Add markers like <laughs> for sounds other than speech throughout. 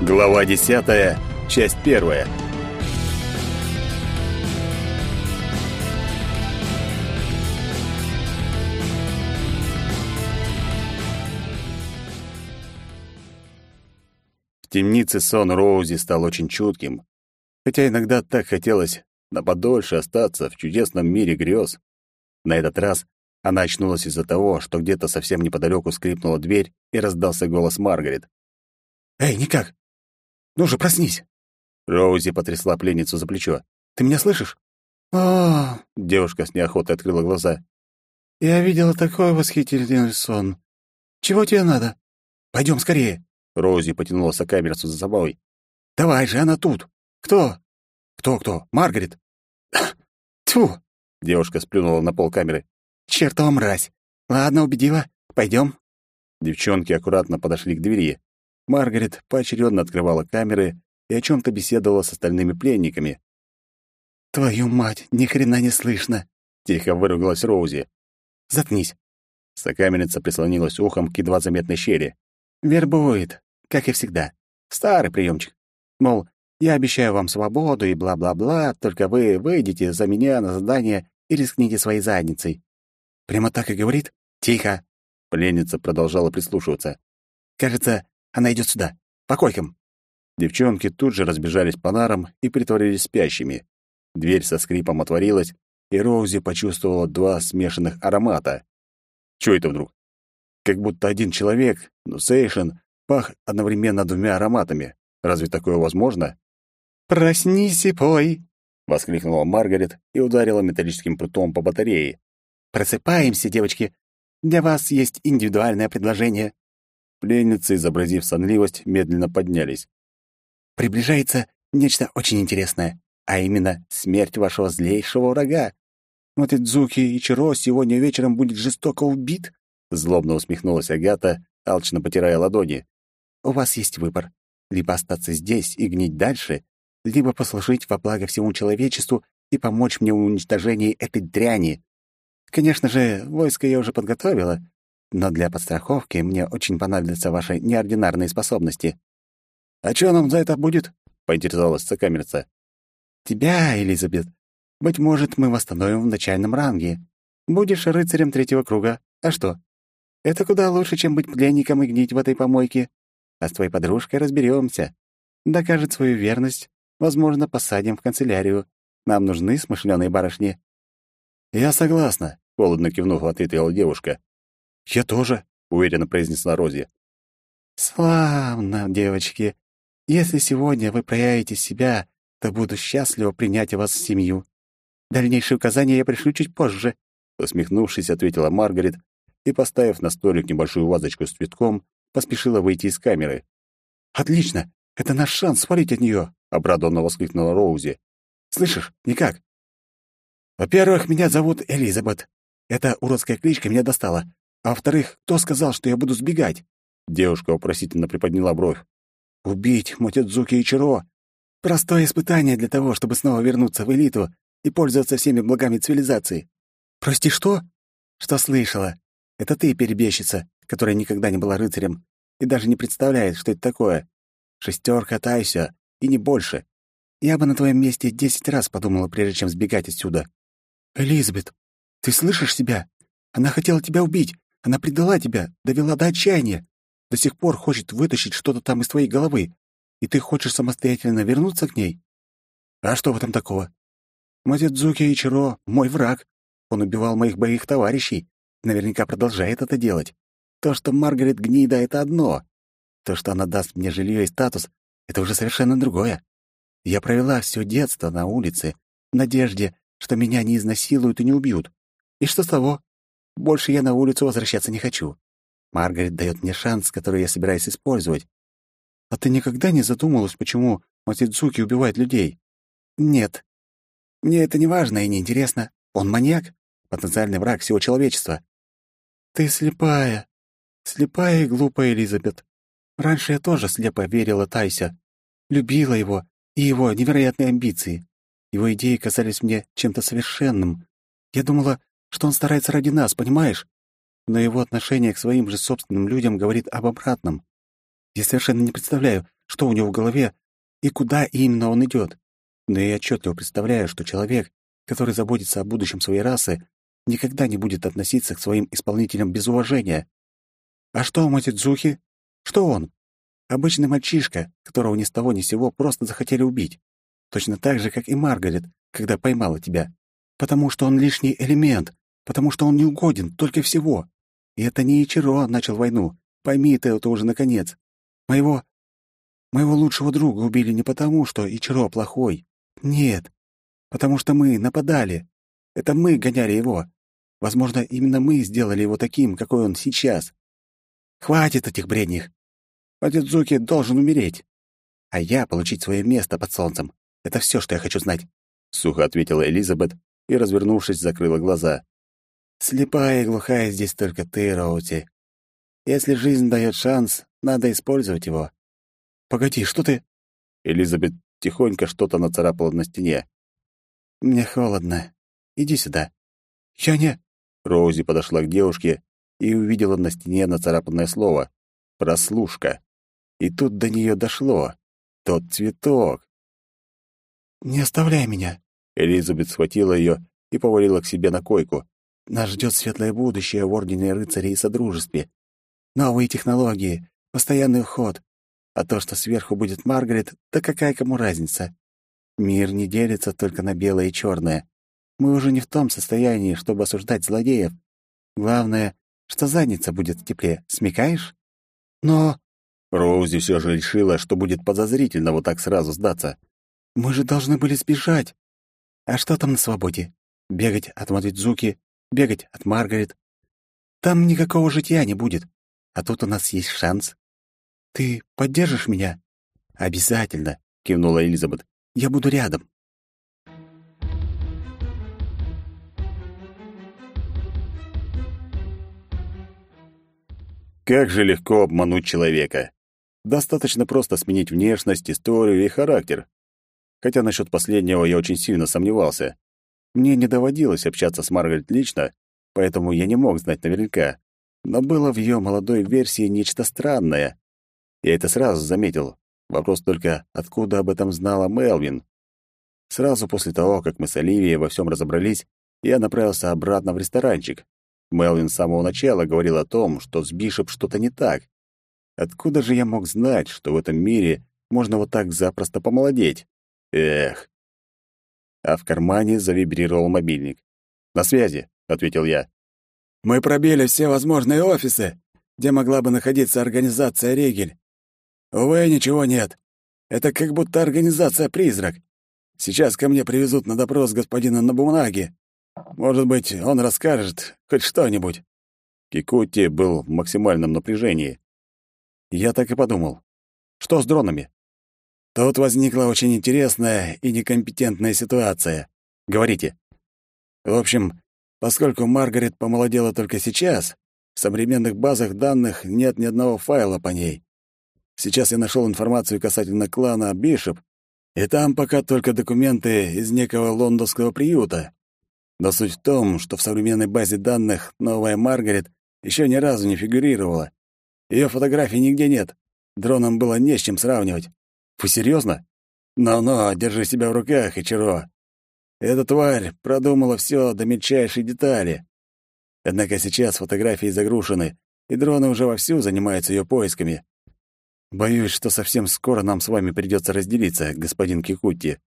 Глава 10, часть 1. В темнице сон Роузи стал очень чутким, хотя иногда так хотелось на подольше остаться в чудесном мире грез. На этот раз она очнулась из-за того, что где-то совсем неподалеку скрипнула дверь и раздался голос Маргарет. «Эй, никак! Ну же, проснись!» Роузи потрясла пленницу за плечо. «Ты меня слышишь?» «О!» — девушка с неохотой открыла глаза. «Я видела такой восхитительный сон. Чего тебе надо? Пойдем скорее!» Роузи потянула сокамерцу за собой. «Давай же, она тут! Кто?» «Кто-кто? Маргарет!» <coughs> «Тьфу!» — девушка сплюнула на пол камеры. «Чертова мразь! Ладно, убедила. Пойдем». Девчонки аккуратно подошли к двери. Маргарет поочередно открывала камеры и о чем то беседовала с остальными пленниками. «Твою мать, ни хрена не слышно!» — тихо выругалась Роузи. «Заткнись!» Сокамерница прислонилась ухом к едва заметной щели. «Вербует, как и всегда. Старый приемчик. Мол, я обещаю вам свободу и бла-бла-бла, только вы выйдете за меня на задание и рискните своей задницей. Прямо так и говорит? Тихо. Пленница продолжала прислушиваться. Кажется, она идет сюда. По койкам. Девчонки тут же разбежались по нарам и притворились спящими. Дверь со скрипом отворилась, и Роузи почувствовала два смешанных аромата. Чё это вдруг? Как будто один человек, но Сейшен, пах одновременно двумя ароматами. Разве такое возможно? «Проснись и пой!» — воскликнула Маргарет и ударила металлическим прутом по батарее. «Просыпаемся, девочки. Для вас есть индивидуальное предложение». Пленницы, изобразив сонливость, медленно поднялись. «Приближается нечто очень интересное, а именно смерть вашего злейшего врага. Мотидзуки Ичиро сегодня вечером будет жестоко убит?» Злобно усмехнулась Агата, алчно потирая ладони. «У вас есть выбор. Либо остаться здесь и гнить дальше, либо послужить во благо всему человечеству и помочь мне в уничтожении этой дряни. Конечно же, войско я уже подготовила, но для подстраховки мне очень понадобятся ваши неординарные способности». «А что нам за это будет?» — поинтересовалась сокамерца. «Тебя, Элизабет. Быть может, мы восстановим в начальном ранге. Будешь рыцарем третьего круга. А что? Это куда лучше, чем быть пленником и гнить в этой помойке. А с твоей подружкой разберемся. Докажет свою верность. Возможно, посадим в канцелярию. Нам нужны смышленые барышни». «Я согласна», — холодно кивнув, ответила девушка. «Я тоже», — уверенно произнесла Рози. «Славно, девочки. Если сегодня вы проявите себя, то буду счастлива принять вас в семью. Дальнейшие указания я пришлю чуть позже», — усмехнувшись, ответила Маргарет и, поставив на столик небольшую вазочку с цветком, поспешила выйти из камеры. «Отлично! Это наш шанс свалить от нее!» — обрадованно воскликнула Роузи. «Слышишь, никак?» Во-первых, меня зовут Элизабет. Эта уродская кличка меня достала. А во-вторых, кто сказал, что я буду сбегать?» Девушка вопросительно приподняла бровь. «Убить Мотидзуки Ичиро — простое испытание для того, чтобы снова вернуться в элиту и пользоваться всеми благами цивилизации. Прости, что? Что слышала? Это ты, перебежчица, которая никогда не была рыцарем и даже не представляет, что это такое. Шестерка Тайся, и не больше. Я бы на твоем месте десять раз подумала, прежде чем сбегать отсюда. «Элизабет, ты слышишь себя? Она хотела тебя убить. Она предала тебя, довела до отчаяния. До сих пор хочет вытащить что-то там из твоей головы. И ты хочешь самостоятельно вернуться к ней? А что в этом такого? Мазидзуки Ичиро — мой враг. Он убивал моих боевых товарищей. Наверняка продолжает это делать. То, что Маргарет гнида — это одно. То, что она даст мне жилье и статус — это уже совершенно другое. Я провела все детство на улице, в надежде, что меня не изнасилуют и не убьют. И что с того? Больше я на улицу возвращаться не хочу. Маргарет дает мне шанс, который я собираюсь использовать. А ты никогда не задумывалась, почему Масидзуки убивает людей? Нет. Мне это не важно и не интересно. Он маньяк, потенциальный враг всего человечества. Ты слепая. Слепая и глупая, Элизабет. Раньше я тоже слепо верила Тайся. Любила его и его невероятные амбиции. Его идеи казались мне чем-то совершенным. Я думала, что он старается ради нас, понимаешь? Но его отношение к своим же собственным людям говорит об обратном. Я совершенно не представляю, что у него в голове и куда именно он идет. Но я отчетливо представляю, что человек, который заботится о будущем своей расы, никогда не будет относиться к своим исполнителям без уважения. А что у Матидзухи? Что он? Обычный мальчишка, которого ни с того ни с сего просто захотели убить. Точно так же, как и Маргарет, когда поймала тебя. Потому что он лишний элемент, потому что он не угоден, только всего. И это не Ичиро начал войну. Пойми ты это уже наконец. Моего... Моего лучшего друга убили не потому, что Ичиро плохой. Нет. Потому что мы нападали. Это мы гоняли его. Возможно, именно мы сделали его таким, какой он сейчас. Хватит этих бредних. Отидзуки должен умереть. А я получить свое место под солнцем. Это все, что я хочу знать. Сухо ответила Элизабет и, развернувшись, закрыла глаза. Слепая и глухая здесь только ты, Роути. Если жизнь дает шанс, надо использовать его. Погоди, что ты? Элизабет тихонько что-то нацарапала на стене. Мне холодно. Иди сюда. Я не... Роузи подошла к девушке и увидела на стене нацарапанное слово «Прослушка». И тут до нее дошло. Тот цветок. «Не оставляй меня!» Элизабет схватила ее и повалила к себе на койку. Нас ждет светлое будущее в Ордене Рыцарей и Содружестве. Новые технологии, постоянный уход. А то, что сверху будет Маргарет, да какая кому разница? Мир не делится только на белое и черное. Мы уже не в том состоянии, чтобы осуждать злодеев. Главное, что задница будет в тепле, смекаешь? Но... Роузи все же решила, что будет подозрительно вот так сразу сдаться. Мы же должны были сбежать. А что там на свободе? Бегать от Мадидзуки бегать от Маргарет. Там никакого житья не будет. А тут у нас есть шанс. Ты поддержишь меня? Обязательно, кивнула Элизабет. Я буду рядом. Как же легко обмануть человека. Достаточно просто сменить внешность, историю и характер. Хотя насчет последнего я очень сильно сомневался. Мне не доводилось общаться с Маргарет лично, поэтому я не мог знать наверняка. Но было в ее молодой версии нечто странное. Я это сразу заметил. Вопрос только, откуда об этом знала Мелвин? Сразу после того, как мы с Оливией во всем разобрались, я направился обратно в ресторанчик. Мелвин с самого начала говорил о том, что с Бишоп что-то не так. Откуда же я мог знать, что в этом мире можно вот так запросто помолодеть? Эх, а в кармане завибрировал мобильник. «На связи», — ответил я. «Мы пробили все возможные офисы, где могла бы находиться организация «Ригель». Увы, ничего нет. Это как будто организация-призрак. Сейчас ко мне привезут на допрос господина Набунаги. Может быть, он расскажет хоть что-нибудь». Кикути был в максимальном напряжении. Я так и подумал. Что с дронами? Тут возникла очень интересная и некомпетентная ситуация. Говорите. В общем, поскольку Маргарет помолодела только сейчас, в современных базах данных нет ни одного файла по ней. Сейчас я нашел информацию касательно клана Бишоп, и там пока только документы из некого лондонского приюта. Но суть в том, что в современной базе данных новая Маргарет еще ни разу не фигурировала. Ее фотографий нигде нет. Дроном было не с чем сравнивать. Вы серьезно? Ну-ну, держи себя в руках, Ичиро. Эта тварь продумала все до мельчайшей детали. Однако сейчас фотографии загружены, и дроны уже вовсю занимаются ее поисками. Боюсь, что совсем скоро нам с вами придется разделиться, господин Кикутти.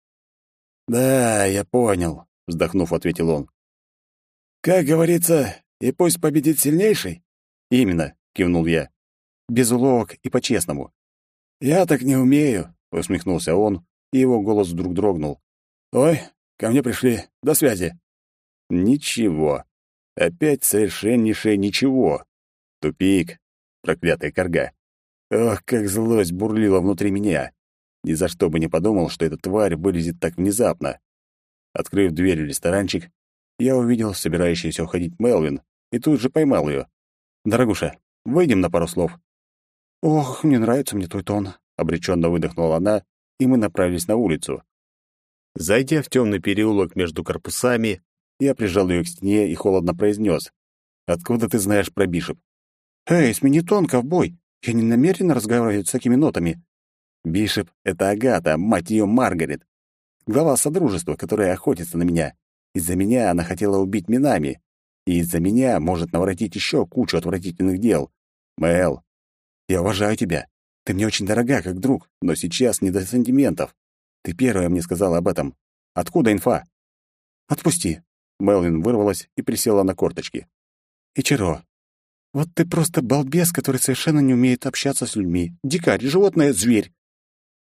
Да, я понял, вздохнув, ответил он. Как говорится, и пусть победит сильнейший. Именно, кивнул я. Без уловок и по-честному. Я так не умею, — усмехнулся он, и его голос вдруг дрогнул. «Ой, ко мне пришли. До связи». «Ничего. Опять совершеннейшее ничего. Тупик. Проклятая корга. Ох, как злость бурлила внутри меня. Ни за что бы не подумал, что эта тварь вылезет так внезапно. Открыв дверь в ресторанчик, я увидел собирающуюся уходить Мелвин и тут же поймал ее. «Дорогуша, выйдем на пару слов». «Ох, не нравится мне твой тон», обреченно выдохнула она, и мы направились на улицу. Зайдя в темный переулок между корпусами, я прижал ее к стене и холодно произнес. «Откуда ты знаешь про Бишоп?» «Эй, смени тон, ковбой! Я не намерен разговаривать с такими нотами. Бишоп — это Агата, мать ее Маргарет. Глава Содружества, которая охотится на меня. Из-за меня она хотела убить Минами. И из-за меня может наворотить еще кучу отвратительных дел. Мэл, я уважаю тебя. Ты мне очень дорога, как друг, но сейчас не до сантиментов. Ты первая мне сказала об этом. Откуда инфа? Отпусти. Мелвин вырвалась и присела на корточки. Ичиро, вот ты просто балбес, который совершенно не умеет общаться с людьми. Дикарь, животное, зверь.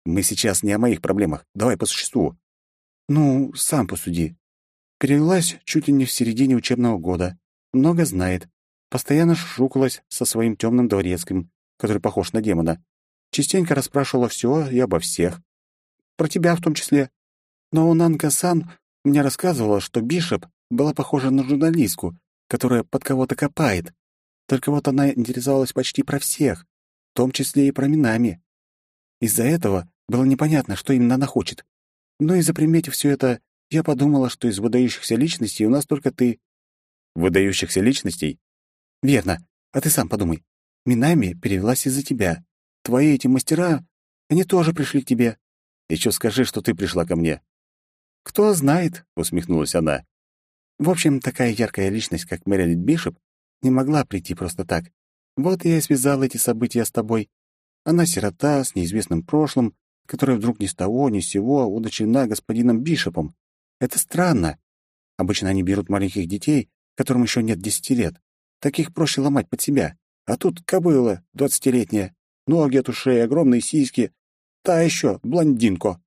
Мы сейчас не о моих проблемах. Давай по существу. Ну, сам посуди. Перевелась чуть ли не в середине учебного года. Много знает. Постоянно шукалась со своим темным дворецким, который похож на демона. Частенько расспрашивала все и обо всех. Про тебя в том числе. Но Нанка-сан мне рассказывала, что Бишоп была похожа на журналистку, которая под кого-то копает. Только вот она интересовалась почти про всех, в том числе и про Минами. Из-за этого было непонятно, что именно она хочет. Но и заприметив все это, я подумала, что из выдающихся личностей у нас только ты. Выдающихся личностей? Верно. А ты сам подумай. Минами перевелась из-за тебя. Твои эти мастера, они тоже пришли к тебе. Еще скажи, что ты пришла ко мне. Кто знает, усмехнулась она. В общем, такая яркая личность, как Мэрилин Бишоп, не могла прийти просто так. Вот я и связал эти события с тобой. Она сирота с неизвестным прошлым, которая вдруг ни с того ни с сего удочерена господином Бишопом. Это странно. Обычно они берут маленьких детей, которым еще нет десяти лет. Таких проще ломать под себя. А тут кобыла, двадцатилетняя, ноги от ушей, огромные сиськи. Та еще, блондинко.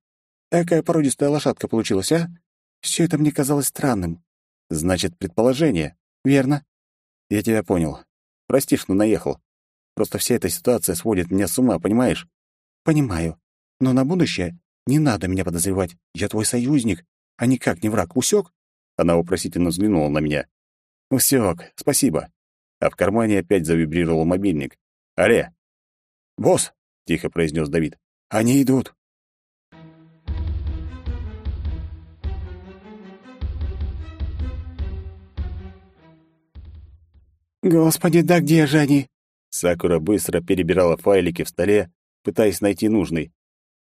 Экая породистая лошадка получилась, а? Все это мне казалось странным. Значит, предположение. Верно. Я тебя понял. Прости, что наехал. Просто вся эта ситуация сводит меня с ума, понимаешь? Понимаю. Но на будущее не надо меня подозревать. Я твой союзник, а никак не враг. Усек? Она вопросительно взглянула на меня. Усек. Спасибо. А в кармане опять завибрировал мобильник. «Аре!» «Босс!» — тихо произнес Давид. «Они идут!» «Господи, да где же они?» Сакура быстро перебирала файлики в столе, пытаясь найти нужный.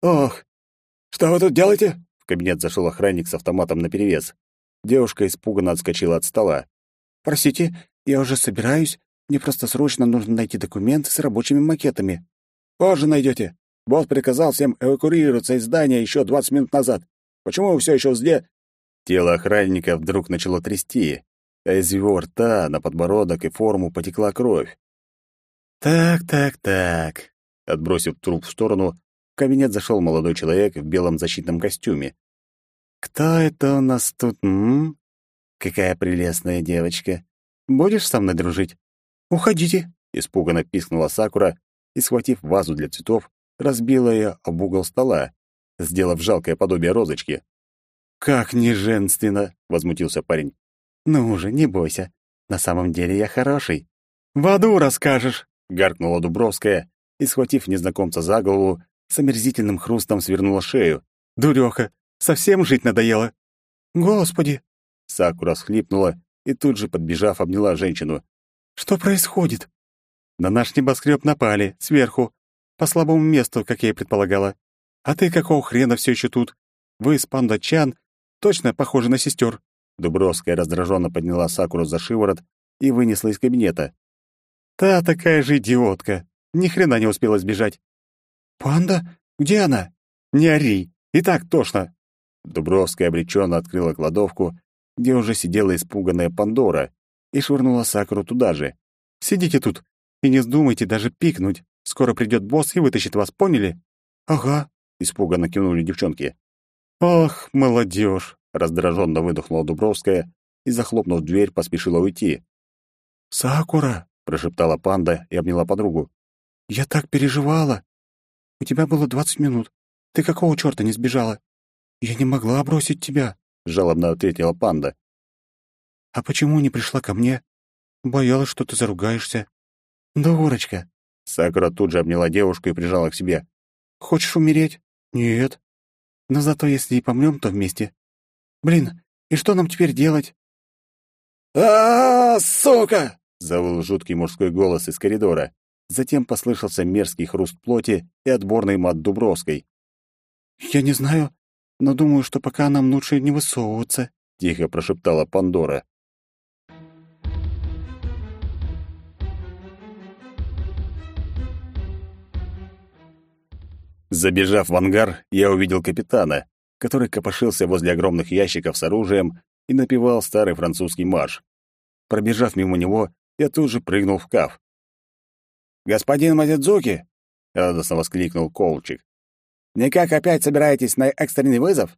«Ох, что вы тут делаете?» В кабинет зашел охранник с автоматом наперевес. Девушка испуганно отскочила от стола. «Простите, я уже собираюсь. Мне просто срочно нужно найти документы с рабочими макетами». «Позже найдете. Босс приказал всем эвакуироваться из здания еще двадцать минут назад. Почему вы все еще везде?» Тело охранника вдруг начало трясти а из его рта на подбородок и форму потекла кровь. «Так, так, так». Отбросив труп в сторону, в кабинет зашел молодой человек в белом защитном костюме. «Кто это у нас тут, м? Какая прелестная девочка. Будешь со мной дружить?» «Уходите», — испуганно пискнула Сакура и, схватив вазу для цветов, разбила ее об угол стола, сделав жалкое подобие розочки. «Как неженственно!» — возмутился парень. «Ну уже, не бойся. На самом деле я хороший». «В аду расскажешь», — гаркнула Дубровская и, схватив незнакомца за голову, с омерзительным хрустом свернула шею. «Дурёха, совсем жить надоело?» «Господи!» Сакура схлипнула и тут же, подбежав, обняла женщину. «Что происходит?» «На наш небоскреб напали, сверху, по слабому месту, как я и предполагала. А ты какого хрена все еще тут? Вы с Панда Чан точно похожи на сестер. Дубровская раздраженно подняла Сакуру за шиворот и вынесла из кабинета. Та такая же идиотка. Ни хрена не успела сбежать. Панда? Где она? Не ори. И так тошно. Дубровская обреченно открыла кладовку, где уже сидела испуганная Пандора, и швырнула Сакуру туда же. «Сидите тут и не вздумайте даже пикнуть. Скоро придет босс и вытащит вас, поняли?» «Ага», — испуганно кивнули девчонки. «Ох, молодежь! Раздраженно выдохнула Дубровская и, захлопнув дверь, поспешила уйти. «Сакура!» — прошептала панда и обняла подругу. «Я так переживала! У тебя было двадцать минут. Ты какого чёрта не сбежала? Я не могла бросить тебя!» — жалобно ответила панда. «А почему не пришла ко мне? Боялась, что ты заругаешься». «Дурочка!» Сакура тут же обняла девушку и прижала к себе. «Хочешь умереть?» «Нет. Но зато если и помрём, то вместе. Блин, и что нам теперь делать? а, -а, -а сука!» — завыл жуткий мужской голос из коридора. затем послышался мерзкий хруст плоти и отборный мат Дубровской. «Я не знаю, но думаю, что пока нам лучше не высовываться», — тихо прошептала Пандора. Забежав в ангар, я увидел капитана, который копошился возле огромных ящиков с оружием и напевал старый французский марш. Пробежав мимо него, я тут же прыгнул в каф. «Господин Мазидзуки!» — радостно воскликнул Колчик. «Никак опять собираетесь на экстренный вызов?»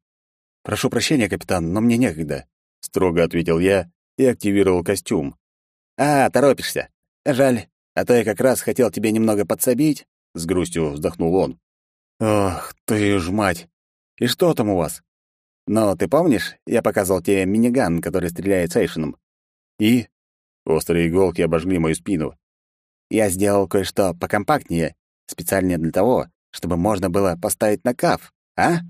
«Прошу прощения, капитан, но мне некогда», — строго ответил я и активировал костюм. «А, торопишься. Жаль, а то я как раз хотел тебе немного подсобить», — с грустью вздохнул он. «Ох, ты ж мать! И что там у вас?» «Но ты помнишь, я показывал тебе миниган, который стреляет сейшеном?» «И?» Острые иголки обожгли мою спину. «Я сделал кое-что покомпактнее, специально для того, чтобы можно было поставить на каф, а?»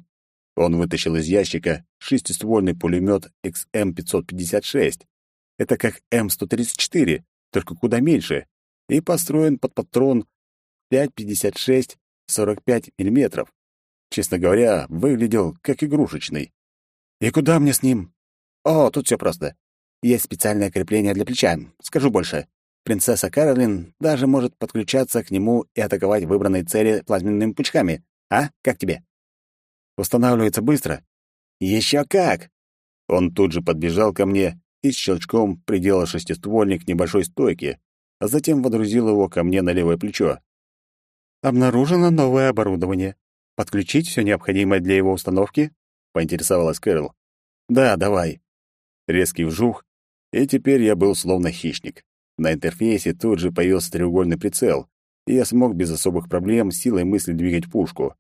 Он вытащил из ящика шестиствольный пулемет XM556. Это как М134, только куда меньше, и построен под патрон 5,56 45 миллиметров. Честно говоря, выглядел как игрушечный. И куда мне с ним? О, тут все просто. Есть специальное крепление для плеча. Скажу больше. Принцесса Каролин даже может подключаться к нему и атаковать выбранные цели плазменными пучками. А? Как тебе? Устанавливается быстро? Еще как! Он тут же подбежал ко мне и с щелчком приделал шестиствольник небольшой стойки, а затем водрузил его ко мне на левое плечо. Обнаружено новое оборудование. Подключить все необходимое для его установки? поинтересовалась Кэрол. Да, давай. Резкий вжух, и теперь я был словно хищник. На интерфейсе тут же появился треугольный прицел, и я смог без особых проблем силой мысли двигать пушку.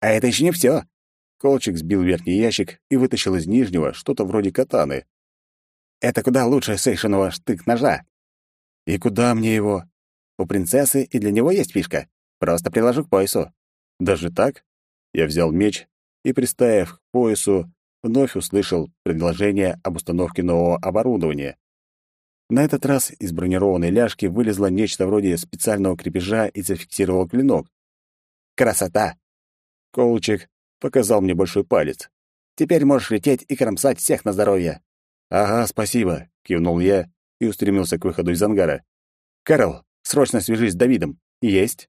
А это еще не все. Колчик сбил верхний ящик и вытащил из нижнего что-то вроде катаны. Это куда лучше сейшиного штык-ножа. И куда мне его? У принцессы и для него есть фишка. Просто приложу к поясу. Даже так? Я взял меч и, приставив к поясу, вновь услышал предложение об установке нового оборудования. На этот раз из бронированной ляжки вылезло нечто вроде специального крепежа и зафиксировал клинок. «Красота!» Колчик показал мне большой палец. «Теперь можешь лететь и кромсать всех на здоровье». «Ага, спасибо», — кивнул я и устремился к выходу из ангара. «Кэрол, срочно свяжись с Давидом». «Есть».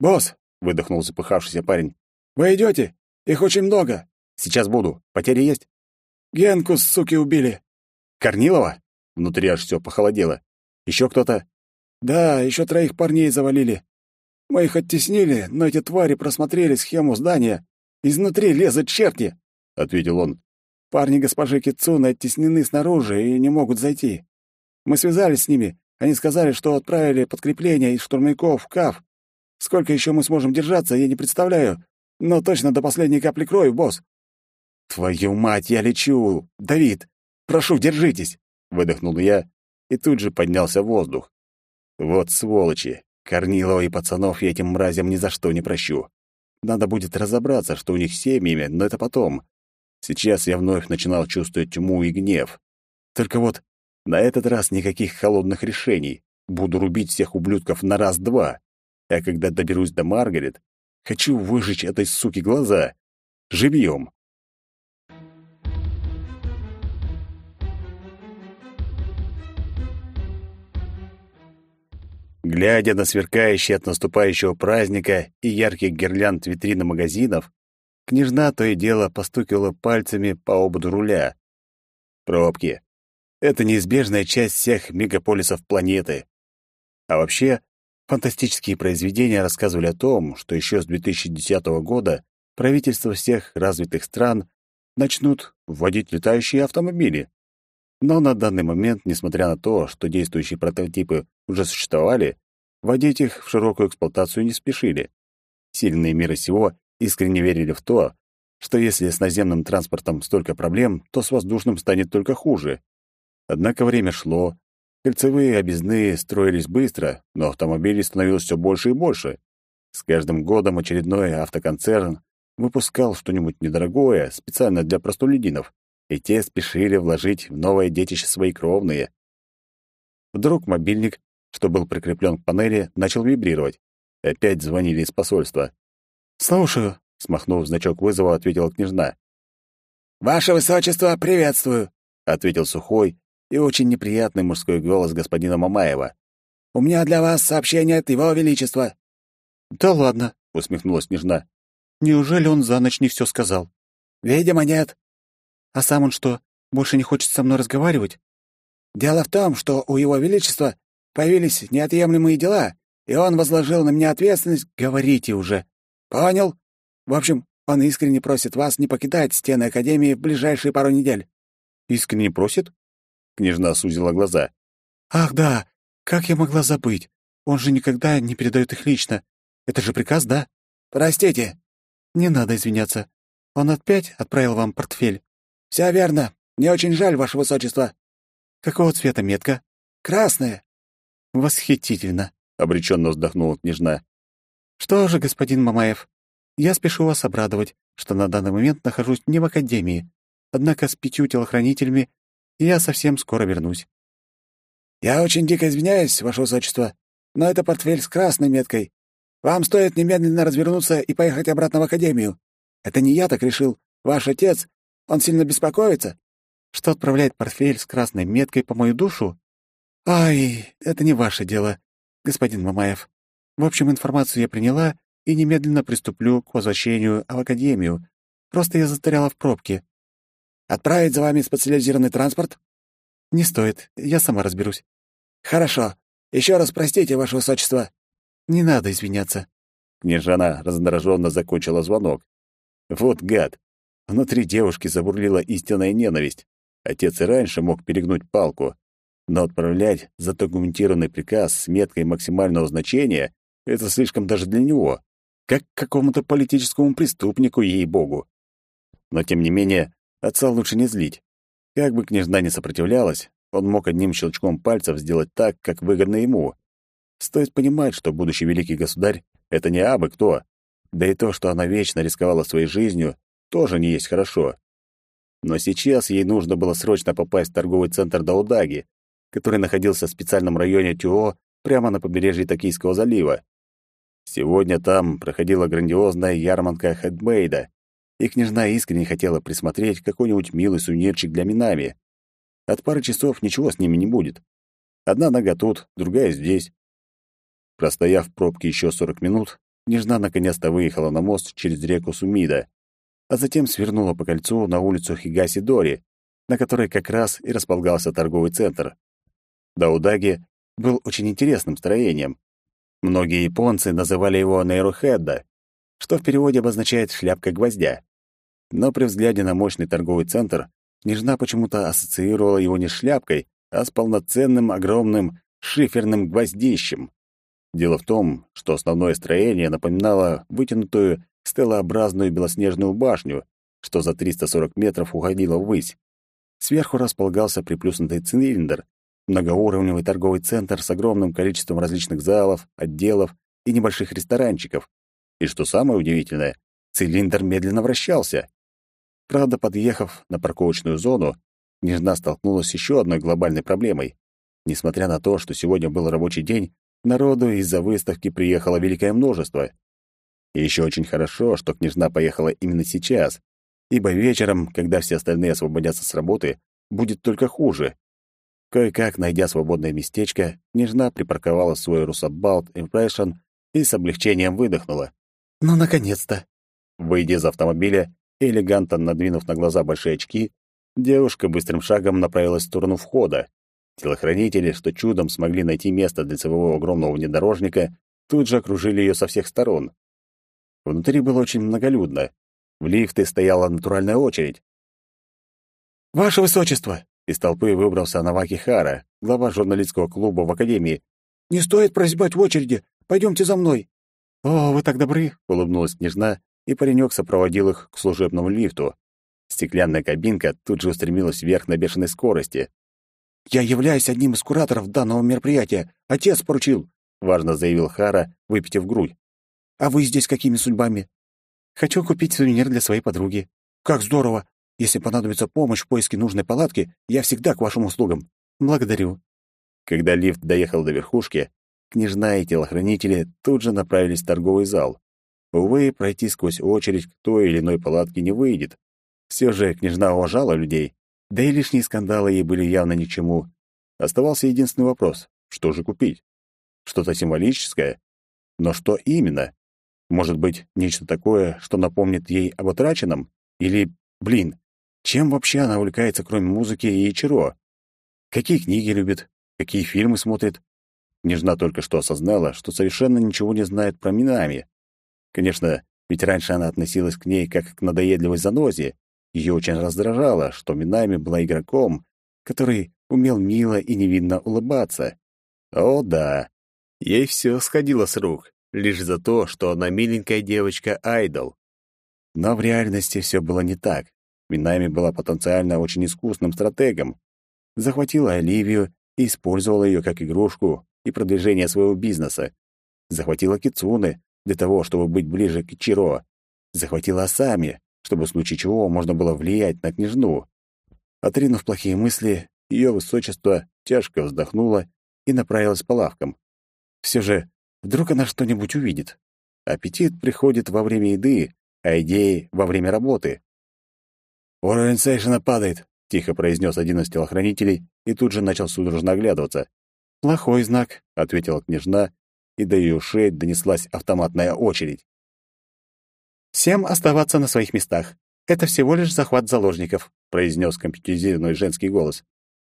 «Босс!» — выдохнул запыхавшийся парень. «Вы идете? Их очень много!» «Сейчас буду. Потери есть?» «Генку, суки, убили!» «Корнилова?» Внутри аж все похолодело. «Еще кто-то?» «Да, еще троих парней завалили. Мы их оттеснили, но эти твари просмотрели схему здания. Изнутри лезут черти!» — ответил он. «Парни госпожи Кицуны оттеснены снаружи и не могут зайти. Мы связались с ними. Они сказали, что отправили подкрепление из штурмяков в КАФ. Сколько еще мы сможем держаться, я не представляю. Но точно до последней капли крови, босс. Твою мать, я лечу. Давид, прошу, держитесь, выдохнул я и тут же поднялся в воздух. Вот сволочи. Корнилова и пацанов я этим мразям ни за что не прощу. Надо будет разобраться, что у них семьями, но это потом. Сейчас я вновь начинал чувствовать тьму и гнев. Только вот на этот раз никаких холодных решений. Буду рубить всех ублюдков на раз-два. А когда доберусь до Маргарет, хочу выжечь этой суке глаза. Живьем. Глядя на сверкающие от наступающего праздника и ярких гирлянд витрины магазинов, княжна то и дело постукивала пальцами по ободу руля. Пробки. Это неизбежная часть всех мегаполисов планеты. А вообще, Фантастические произведения рассказывали о том, что еще с 2010 года правительства всех развитых стран начнут вводить летающие автомобили. Но на данный момент, несмотря на то, что действующие прототипы уже существовали, вводить их в широкую эксплуатацию не спешили. Сильные миры сего искренне верили в то, что если с наземным транспортом столько проблем, то с воздушным станет только хуже. Однако время шло, Кольцевые объездные строились быстро, но автомобилей становилось все больше и больше. С каждым годом очередной автоконцерн выпускал что-нибудь недорогое специально для простолюдинов, и те спешили вложить в новое детище свои кровные. Вдруг мобильник что был прикреплен к панели, начал вибрировать. Опять звонили из посольства. «Слушаю», — смахнув значок вызова, ответила княжна. «Ваше высочество, приветствую», — ответил сухой и очень неприятный мужской голос господина Мамаева. «У меня для вас сообщение от его величества». «Да ладно», — усмехнулась княжна. «Неужели он за ночь не все сказал?» «Видимо, нет». «А сам он что, больше не хочет со мной разговаривать?» «Дело в том, что у его величества появились неотъемлемые дела, и он возложил на меня ответственность. Говорите уже. Понял. В общем, он искренне просит вас не покидать стены Академии в ближайшие пару недель. Искренне просит? Княжна сузила глаза. Ах, да. Как я могла забыть? Он же никогда не передает их лично. Это же приказ, да? Простите. Не надо извиняться. Он опять отправил вам портфель. Все верно. Мне очень жаль, ваше высочество. Какого цвета метка? Красная. Восхитительно обреченно вздохнула княжна. Что же, господин Мамаев, я спешу вас обрадовать, что на данный момент нахожусь не в академии, однако с пятью телохранителями я совсем скоро вернусь. Я очень дико извиняюсь, ваше высочество, но это портфель с красной меткой. Вам стоит немедленно развернуться и поехать обратно в академию. Это не я так решил. Ваш отец, он сильно беспокоится. Что отправляет портфель с красной меткой по мою душу? Ай, это не ваше дело господин Мамаев. В общем, информацию я приняла и немедленно приступлю к возвращению в Академию. Просто я застряла в пробке. Отправить за вами специализированный транспорт? Не стоит, я сама разберусь. Хорошо. Еще раз простите, ваше высочество. Не надо извиняться. Княжана раздраженно закончила звонок. Вот гад. Внутри девушки забурлила истинная ненависть. Отец и раньше мог перегнуть палку, но отправлять задокументированный приказ с меткой максимального значения — это слишком даже для него, как какому-то политическому преступнику, ей-богу. Но, тем не менее, отца лучше не злить. Как бы княжна не сопротивлялась, он мог одним щелчком пальцев сделать так, как выгодно ему. Стоит понимать, что будущий великий государь — это не абы кто. Да и то, что она вечно рисковала своей жизнью, тоже не есть хорошо. Но сейчас ей нужно было срочно попасть в торговый центр Даудаги, который находился в специальном районе Тюо прямо на побережье Токийского залива. Сегодня там проходила грандиозная ярмарка хедмейда, и княжна искренне хотела присмотреть какой-нибудь милый сувенирчик для Минами. От пары часов ничего с ними не будет. Одна нога тут, другая здесь. Простояв в пробке еще 40 минут, княжна наконец-то выехала на мост через реку Сумида, а затем свернула по кольцу на улицу Хигаси-Дори, на которой как раз и располагался торговый центр. Даудаги был очень интересным строением. Многие японцы называли его Нейрухедда, что в переводе обозначает «шляпка гвоздя». Но при взгляде на мощный торговый центр княжна почему-то ассоциировала его не с шляпкой, а с полноценным огромным шиферным гвоздищем. Дело в том, что основное строение напоминало вытянутую стелообразную белоснежную башню, что за 340 метров уходило ввысь. Сверху располагался приплюснутый цилиндр, многоуровневый торговый центр с огромным количеством различных залов, отделов и небольших ресторанчиков. И что самое удивительное, цилиндр медленно вращался. Правда, подъехав на парковочную зону, княжна столкнулась с еще одной глобальной проблемой. Несмотря на то, что сегодня был рабочий день, народу из-за выставки приехало великое множество. И еще очень хорошо, что княжна поехала именно сейчас, ибо вечером, когда все остальные освободятся с работы, будет только хуже. Кое-как, найдя свободное местечко, княжна припарковала свой Русабалт Impression и с облегчением выдохнула. «Ну, наконец-то!» Выйдя из автомобиля элегантно надвинув на глаза большие очки, девушка быстрым шагом направилась в сторону входа. Телохранители, что чудом смогли найти место для своего огромного внедорожника, тут же окружили ее со всех сторон. Внутри было очень многолюдно. В лифты стояла натуральная очередь. «Ваше высочество!» Из толпы выбрался Наваки Хара, глава журналистского клуба в Академии. «Не стоит прозябать в очереди. Пойдемте за мной». «О, вы так добры!» — улыбнулась княжна, и паренек сопроводил их к служебному лифту. Стеклянная кабинка тут же устремилась вверх на бешеной скорости. «Я являюсь одним из кураторов данного мероприятия. Отец поручил», — важно заявил Хара, выпитив грудь. «А вы здесь какими судьбами?» «Хочу купить сувенир для своей подруги». «Как здорово! Если понадобится помощь в поиске нужной палатки, я всегда к вашим услугам. Благодарю. Когда лифт доехал до верхушки, княжна и телохранители тут же направились в торговый зал. Увы, пройти сквозь очередь к той или иной палатке не выйдет. Все же княжна уважала людей, да и лишние скандалы ей были явно ни к чему. Оставался единственный вопрос — что же купить? Что-то символическое? Но что именно? Может быть, нечто такое, что напомнит ей об утраченном? Или, блин, чем вообще она увлекается, кроме музыки и Ичиро? Какие книги любит? Какие фильмы смотрит? Княжна только что осознала, что совершенно ничего не знает про Минами. Конечно, ведь раньше она относилась к ней как к надоедливой занозе. Ее очень раздражало, что Минами была игроком, который умел мило и невинно улыбаться. О да, ей все сходило с рук, лишь за то, что она миленькая девочка-айдол. Но в реальности все было не так. Минами была потенциально очень искусным стратегом. Захватила Оливию и использовала ее как игрушку и продвижение своего бизнеса. Захватила Кицуны, для того, чтобы быть ближе к Чиро. Захватила Асами, чтобы в случае чего можно было влиять на княжну. Отринув плохие мысли, ее высочество тяжко вздохнуло и направилась по лавкам. Все же, вдруг она что-нибудь увидит. Аппетит приходит во время еды, а идеи — во время работы. «Уровень сейшена падает», — тихо произнес один из телохранителей и тут же начал судорожно оглядываться. «Плохой знак», — ответила княжна и до ее ушей донеслась автоматная очередь. «Всем оставаться на своих местах. Это всего лишь захват заложников», — произнес компьютеризированный женский голос.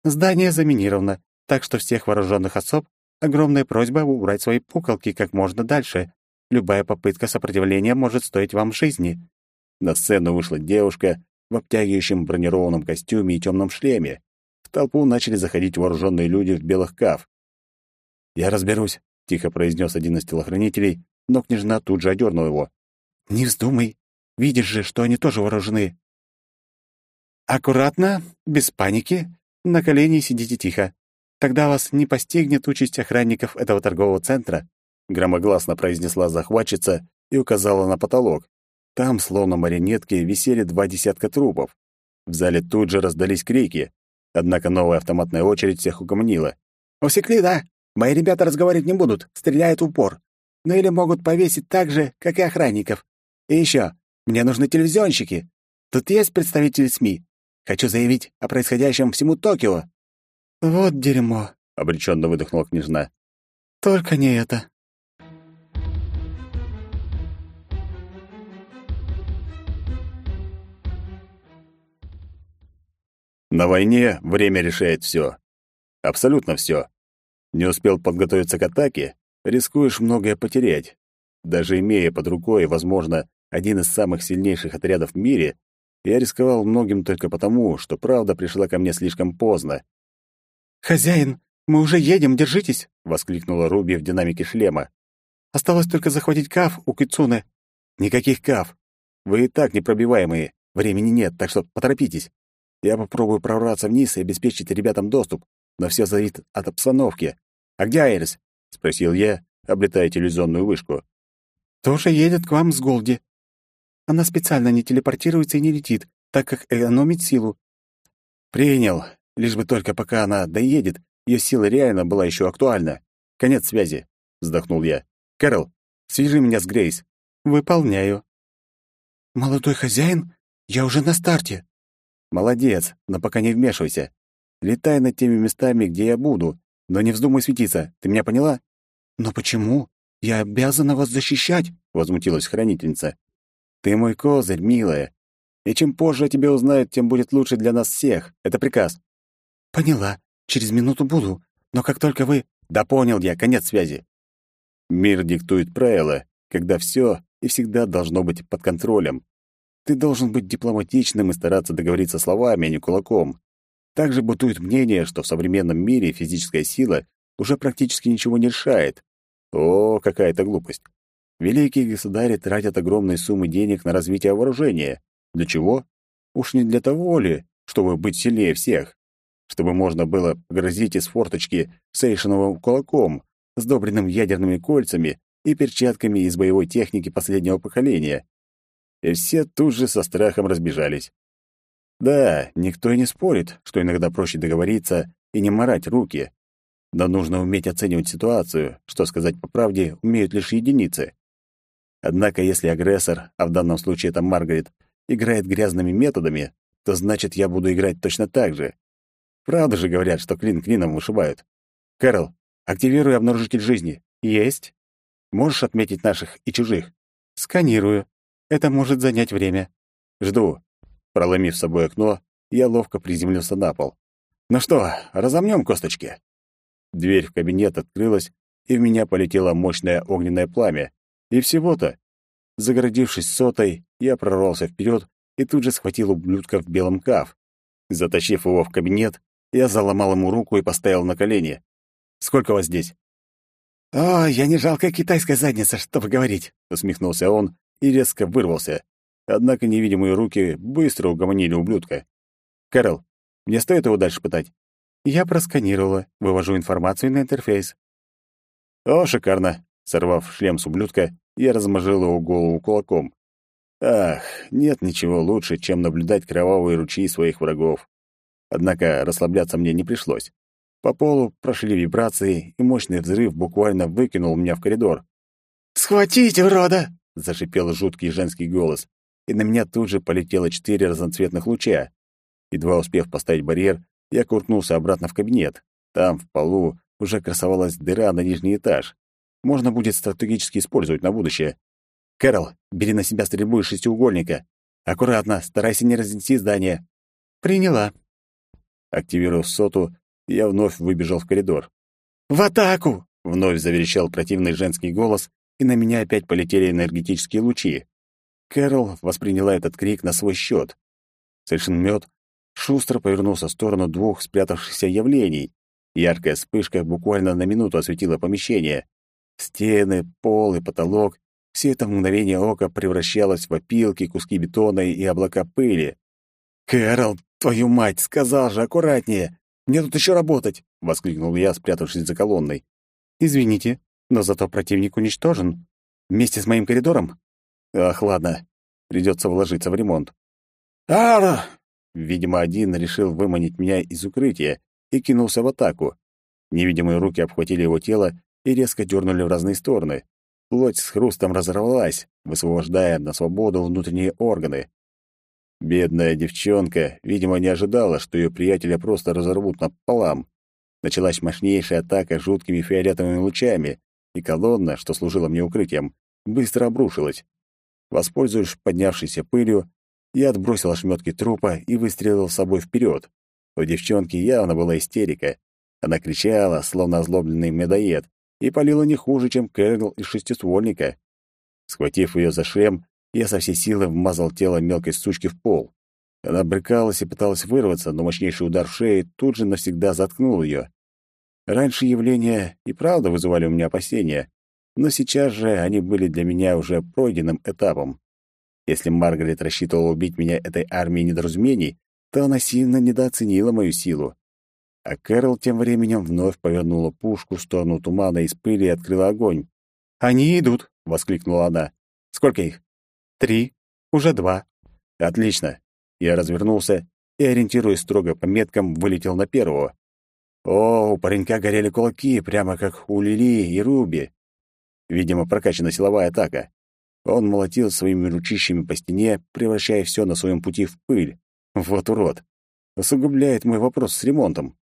«Здание заминировано, так что всех вооруженных особ огромная просьба убрать свои пуколки как можно дальше. Любая попытка сопротивления может стоить вам жизни». На сцену вышла девушка в обтягивающем бронированном костюме и темном шлеме. В толпу начали заходить вооруженные люди в белых каф. «Я разберусь», — тихо произнес один из телохранителей, но княжна тут же одернула его. «Не вздумай. Видишь же, что они тоже вооружены». «Аккуратно, без паники. На колени сидите тихо. Тогда вас не постигнет участь охранников этого торгового центра», — громогласно произнесла захватчица и указала на потолок. Там, словно марионетки, висели два десятка трупов. В зале тут же раздались крики. Однако новая автоматная очередь всех угомонила. «Усекли, да? Мои ребята разговаривать не будут, стреляют в упор. Ну или могут повесить так же, как и охранников. И еще, мне нужны телевизионщики. Тут есть представители СМИ. Хочу заявить о происходящем всему Токио». «Вот дерьмо», — обреченно выдохнула княжна. «Только не это». На войне время решает все. Абсолютно все. Не успел подготовиться к атаке, рискуешь многое потерять. Даже имея под рукой, возможно, один из самых сильнейших отрядов в мире, я рисковал многим только потому, что правда пришла ко мне слишком поздно. «Хозяин, мы уже едем, держитесь!» — воскликнула Руби в динамике шлема. «Осталось только захватить Каф у Кицуны». «Никаких Каф. Вы и так непробиваемые. Времени нет, так что поторопитесь. Я попробую прорваться вниз и обеспечить ребятам доступ, но все зависит от обстановки. «А где Айрис?» — спросил я, облетая телевизионную вышку. «Тоже едет к вам с Голди. Она специально не телепортируется и не летит, так как экономит силу». «Принял. Лишь бы только пока она доедет, ее сила реально была еще актуальна. Конец связи», — вздохнул я. «Кэрол, свяжи меня с Грейс». «Выполняю». «Молодой хозяин, я уже на старте». «Молодец, но пока не вмешивайся. Летай над теми местами, где я буду, но не вздумай светиться. Ты меня поняла? Но почему? Я обязана вас защищать, возмутилась хранительница. Ты мой козырь, милая. И чем позже о тебе узнают, тем будет лучше для нас всех. Это приказ. Поняла. Через минуту буду. Но как только вы... Да понял я, конец связи. Мир диктует правила, когда все и всегда должно быть под контролем. Ты должен быть дипломатичным и стараться договориться словами, а не кулаком. Также бытует мнение, что в современном мире физическая сила уже практически ничего не решает. О, какая-то глупость. Великие государи тратят огромные суммы денег на развитие вооружения. Для чего? Уж не для того ли, чтобы быть сильнее всех? Чтобы можно было грозить из форточки сейшиновым кулаком, сдобренным ядерными кольцами и перчатками из боевой техники последнего поколения. И все тут же со страхом разбежались. Да, никто и не спорит, что иногда проще договориться и не морать руки. Но нужно уметь оценивать ситуацию, что сказать по правде, умеют лишь единицы. Однако, если агрессор, а в данном случае это Маргарет, играет грязными методами, то значит, я буду играть точно так же. Правда же говорят, что клин клином вышибают. Кэрол, активируй обнаружитель жизни. Есть. Можешь отметить наших и чужих? Сканирую. Это может занять время. Жду. Проломив с собой окно, я ловко приземлился на пол. Ну что, разомнем косточки? Дверь в кабинет открылась, и в меня полетело мощное огненное пламя. И всего-то. Загородившись сотой, я прорвался вперед и тут же схватил ублюдка в белом каф. Затащив его в кабинет, я заломал ему руку и поставил на колени. «Сколько вас здесь?» «О, я не жалкая китайская задница, чтобы говорить», — усмехнулся он и резко вырвался. Однако невидимые руки быстро угомонили ублюдка. «Кэрол, мне стоит его дальше пытать?» «Я просканировала, вывожу информацию на интерфейс». «О, шикарно!» Сорвав шлем с ублюдка, я размажил его голову кулаком. Ах, нет ничего лучше, чем наблюдать кровавые ручьи своих врагов. Однако расслабляться мне не пришлось. По полу прошли вибрации, и мощный взрыв буквально выкинул меня в коридор. «Схватите, урода!» — зашипел жуткий женский голос, и на меня тут же полетело четыре разноцветных луча. Едва успев поставить барьер, я куркнулся обратно в кабинет. Там, в полу, уже красовалась дыра на нижний этаж. Можно будет стратегически использовать на будущее. «Кэрол, бери на себя стрельбу из шестиугольника. Аккуратно, старайся не разнести здание». «Приняла», Активировав соту, я вновь выбежал в коридор. «В атаку!» — вновь заверещал противный женский голос, и на меня опять полетели энергетические лучи. Кэрол восприняла этот крик на свой счет. Мед шустро повернулся в сторону двух спрятавшихся явлений. Яркая вспышка буквально на минуту осветила помещение. Стены, пол и потолок — все это мгновение ока превращалось в опилки, куски бетона и облака пыли. «Кэрол, твою мать, сказал же, аккуратнее! Мне тут еще работать!» — воскликнул я, спрятавшись за колонной. «Извините, но зато противник уничтожен. Вместе с моим коридором?» «Ах, ладно, придется вложиться в ремонт». «Ара!» Видимо, один решил выманить меня из укрытия и кинулся в атаку. Невидимые руки обхватили его тело и резко дернули в разные стороны. Плоть с хрустом разорвалась, высвобождая на свободу внутренние органы. Бедная девчонка, видимо, не ожидала, что ее приятеля просто разорвут напополам. Началась мощнейшая атака жуткими фиолетовыми лучами, и колонна, что служила мне укрытием, быстро обрушилась. Воспользуясь поднявшейся пылью, я отбросил ошметки трупа и выстрелил собой вперед. У девчонки явно была истерика. Она кричала, словно озлобленный медоед, и палила не хуже, чем Кэрол из шестиствольника. Схватив ее за шлем, я со всей силы вмазал тело мелкой сучки в пол. Она брыкалась и пыталась вырваться, но мощнейший удар в шею тут же навсегда заткнул ее. Раньше явления и правда вызывали у меня опасения, но сейчас же они были для меня уже пройденным этапом. Если Маргарет рассчитывала убить меня этой армией недоразумений, то она сильно недооценила мою силу. А Кэрол тем временем вновь повернула пушку в сторону тумана из пыли и открыла огонь. «Они идут!» — воскликнула она. «Сколько их?» Три. Уже два. Отлично. Я развернулся и, ориентируясь строго по меткам, вылетел на первого. О, у паренька горели кулаки, прямо как у Лили и Руби. Видимо, прокачана силовая атака. Он молотил своими ручищами по стене, превращая все на своем пути в пыль. Вот урод. Усугубляет мой вопрос с ремонтом.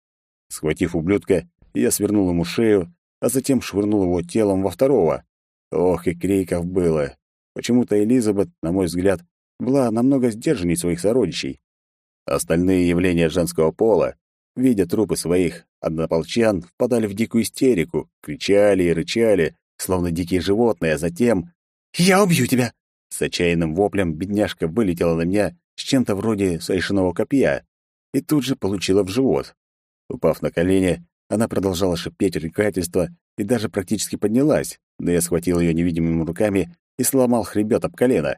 Схватив ублюдка, я свернул ему шею, а затем швырнул его телом во второго. Ох, и криков было. Почему-то Элизабет, на мой взгляд, была намного сдержанней своих сородичей. Остальные явления женского пола, видя трупы своих однополчан, впадали в дикую истерику, кричали и рычали, словно дикие животные, а затем «Я убью тебя!» С отчаянным воплем бедняжка вылетела на меня с чем-то вроде совершенного копья и тут же получила в живот. Упав на колени, она продолжала шипеть ругательство и даже практически поднялась, но я схватил ее невидимыми руками и сломал хребет об колено.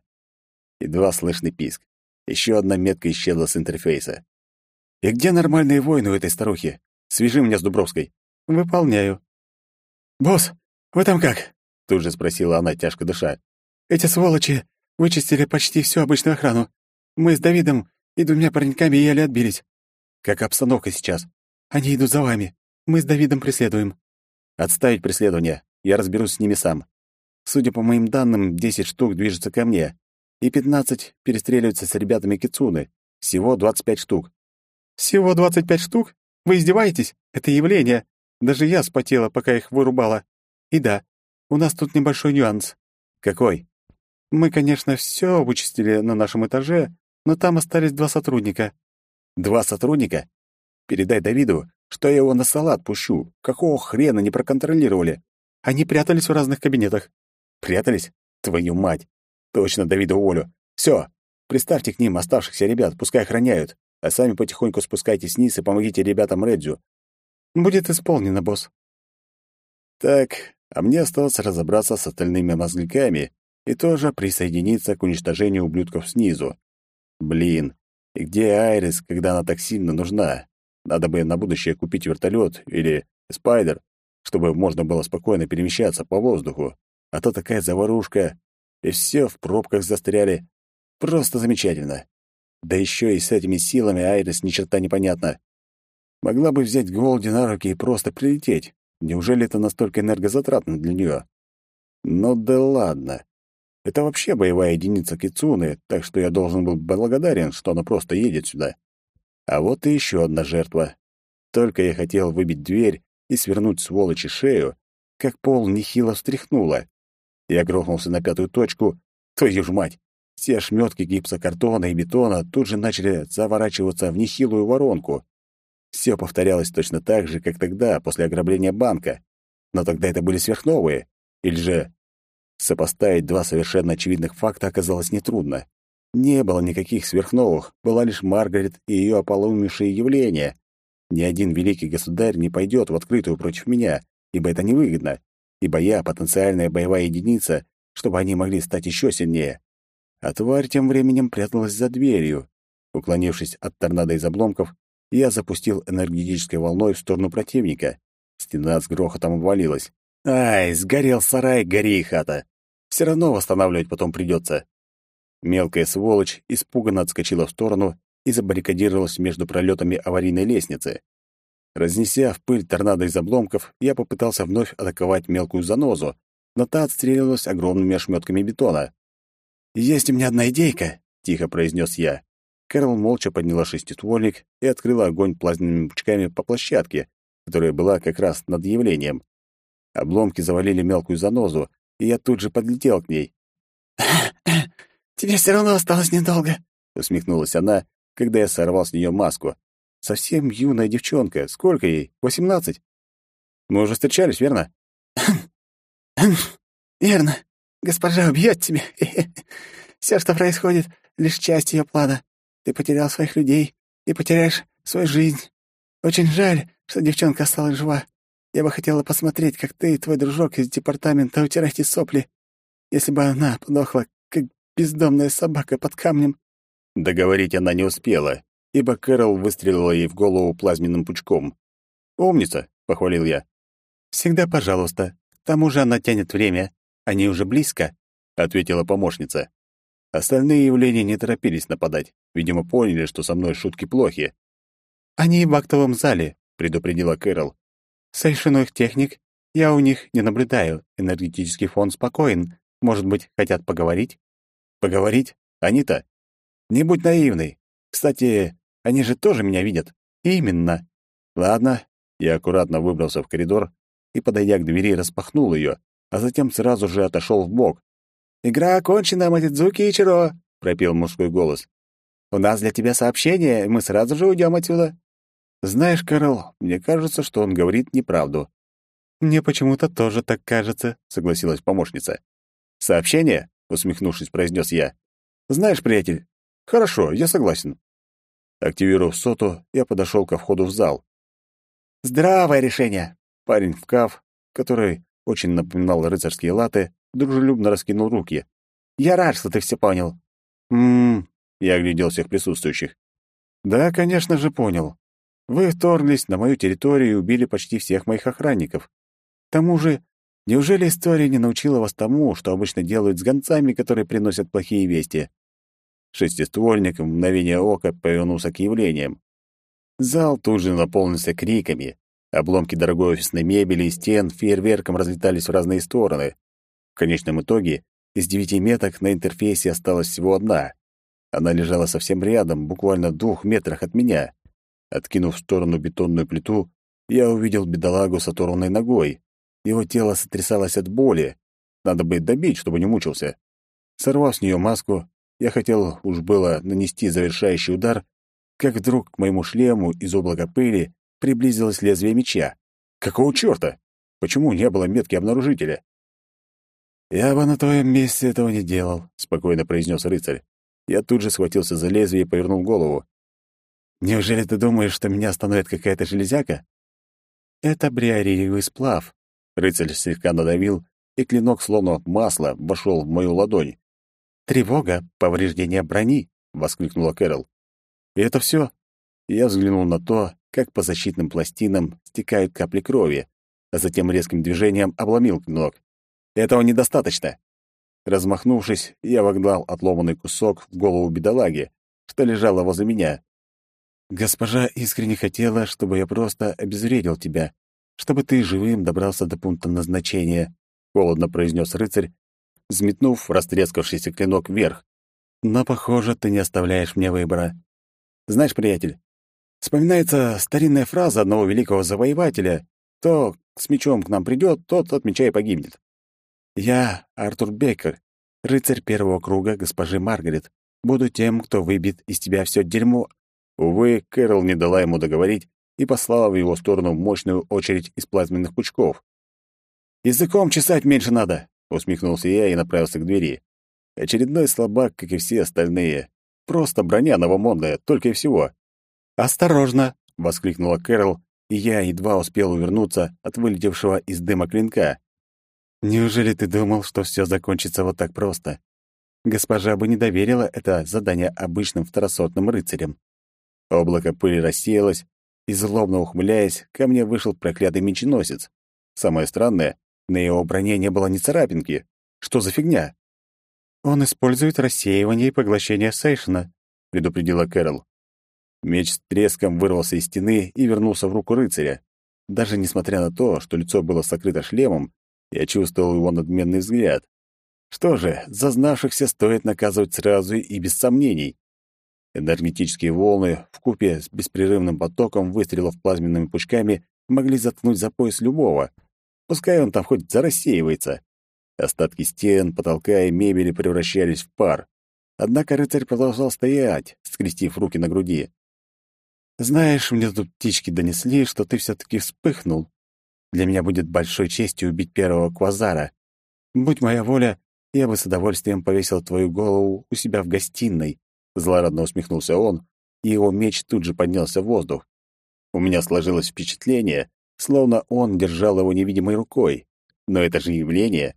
Едва слышный писк. Еще одна метка исчезла с интерфейса. «И где нормальные воины у этой старухи? Свяжи меня с Дубровской». «Выполняю». «Босс, вы там как?» — тут же спросила она, тяжко дыша. «Эти сволочи вычистили почти всю обычную охрану. Мы с Давидом и двумя пареньками еле отбились». «Как обстановка сейчас?» «Они идут за вами. Мы с Давидом преследуем». «Отставить преследование. Я разберусь с ними сам. Судя по моим данным, 10 штук движется ко мне, и 15 перестреливаются с ребятами Кицуны. Всего 25 штук». «Всего 25 штук? Вы издеваетесь? Это явление. Даже я спотела, пока их вырубала. И да, у нас тут небольшой нюанс. Какой? Мы, конечно, все вычистили на нашем этаже, но там остались два сотрудника. Два сотрудника? Передай Давиду, что я его на салат пущу. Какого хрена не проконтролировали? Они прятались в разных кабинетах. Прятались? Твою мать! Точно Давиду уволю. Все, приставьте к ним оставшихся ребят, пускай охраняют, а сами потихоньку спускайтесь вниз и помогите ребятам Реджу. Будет исполнено, босс. Так, а мне осталось разобраться с остальными мозгликами и тоже присоединиться к уничтожению ублюдков снизу. Блин, и где Айрис, когда она так сильно нужна? Надо бы на будущее купить вертолет или спайдер, чтобы можно было спокойно перемещаться по воздуху. А то такая заварушка, и все в пробках застряли. Просто замечательно. Да еще и с этими силами Айрис ни черта непонятно. Могла бы взять Голди на руки и просто прилететь. Неужели это настолько энергозатратно для нее? Ну да ладно. Это вообще боевая единица Кицуны, так что я должен был благодарен, что она просто едет сюда. А вот и еще одна жертва. Только я хотел выбить дверь и свернуть сволочи шею, как пол нехило встряхнуло. Я грохнулся на пятую точку. Твою ж мать! Все ошметки гипсокартона и бетона тут же начали заворачиваться в нехилую воронку. Все повторялось точно так же, как тогда, после ограбления банка. Но тогда это были сверхновые. Или же... Сопоставить два совершенно очевидных факта оказалось нетрудно. Не было никаких сверхновых, была лишь Маргарет и ее ополоумевшие явления. Ни один великий государь не пойдет в открытую против меня, ибо это невыгодно, ибо я — потенциальная боевая единица, чтобы они могли стать еще сильнее. А тварь тем временем пряталась за дверью. Уклонившись от торнадо из обломков, я запустил энергетической волной в сторону противника. Стена с грохотом обвалилась. Ай, сгорел сарай, гори и хата. Все равно восстанавливать потом придется. Мелкая сволочь испуганно отскочила в сторону и забаррикадировалась между пролетами аварийной лестницы. Разнеся в пыль торнадо из обломков, я попытался вновь атаковать мелкую занозу, но та отстрелилась огромными ошметками бетона. «Есть у меня одна идейка», — тихо произнес я. Кэрол молча подняла шестиствольник и открыла огонь плазменными пучками по площадке, которая была как раз над явлением. Обломки завалили мелкую занозу, и я тут же подлетел к ней. <coughs> «Тебе все равно осталось недолго», — усмехнулась она, когда я сорвал с нее маску. «Совсем юная девчонка. Сколько ей? Восемнадцать? Мы уже встречались, верно?» <coughs> «Верно. Госпожа убьет тебя. <laughs> Все, что происходит, — лишь часть ее плана. Ты потерял своих людей и потеряешь свою жизнь. Очень жаль, что девчонка осталась жива. Я бы хотела посмотреть, как ты и твой дружок из департамента утираете сопли. Если бы она подохла, как бездомная собака под камнем». Договорить она не успела, ибо Кэрол выстрелила ей в голову плазменным пучком. «Умница!» — похвалил я. «Всегда пожалуйста. К тому же она тянет время. Они уже близко», — ответила помощница. Остальные явления не торопились нападать. Видимо, поняли, что со мной шутки плохи. «Они в актовом зале», — предупредила Кэрол. «Совершенных техник я у них не наблюдаю. Энергетический фон спокоен. Может быть, хотят поговорить?» «Поговорить? Они-то? Не будь наивной. Кстати, они же тоже меня видят». «Именно». «Ладно». Я аккуратно выбрался в коридор и, подойдя к двери, распахнул ее, а затем сразу же отошел в бок, «Игра окончена, Матидзуки Ичиро», — пропел мужской голос. «У нас для тебя сообщение, и мы сразу же уйдем отсюда». «Знаешь, Кэрол, мне кажется, что он говорит неправду». «Мне почему-то тоже так кажется», — согласилась помощница. «Сообщение?» — усмехнувшись, произнес я. «Знаешь, приятель, хорошо, я согласен». Активировав соту, я подошел ко входу в зал. «Здравое решение!» Парень в каф, который очень напоминал рыцарские латы, дружелюбно раскинул руки. «Я рад, что ты все понял». «М-м-м», я оглядел всех присутствующих. «Да, конечно же, понял. Вы вторглись на мою территорию и убили почти всех моих охранников. К тому же, неужели история не научила вас тому, что обычно делают с гонцами, которые приносят плохие вести?» Шестиствольник в мгновение ока повернулся к явлениям. Зал тут же наполнился криками. Обломки дорогой офисной мебели и стен фейерверком разлетались в разные стороны. Конечном итоге из девяти меток на интерфейсе осталась всего одна. Она лежала совсем рядом, буквально в двух метрах от меня. Откинув в сторону бетонную плиту, я увидел бедолагу с оторванной ногой. Его тело сотрясалось от боли. Надо бы добить, чтобы не мучился. Сорвав с нее маску, я хотел уж было нанести завершающий удар, как вдруг к моему шлему из облака пыли приблизилось лезвие меча. Какого чёрта? Почему не было метки обнаружителя? «Я бы на твоем месте этого не делал», — спокойно произнес рыцарь. Я тут же схватился за лезвие и повернул голову. «Неужели ты думаешь, что меня остановит какая-то железяка?» «Это бриариевый сплав», — рыцарь слегка надавил, и клинок, словно масло, вошел в мою ладонь. «Тревога, повреждение брони!» — воскликнула Кэрол. «И это все?» Я взглянул на то, как по защитным пластинам стекают капли крови, а затем резким движением обломил клинок. Этого недостаточно. Размахнувшись, я вогнал отломанный кусок в голову бедолаги, что лежала возле меня. «Госпожа искренне хотела, чтобы я просто обезвредил тебя, чтобы ты живым добрался до пункта назначения», — холодно произнес рыцарь, взметнув растрескавшийся клинок вверх. «Но, похоже, ты не оставляешь мне выбора. Знаешь, приятель, вспоминается старинная фраза одного великого завоевателя «Кто с мечом к нам придет, тот от меча и погибнет». Я, Артур Беккер, рыцарь первого круга госпожи Маргарет, буду тем, кто выбит из тебя все дерьмо. Увы, Кэрол не дала ему договорить и послала в его сторону мощную очередь из плазменных пучков. «Языком чесать меньше надо!» — усмехнулся я и направился к двери. Очередной слабак, как и все остальные. Просто броня новомодная, только и всего. «Осторожно!» — воскликнула Кэрол, и я едва успел увернуться от вылетевшего из дыма клинка. Неужели ты думал, что все закончится вот так просто? Госпожа бы не доверила это задание обычным второсортным рыцарям. Облако пыли рассеялось, и, злобно ухмыляясь, ко мне вышел проклятый меченосец. Самое странное, на его броне не было ни царапинки. Что за фигня? «Он использует рассеивание и поглощение Сейшена», — предупредила Кэрол. Меч с треском вырвался из стены и вернулся в руку рыцаря. Даже несмотря на то, что лицо было сокрыто шлемом, я чувствовал его надменный взгляд. Что же, зазнавшихся стоит наказывать сразу и без сомнений. Энергетические волны в купе с беспрерывным потоком выстрелов плазменными пучками могли заткнуть за пояс любого. Пускай он там хоть зарассеивается. Остатки стен, потолка и мебели превращались в пар. Однако рыцарь продолжал стоять, скрестив руки на груди. «Знаешь, мне тут птички донесли, что ты все-таки вспыхнул. Для меня будет большой честью убить первого квазара. Будь моя воля, я бы с удовольствием повесил твою голову у себя в гостиной. Злорадно усмехнулся он, и его меч тут же поднялся в воздух. У меня сложилось впечатление, словно он держал его невидимой рукой. Но это же явление.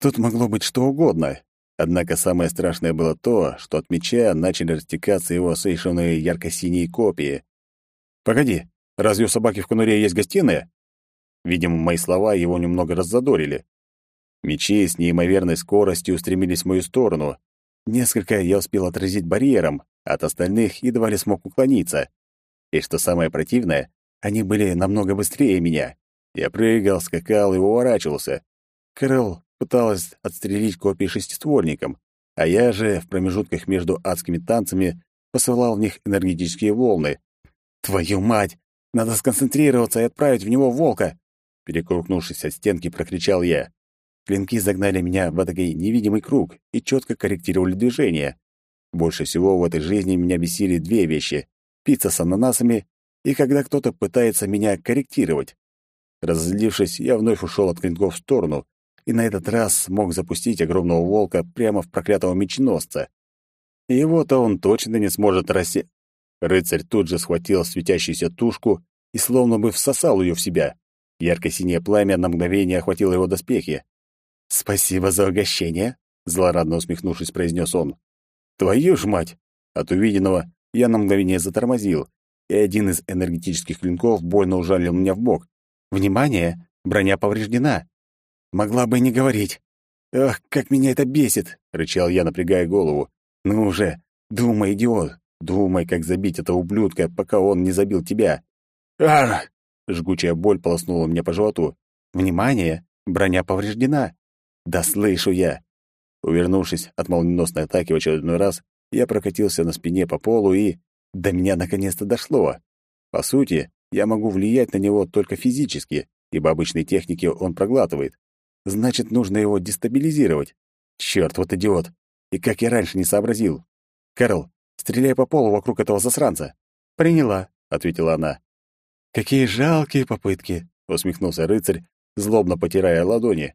Тут могло быть что угодно. Однако самое страшное было то, что от меча начали растекаться его сейшенные ярко-синие копии. «Погоди, разве у собаки в конуре есть гостиная?» Видимо, мои слова его немного раззадорили. Мечи с неимоверной скоростью устремились в мою сторону. Несколько я успел отразить барьером, от остальных едва ли смог уклониться. И что самое противное, они были намного быстрее меня. Я прыгал, скакал и уворачивался. Крыл пыталась отстрелить копии шестиствольником, а я же в промежутках между адскими танцами посылал в них энергетические волны. «Твою мать! Надо сконцентрироваться и отправить в него волка!» Перекрутнувшись от стенки, прокричал я. Клинки загнали меня в такой невидимый круг и четко корректировали движение. Больше всего в этой жизни меня бесили две вещи — пицца с ананасами и когда кто-то пытается меня корректировать. Разозлившись, я вновь ушел от клинков в сторону и на этот раз смог запустить огромного волка прямо в проклятого меченосца. Его-то он точно не сможет рассе... Рыцарь тут же схватил светящуюся тушку и словно бы всосал ее в себя. Ярко-синее пламя на мгновение охватило его доспехи. «Спасибо за угощение», — злорадно усмехнувшись, произнес он. «Твою ж мать!» От увиденного я на мгновение затормозил, и один из энергетических клинков больно ужалил меня в бок. «Внимание! Броня повреждена!» «Могла бы не говорить!» «Ах, как меня это бесит!» — рычал я, напрягая голову. «Ну уже, думай, идиот! Думай, как забить этого ублюдка, пока он не забил тебя!» «Ар!» Жгучая боль полоснула мне по животу. «Внимание! Броня повреждена!» «Да слышу я!» Увернувшись от молниеносной атаки в очередной раз, я прокатился на спине по полу и... До меня наконец-то дошло. По сути, я могу влиять на него только физически, ибо обычной техники он проглатывает. Значит, нужно его дестабилизировать. Черт, вот идиот! И как я раньше не сообразил. «Кэрол, стреляй по полу вокруг этого засранца». «Приняла», — ответила она. «Какие жалкие попытки», — усмехнулся рыцарь, злобно потирая ладони.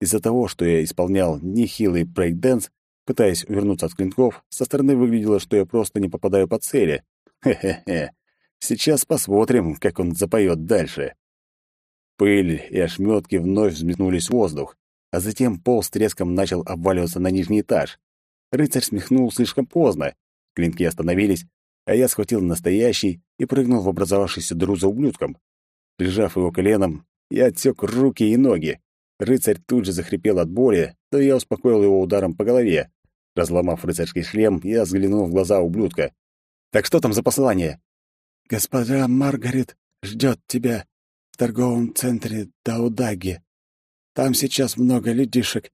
Из-за того, что я исполнял нехилый брейкденс, пытаясь увернуться от клинков, со стороны выглядело, что я просто не попадаю по цели. Хе-хе-хе. Сейчас посмотрим, как он запоет дальше. Пыль и ошметки вновь взметнулись в воздух, а затем пол с треском начал обваливаться на нижний этаж. Рыцарь смехнул слишком поздно. Клинки остановились, а я схватил настоящий и прыгнул в образовавшийся дыру за ублюдком. Прижав его коленом, я отсек руки и ноги. Рыцарь тут же захрипел от боли, но я успокоил его ударом по голове. Разломав рыцарский шлем, я взглянул в глаза ублюдка. «Так что там за послание?» «Госпожа Маргарет ждет тебя в торговом центре Даудаги. Там сейчас много людишек.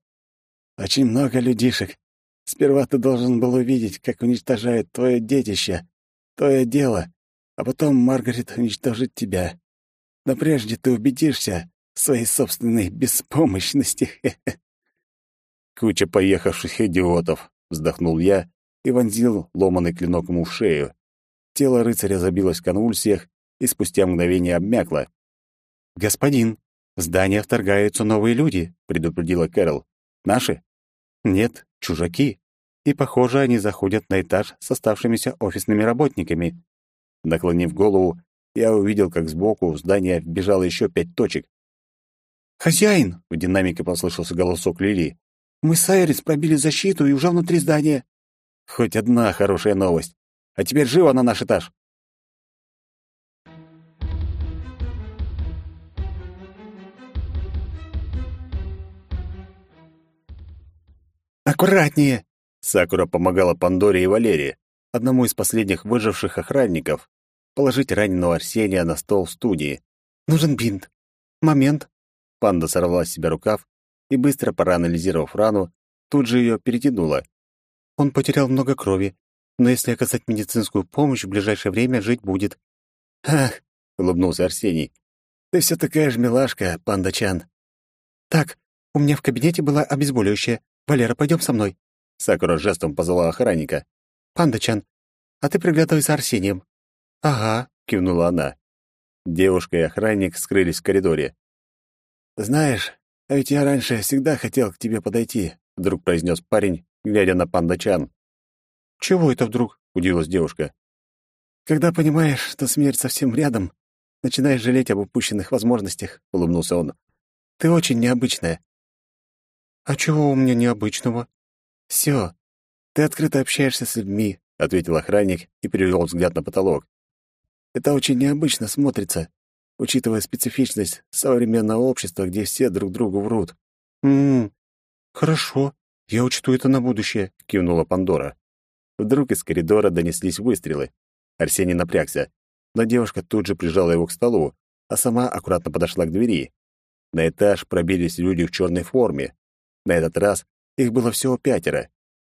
Очень много людишек. Сперва ты должен был увидеть, как уничтожают твое детище, твое дело, а потом Маргарет уничтожит тебя. Но прежде ты убедишься, своей собственной беспомощности. <laughs> Куча поехавших идиотов, вздохнул я и вонзил ломаный клинок ему в шею. Тело рыцаря забилось в конвульсиях и спустя мгновение обмякло. «Господин, в здание вторгаются новые люди», — предупредила Кэрол. «Наши?» «Нет, чужаки. И, похоже, они заходят на этаж с оставшимися офисными работниками». Наклонив голову, я увидел, как сбоку в здание вбежало еще пять точек. «Хозяин!» — в динамике послышался голосок Лили. «Мы с Айрис пробили защиту и уже внутри здания». «Хоть одна хорошая новость. А теперь живо на наш этаж!» «Аккуратнее!» Сакура помогала Пандоре и Валерии, одному из последних выживших охранников, положить раненого Арсения на стол в студии. «Нужен бинт. Момент. Панда сорвала с себя рукав и, быстро проанализировав рану, тут же ее перетянула. Он потерял много крови, но если оказать медицинскую помощь, в ближайшее время жить будет. «Ах!» — улыбнулся Арсений. «Ты все такая же милашка, панда-чан». «Так, у меня в кабинете было обезболивающее. Валера, пойдем со мной». Сакура жестом позвала охранника. «Панда-чан, а ты приглядывай за Арсением». «Ага», — кивнула она. Девушка и охранник скрылись в коридоре. «Знаешь, а ведь я раньше всегда хотел к тебе подойти», — вдруг произнес парень, глядя на пандачан. «Чего это вдруг?» — удивилась девушка. «Когда понимаешь, что смерть совсем рядом, начинаешь жалеть об упущенных возможностях», — улыбнулся он. «Ты очень необычная». «А чего у меня необычного?» «Всё. Ты открыто общаешься с людьми», — ответил охранник и перевел взгляд на потолок. «Это очень необычно смотрится учитывая специфичность современного общества, где все друг другу врут. «М-м, хорошо, я учту это на будущее», — кивнула Пандора. Вдруг из коридора донеслись выстрелы. Арсений напрягся, но девушка тут же прижала его к столу, а сама аккуратно подошла к двери. На этаж пробились люди в черной форме. На этот раз их было всего пятеро.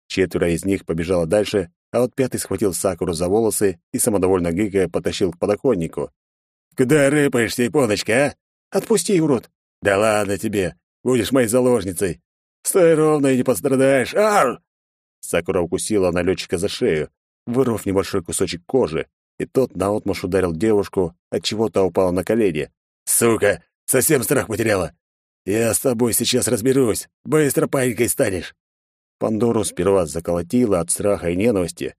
Четверо из них побежало дальше, а вот пятый схватил Сакуру за волосы и, самодовольно гыкая, потащил к подоконнику. Куда рыпаешься, японочка, а? Отпусти, урод. Да ладно тебе, будешь моей заложницей. Стой ровно и не пострадаешь. Ар! Сакура укусила налетчика за шею, вырвав небольшой кусочек кожи, и тот наотмашь ударил девушку, от чего то упала на колени. Сука, совсем страх потеряла. Я с тобой сейчас разберусь. Быстро паинькой станешь. Пандору сперва заколотила от страха и ненависти.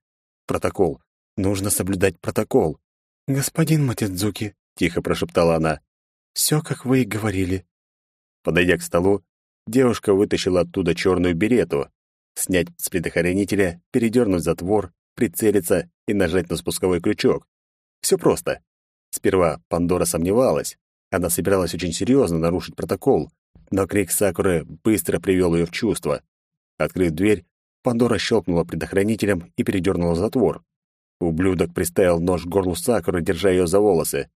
Протокол. Нужно соблюдать протокол. «Господин Матидзуки, тихо прошептала она. Все, как вы и говорили. Подойдя к столу, девушка вытащила оттуда черную берету. Снять с предохранителя, передернуть затвор, прицелиться и нажать на спусковой крючок. Все просто. Сперва Пандора сомневалась. Она собиралась очень серьезно нарушить протокол, но крик Сакуры быстро привел ее в чувство. Открыв дверь, Пандора щелкнула предохранителем и передернула затвор. Ублюдок приставил нож к горлу Сакуры, держа ее за волосы.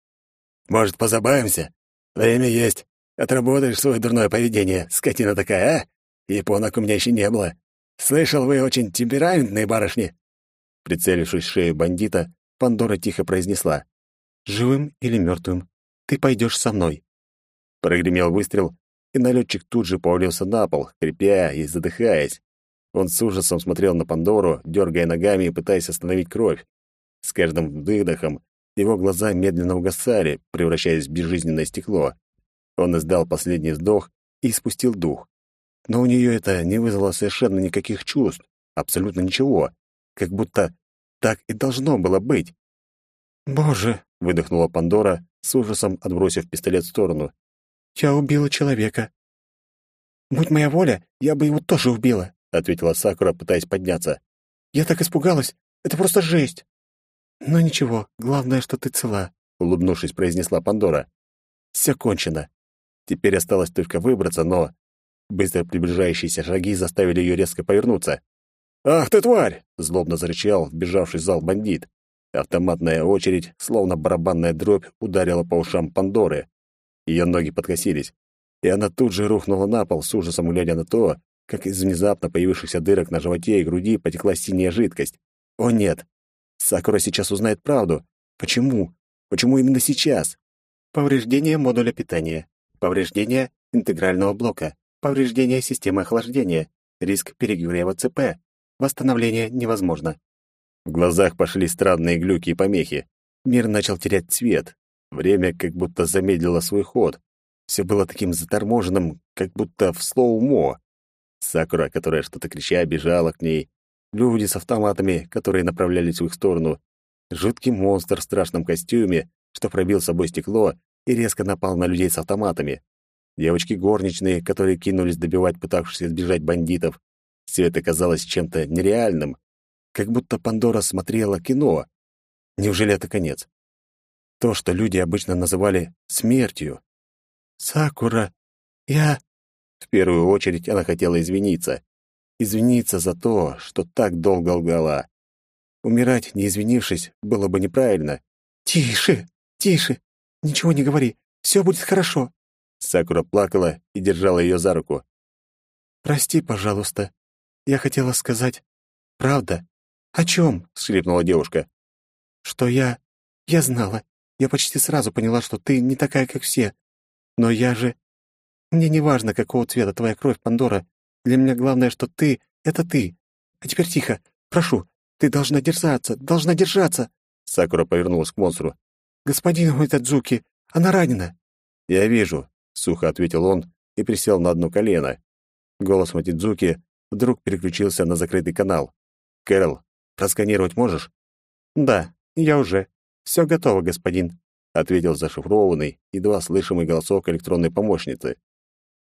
Может, позабавимся? Время есть. Отработаешь свое дурное поведение, скотина такая, а? Японок у меня еще не было. Слышал, вы очень темпераментные барышни». Прицелившись в шею бандита, Пандора тихо произнесла. «Живым или мертвым? Ты пойдешь со мной». Прогремел выстрел, и налетчик тут же повалился на пол, хрипя и задыхаясь. Он с ужасом смотрел на Пандору, дергая ногами и пытаясь остановить кровь. С каждым выдохом его глаза медленно угасали, превращаясь в безжизненное стекло. Он издал последний вздох и спустил дух. Но у нее это не вызвало совершенно никаких чувств, абсолютно ничего, как будто так и должно было быть. «Боже!» — выдохнула Пандора, с ужасом отбросив пистолет в сторону. «Я убила человека». «Будь моя воля, я бы его тоже убила», — ответила Сакура, пытаясь подняться. «Я так испугалась. Это просто жесть». «Но ничего, главное, что ты цела», — улыбнувшись, произнесла Пандора. «Все кончено. Теперь осталось только выбраться, но...» Быстро приближающиеся шаги заставили ее резко повернуться. «Ах ты, тварь!» — злобно зарычал вбежавший в зал бандит. Автоматная очередь, словно барабанная дробь, ударила по ушам Пандоры. Ее ноги подкосились, и она тут же рухнула на пол, с ужасом глядя на то, как из внезапно появившихся дырок на животе и груди потекла синяя жидкость. О нет! Сакура сейчас узнает правду. Почему? Почему именно сейчас? Повреждение модуля питания. Повреждение интегрального блока. Повреждение системы охлаждения. Риск перегрева ЦП. Восстановление невозможно. В глазах пошли странные глюки и помехи. Мир начал терять цвет. Время как будто замедлило свой ход. Все было таким заторможенным, как будто в слоу-мо. Сакура, которая что-то крича, бежала к ней, люди с автоматами, которые направлялись в их сторону, жуткий монстр в страшном костюме, что пробил собой стекло и резко напал на людей с автоматами, девочки горничные, которые кинулись добивать пытавшихся сбежать бандитов. Все это казалось чем-то нереальным, как будто Пандора смотрела кино. Неужели это конец? То, что люди обычно называли смертью. «Сакура, я...» В первую очередь она хотела извиниться извиниться за то, что так долго лгала. Умирать, не извинившись, было бы неправильно. «Тише, тише, ничего не говори, все будет хорошо». Сакура плакала и держала ее за руку. «Прости, пожалуйста. Я хотела сказать... Правда. О чем?» — всхлипнула девушка. «Что я... Я знала. Я почти сразу поняла, что ты не такая, как все. Но я же... Мне не важно, какого цвета твоя кровь, Пандора. Для меня главное, что ты — это ты. А теперь тихо. Прошу, ты должна держаться, должна держаться. Сакура повернулась к монстру. Господин Уитадзуки, она ранена. Я вижу, сухо ответил он и присел на одно колено. Голос Матидзуки вдруг переключился на закрытый канал. Кэрол, просканировать можешь? Да, я уже. Все готово, господин, ответил зашифрованный, едва слышимый голосок электронной помощницы.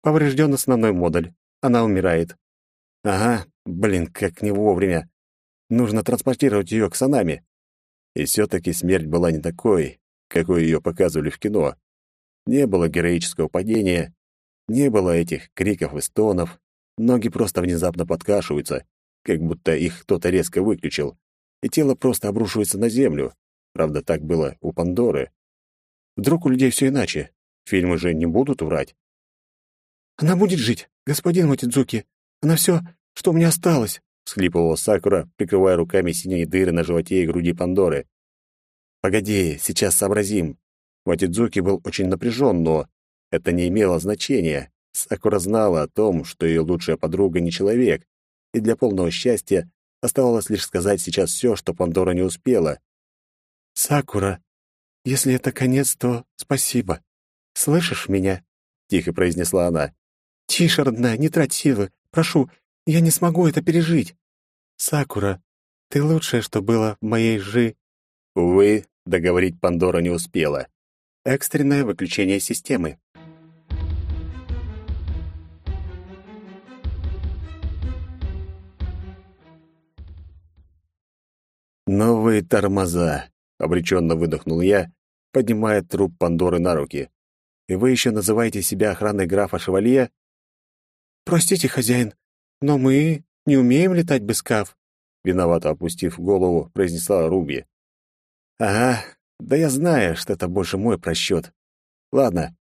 Поврежден основной модуль. Она умирает. Ага, блин, как не вовремя. Нужно транспортировать ее к Санами. И все-таки смерть была не такой, какой ее показывали в кино. Не было героического падения, не было этих криков и стонов, ноги просто внезапно подкашиваются, как будто их кто-то резко выключил, и тело просто обрушивается на землю. Правда, так было у Пандоры. Вдруг у людей все иначе. Фильмы же не будут врать. «Она будет жить, господин Матидзуки. Она все, что у меня осталось», — всхлипывала Сакура, прикрывая руками синие дыры на животе и груди Пандоры. «Погоди, сейчас сообразим». Матидзуки был очень напряжен, но это не имело значения. Сакура знала о том, что ее лучшая подруга не человек, и для полного счастья оставалось лишь сказать сейчас все, что Пандора не успела. «Сакура, если это конец, то спасибо. Слышишь меня?» — тихо произнесла она. «Тише, родная, не трать силы. Прошу, я не смогу это пережить. Сакура, ты лучшее, что было в моей жи...» Увы, договорить Пандора не успела. Экстренное выключение системы. «Новые тормоза!» — обреченно выдохнул я, поднимая труп Пандоры на руки. «И вы еще называете себя охраной графа Шевалье?» «Простите, хозяин, но мы не умеем летать без каф», — виновато опустив голову, произнесла Руби. «Ага, Да я знаю, что это больше мой просчет. Ладно.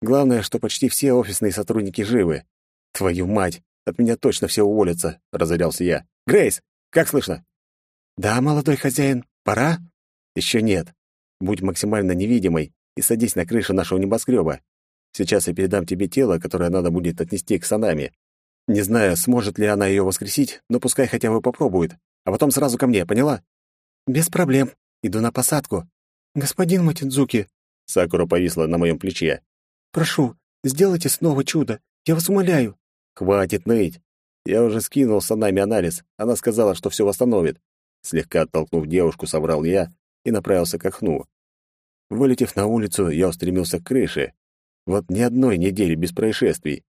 Главное, что почти все офисные сотрудники живы. Твою мать, от меня точно все уволятся, разорялся я. Грейс, как слышно? Да, молодой хозяин, пора? Еще нет. Будь максимально невидимой и садись на крышу нашего небоскреба. Сейчас я передам тебе тело, которое надо будет отнести к Санами. Не знаю, сможет ли она ее воскресить, но пускай хотя бы попробует, а потом сразу ко мне, поняла? Без проблем. Иду на посадку. Господин Матидзуки, Сакура повисла на моем плече. Прошу, сделайте снова чудо. Я вас умоляю. Хватит ныть. Я уже скинул Санами анализ. Она сказала, что все восстановит. Слегка оттолкнув девушку, собрал я и направился к окну. Вылетев на улицу, я устремился к крыше. Вот ни одной недели без происшествий.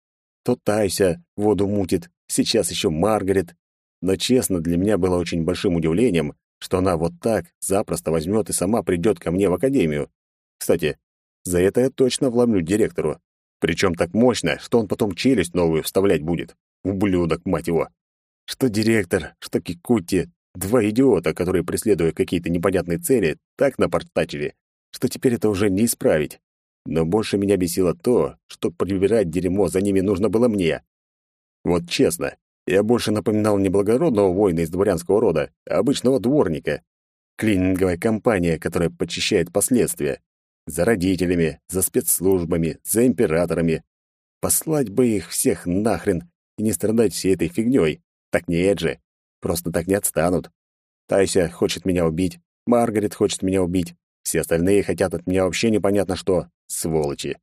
То Тайся воду мутит, сейчас еще Маргарет. Но, честно, для меня было очень большим удивлением, что она вот так запросто возьмет и сама придет ко мне в академию. Кстати, за это я точно вломлю директору. Причем так мощно, что он потом челюсть новую вставлять будет. Ублюдок, мать его. Что директор, что Кикутти. Два идиота, которые, преследуя какие-то непонятные цели, так напортачили, что теперь это уже не исправить. Но больше меня бесило то, что прибирать дерьмо за ними нужно было мне. Вот честно, я больше напоминал не благородного воина из дворянского рода, а обычного дворника. Клининговая компания, которая почищает последствия. За родителями, за спецслужбами, за императорами. Послать бы их всех нахрен и не страдать всей этой фигней. Так нет же. Просто так не отстанут. Тайся хочет меня убить, Маргарет хочет меня убить. Все остальные хотят от меня вообще непонятно что. Сволочи.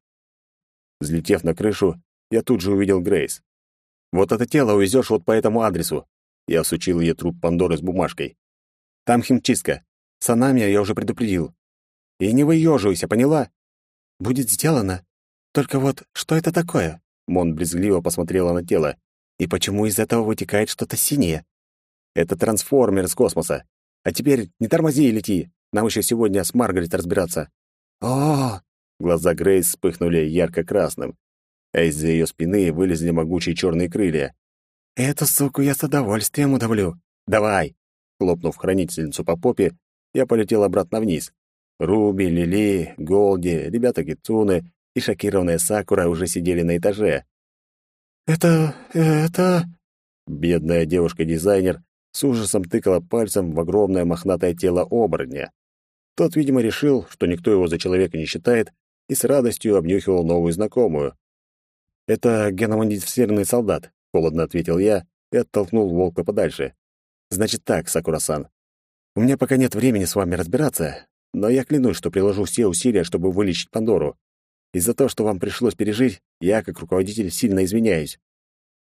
Взлетев на крышу, я тут же увидел Грейс. «Вот это тело увезешь вот по этому адресу». Я всучил ей труп Пандоры с бумажкой. «Там химчистка. Санамия я уже предупредил. И не выёживайся, поняла?» «Будет сделано. Только вот что это такое?» Мон брезгливо посмотрела на тело. «И почему из этого вытекает что-то синее?» «Это трансформер из космоса. А теперь не тормози и лети. Нам еще сегодня с Маргарет разбираться». «О, Глаза Грейс вспыхнули ярко-красным, а из-за ее спины вылезли могучие черные крылья. «Эту суку я с удовольствием удавлю. Давай!» Хлопнув хранительницу по попе, я полетел обратно вниз. Руби, Лили, Голди, ребята Кицуны и шокированная Сакура уже сидели на этаже. «Это... это...» Бедная девушка-дизайнер с ужасом тыкала пальцем в огромное мохнатое тело оборотня. Тот, видимо, решил, что никто его за человека не считает, и с радостью обнюхивал новую знакомую. «Это геномодифицированный солдат», — холодно ответил я и оттолкнул волка подальше. «Значит так, Сакурасан, у меня пока нет времени с вами разбираться, но я клянусь, что приложу все усилия, чтобы вылечить Пандору. Из-за того, что вам пришлось пережить, я, как руководитель, сильно извиняюсь.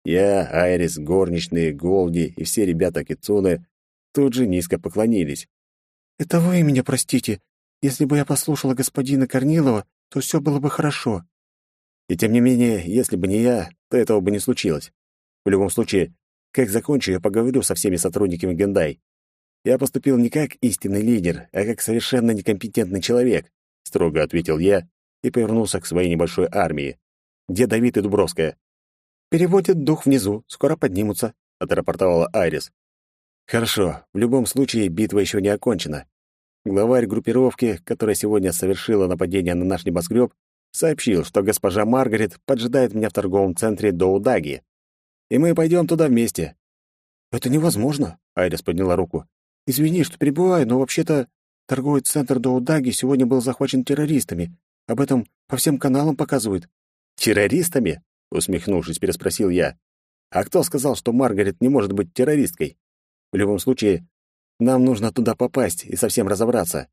Я, Айрис, горничные, Голди и все ребята Кицуны тут же низко поклонились. «Это вы меня простите. Если бы я послушала господина Корнилова, то все было бы хорошо. И тем не менее, если бы не я, то этого бы не случилось. В любом случае, как закончу, я поговорю со всеми сотрудниками Гендай. Я поступил не как истинный лидер, а как совершенно некомпетентный человек, строго ответил я и повернулся к своей небольшой армии. Где Давид и Дубровская? Переводят дух внизу, скоро поднимутся, отрапортовала Айрис. Хорошо, в любом случае битва еще не окончена. Главарь группировки, которая сегодня совершила нападение на наш небоскреб, сообщил, что госпожа Маргарет поджидает меня в торговом центре Доудаги. И мы пойдем туда вместе. Это невозможно, Айрис подняла руку. Извини, что перебиваю, но вообще-то торговый центр Доудаги сегодня был захвачен террористами. Об этом по всем каналам показывают. Террористами? Усмехнувшись, переспросил я. А кто сказал, что Маргарет не может быть террористкой? В любом случае, нам нужно туда попасть и совсем разобраться.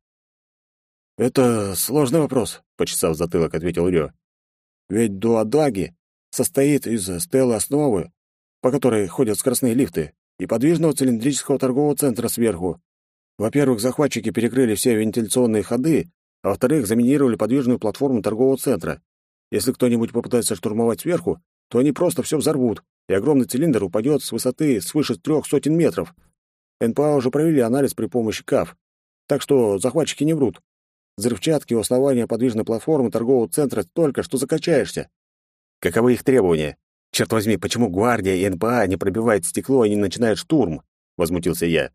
Это сложный вопрос, почесав затылок, ответил Рё. Ведь Дуадаги состоит из стелы основы, по которой ходят скоростные лифты, и подвижного цилиндрического торгового центра сверху. Во-первых, захватчики перекрыли все вентиляционные ходы, а во-вторых, заминировали подвижную платформу торгового центра. Если кто-нибудь попытается штурмовать сверху, то они просто все взорвут, и огромный цилиндр упадет с высоты свыше трех сотен метров. НПА уже провели анализ при помощи КАФ, так что захватчики не врут. Взрывчатки у основания подвижной платформы торгового центра столько, что закачаешься. Каковы их требования? Черт возьми, почему гвардия и НПА не пробивают стекло и не начинают штурм? Возмутился я.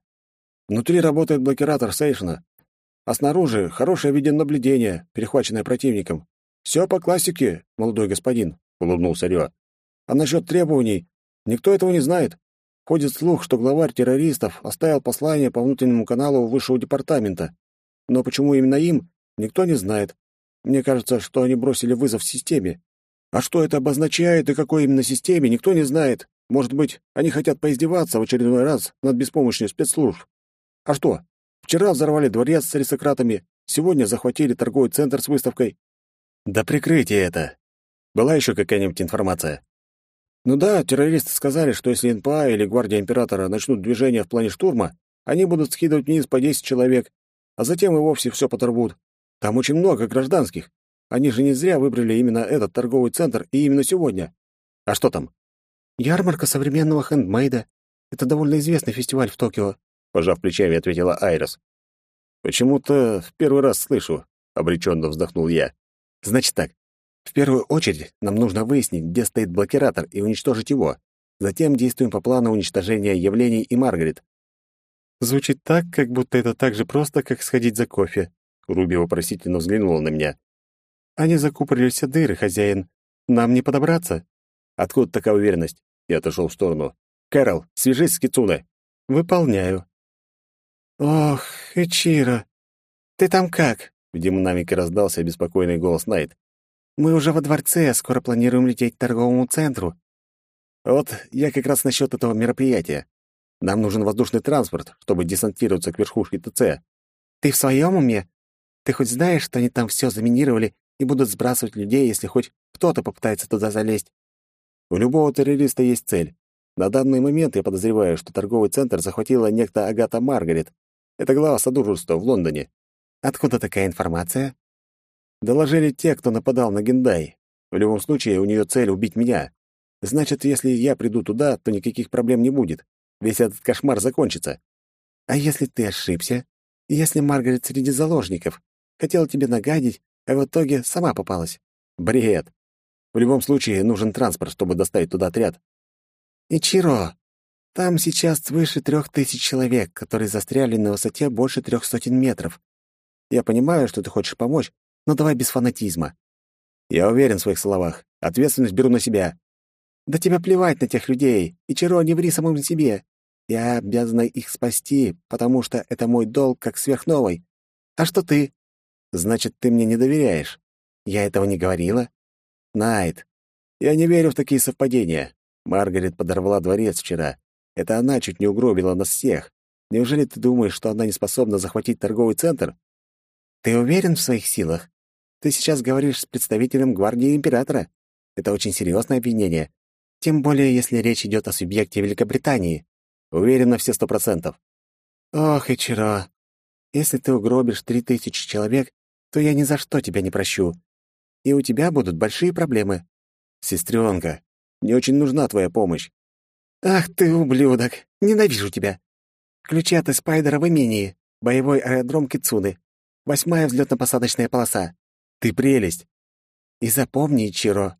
Внутри работает блокиратор сейшена. а снаружи хорошее видеонаблюдение, перехваченное противником. Все по классике, молодой господин, улыбнулся Рё. А насчет требований, никто этого не знает. Ходит слух, что главарь террористов оставил послание по внутреннему каналу высшего департамента. Но почему именно им, никто не знает. Мне кажется, что они бросили вызов системе. А что это обозначает и какой именно системе, никто не знает. Может быть, они хотят поиздеваться в очередной раз над беспомощью спецслужб. А что? Вчера взорвали дворец с аристократами, сегодня захватили торговый центр с выставкой. Да прикрытие это. Была еще какая-нибудь информация? Ну да, террористы сказали, что если НПА или гвардия императора начнут движение в плане штурма, они будут скидывать вниз по 10 человек, а затем и вовсе все поторвут. Там очень много гражданских. Они же не зря выбрали именно этот торговый центр и именно сегодня. А что там? Ярмарка современного хендмейда. Это довольно известный фестиваль в Токио, пожав плечами, ответила Айрос. Почему-то в первый раз слышу, обреченно вздохнул я. Значит так. В первую очередь нам нужно выяснить, где стоит блокиратор и уничтожить его. Затем действуем по плану уничтожения явлений и Маргарет. Звучит так, как будто это так же просто, как сходить за кофе. Руби вопросительно взглянула на меня. Они закупорили все дыры, хозяин. Нам не подобраться. Откуда такая уверенность? Я отошел в сторону. «Кэрол, свяжись с Кицуне». «Выполняю». «Ох, Ичиро, ты там как?» В динамике раздался беспокойный голос Найт. «Мы уже во дворце, скоро планируем лететь к торговому центру». «Вот я как раз насчет этого мероприятия. Нам нужен воздушный транспорт, чтобы десантироваться к верхушке ТЦ». «Ты в своем уме? Ты хоть знаешь, что они там все заминировали и будут сбрасывать людей, если хоть кто-то попытается туда залезть?» У любого террориста есть цель. На данный момент я подозреваю, что торговый центр захватила некто Агата Маргарет. Это глава Содружества в Лондоне. Откуда такая информация? Доложили те, кто нападал на Гендай. В любом случае, у нее цель убить меня. Значит, если я приду туда, то никаких проблем не будет. Весь этот кошмар закончится. А если ты ошибся? Если Маргарет среди заложников? Хотела тебе нагадить, а в итоге сама попалась? Бред. В любом случае, нужен транспорт, чтобы доставить туда отряд. Ичиро, там сейчас свыше трех тысяч человек, которые застряли на высоте больше трех сотен метров. Я понимаю, что ты хочешь помочь, но давай без фанатизма. Я уверен в своих словах. Ответственность беру на себя. Да тебе плевать на тех людей. Ичиро, не ври самому себе. Я обязана их спасти, потому что это мой долг как сверхновой. А что ты? Значит, ты мне не доверяешь. Я этого не говорила. Найт, я не верю в такие совпадения. Маргарет подорвала дворец вчера. Это она чуть не угробила нас всех. Неужели ты думаешь, что она не способна захватить торговый центр? Ты уверен в своих силах? Ты сейчас говоришь с представителем гвардии императора. Это очень серьезное обвинение. Тем более, если речь идет о субъекте Великобритании. Уверен на все сто процентов. Ох, Ичиро, если ты угробишь три тысячи человек, то я ни за что тебя не прощу и у тебя будут большие проблемы. Сестренка, мне очень нужна твоя помощь. Ах ты, ублюдок! Ненавижу тебя! Ключи от Спайдера в имении. Боевой аэродром Кицуны. Восьмая взлетно-посадочная полоса. Ты прелесть. И запомни, Чиро,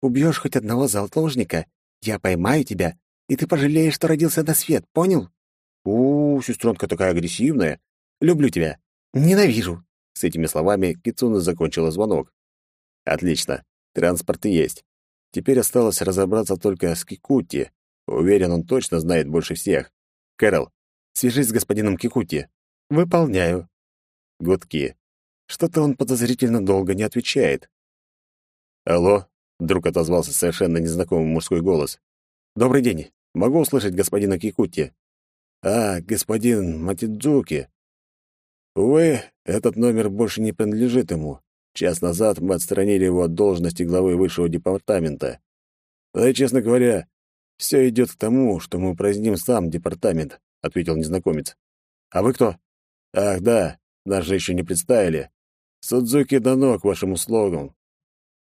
убьешь хоть одного заложника, я поймаю тебя, и ты пожалеешь, что родился на свет, понял? У, -у сестренка такая агрессивная. Люблю тебя. Ненавижу. С этими словами Кицуна закончила звонок. Отлично. Транспорт есть. Теперь осталось разобраться только с Кикути. Уверен, он точно знает больше всех. Кэрол, свяжись с господином Кикути. Выполняю. Гудки. Что-то он подозрительно долго не отвечает. Алло, вдруг отозвался совершенно незнакомый мужской голос. Добрый день. Могу услышать господина Кикути? А, господин Матидзуки. Увы, этот номер больше не принадлежит ему. Час назад мы отстранили его от должности главы высшего департамента. Да и, честно говоря, все идет к тому, что мы упраздним сам департамент, ответил незнакомец. А вы кто? Ах, да, нас же еще не представили. Судзуки Дано к вашим услугам.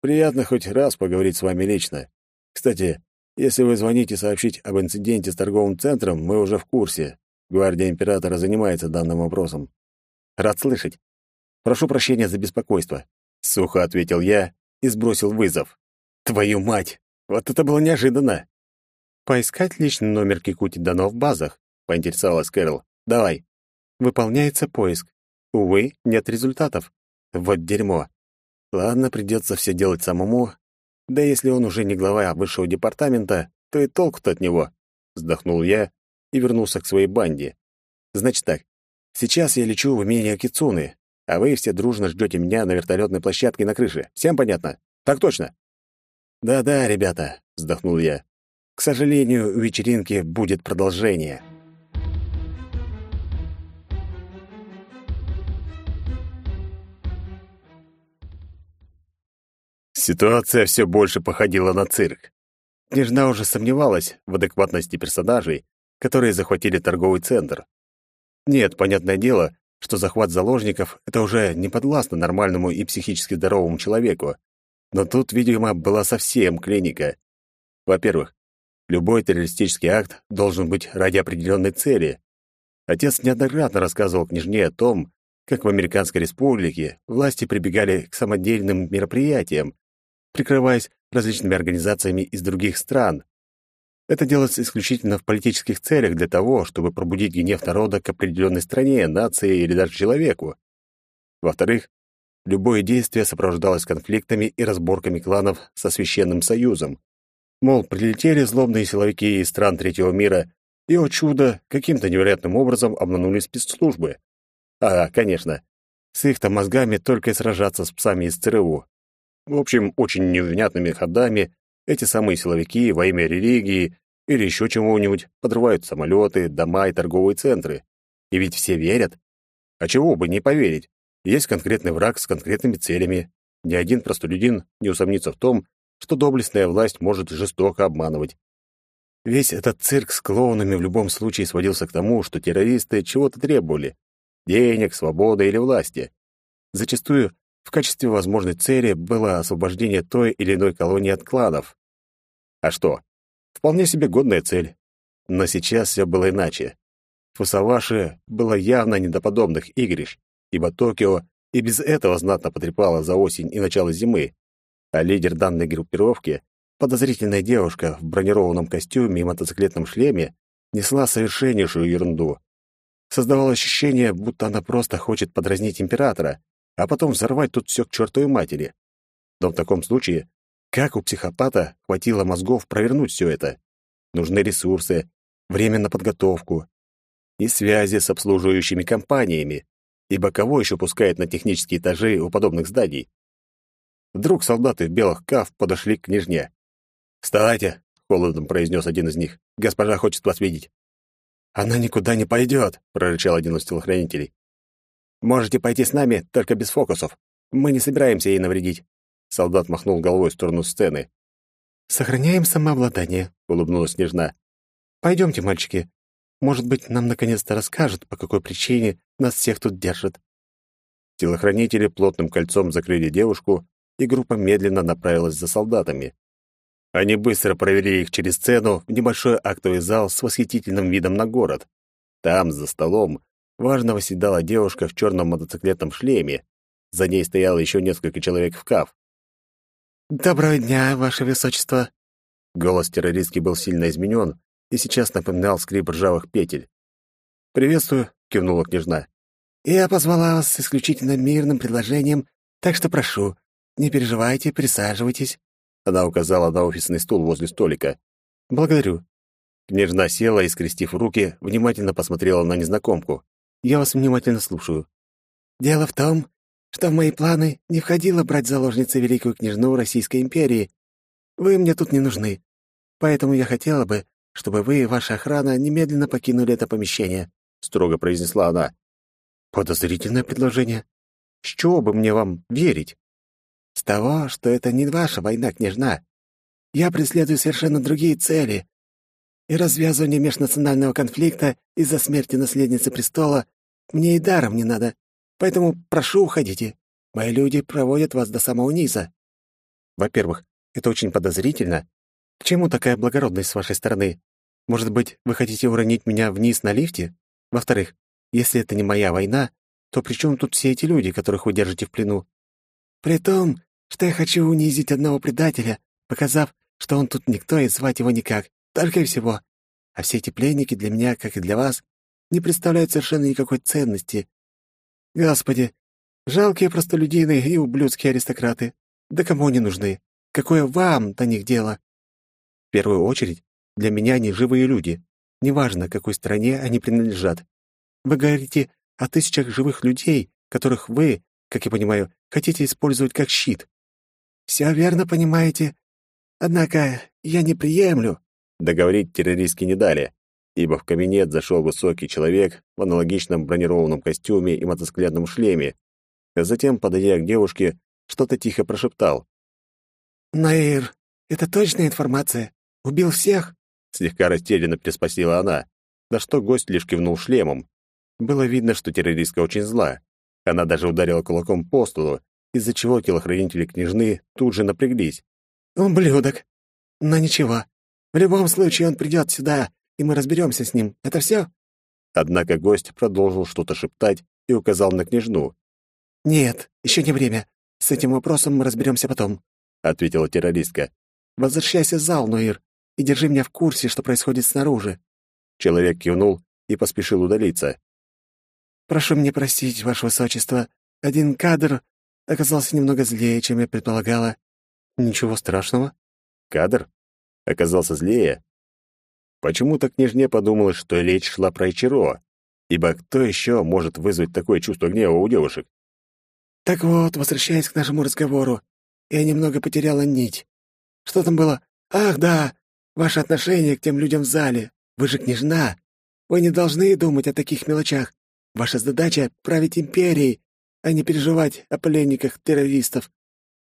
Приятно хоть раз поговорить с вами лично. Кстати, если вы звоните сообщить об инциденте с торговым центром, мы уже в курсе. Гвардия императора занимается данным вопросом. Рад слышать. Прошу прощения за беспокойство. Сухо ответил я и сбросил вызов. Твою мать! Вот это было неожиданно. Поискать личный номер Кикути Дано в базах, поинтересовалась Кэрол. Давай. Выполняется поиск. Увы, нет результатов. Вот дерьмо. Ладно, придется все делать самому. Да если он уже не глава высшего департамента, то и толку-то от него. Вздохнул я и вернулся к своей банде. Значит так, сейчас я лечу в имение Кицуны, а вы все дружно ждете меня на вертолетной площадке на крыше. Всем понятно? Так точно. Да-да, ребята, вздохнул я. К сожалению, у вечеринки будет продолжение. Ситуация все больше походила на цирк. Княжна уже сомневалась в адекватности персонажей, которые захватили торговый центр. Нет, понятное дело, что захват заложников — это уже не подвластно нормальному и психически здоровому человеку. Но тут, видимо, была совсем клиника. Во-первых, любой террористический акт должен быть ради определенной цели. Отец неоднократно рассказывал княжне о том, как в Американской республике власти прибегали к самодельным мероприятиям, прикрываясь различными организациями из других стран. Это делается исключительно в политических целях для того, чтобы пробудить гнев народа к определенной стране, нации или даже человеку. Во-вторых, любое действие сопровождалось конфликтами и разборками кланов со Священным Союзом. Мол, прилетели злобные силовики из стран третьего мира и, о чудо, каким-то невероятным образом обманули спецслужбы. А, конечно, с их-то мозгами только и сражаться с псами из ЦРУ. В общем, очень невнятными ходами эти самые силовики во имя религии или еще чего-нибудь подрывают самолеты, дома и торговые центры. И ведь все верят. А чего бы не поверить? Есть конкретный враг с конкретными целями. Ни один простолюдин не усомнится в том, что доблестная власть может жестоко обманывать. Весь этот цирк с клоунами в любом случае сводился к тому, что террористы чего-то требовали — денег, свободы или власти. Зачастую в качестве возможной цели было освобождение той или иной колонии от кланов. А что? Вполне себе годная цель. Но сейчас все было иначе. Фусаваши было явно не до игрищ, ибо Токио и без этого знатно потрепало за осень и начало зимы, а лидер данной группировки, подозрительная девушка в бронированном костюме и мотоциклетном шлеме, несла совершеннейшую ерунду. Создавалось ощущение, будто она просто хочет подразнить императора, а потом взорвать тут все к чертовой матери. Но в таком случае, как у психопата хватило мозгов провернуть все это? Нужны ресурсы, время на подготовку и связи с обслуживающими компаниями, ибо кого еще пускает на технические этажи у подобных зданий? Вдруг солдаты в белых каф подошли к княжне. «Вставайте!» — холодом произнес один из них. «Госпожа хочет вас видеть». «Она никуда не пойдет!» — прорычал один из телохранителей. Можете пойти с нами, только без фокусов. Мы не собираемся ей навредить. Солдат махнул головой в сторону сцены. Сохраняем самообладание, улыбнулась Снежна. Пойдемте, мальчики. Может быть, нам наконец-то расскажут, по какой причине нас всех тут держат. Телохранители плотным кольцом закрыли девушку, и группа медленно направилась за солдатами. Они быстро провели их через сцену в небольшой актовый зал с восхитительным видом на город. Там, за столом, важно восседала девушка в черном мотоциклетном шлеме. За ней стояло еще несколько человек в каф. «Доброго дня, ваше высочество!» Голос террористки был сильно изменен и сейчас напоминал скрип ржавых петель. «Приветствую», — кивнула княжна. «Я позвала вас с исключительно мирным предложением, так что прошу, не переживайте, присаживайтесь». Она указала на офисный стул возле столика. «Благодарю». Княжна села и, скрестив руки, внимательно посмотрела на незнакомку. Я вас внимательно слушаю. Дело в том, что в мои планы не входило брать заложницей великую княжну Российской империи. Вы мне тут не нужны. Поэтому я хотела бы, чтобы вы и ваша охрана немедленно покинули это помещение», — строго произнесла она. «Подозрительное предложение. С чего бы мне вам верить?» «С того, что это не ваша война, княжна. Я преследую совершенно другие цели, и развязывание межнационального конфликта из-за смерти наследницы престола мне и даром не надо. Поэтому прошу, уходите. Мои люди проводят вас до самого низа. Во-первых, это очень подозрительно. К чему такая благородность с вашей стороны? Может быть, вы хотите уронить меня вниз на лифте? Во-вторых, если это не моя война, то при чем тут все эти люди, которых вы держите в плену? При том, что я хочу унизить одного предателя, показав, что он тут никто и звать его никак. Только и всего. А все эти пленники для меня, как и для вас, не представляют совершенно никакой ценности. Господи, жалкие простолюдины и ублюдские аристократы. Да кому они нужны? Какое вам до них дело? В первую очередь, для меня они живые люди. Неважно, какой стране они принадлежат. Вы говорите о тысячах живых людей, которых вы, как я понимаю, хотите использовать как щит. Все верно понимаете. Однако я не приемлю. Договорить террористки не дали, ибо в кабинет зашел высокий человек в аналогичном бронированном костюме и мотоциклетном шлеме, а затем, подойдя к девушке, что-то тихо прошептал. «Наир, это точная информация? Убил всех?» Слегка растерянно приспросила она, на что гость лишь кивнул шлемом. Было видно, что террористка очень зла. Она даже ударила кулаком по столу, из-за чего телохранители княжны тут же напряглись. «Ублюдок! Но ничего. В любом случае он придет сюда, и мы разберемся с ним. Это все?» Однако гость продолжил что-то шептать и указал на княжну. «Нет, еще не время. С этим вопросом мы разберемся потом», — ответила террористка. «Возвращайся в зал, Нуир, и держи меня в курсе, что происходит снаружи». Человек кивнул и поспешил удалиться. «Прошу меня простить, ваше высочество. Один кадр оказался немного злее, чем я предполагала». «Ничего страшного». «Кадр? Оказался злее?» Почему-то княжне подумалось, что речь шла про Ичиро, ибо кто еще может вызвать такое чувство гнева у девушек? «Так вот, возвращаясь к нашему разговору, я немного потеряла нить. Что там было? Ах, да, ваше отношение к тем людям в зале. Вы же княжна. Вы не должны думать о таких мелочах. Ваша задача — править империей, а не переживать о пленниках террористов.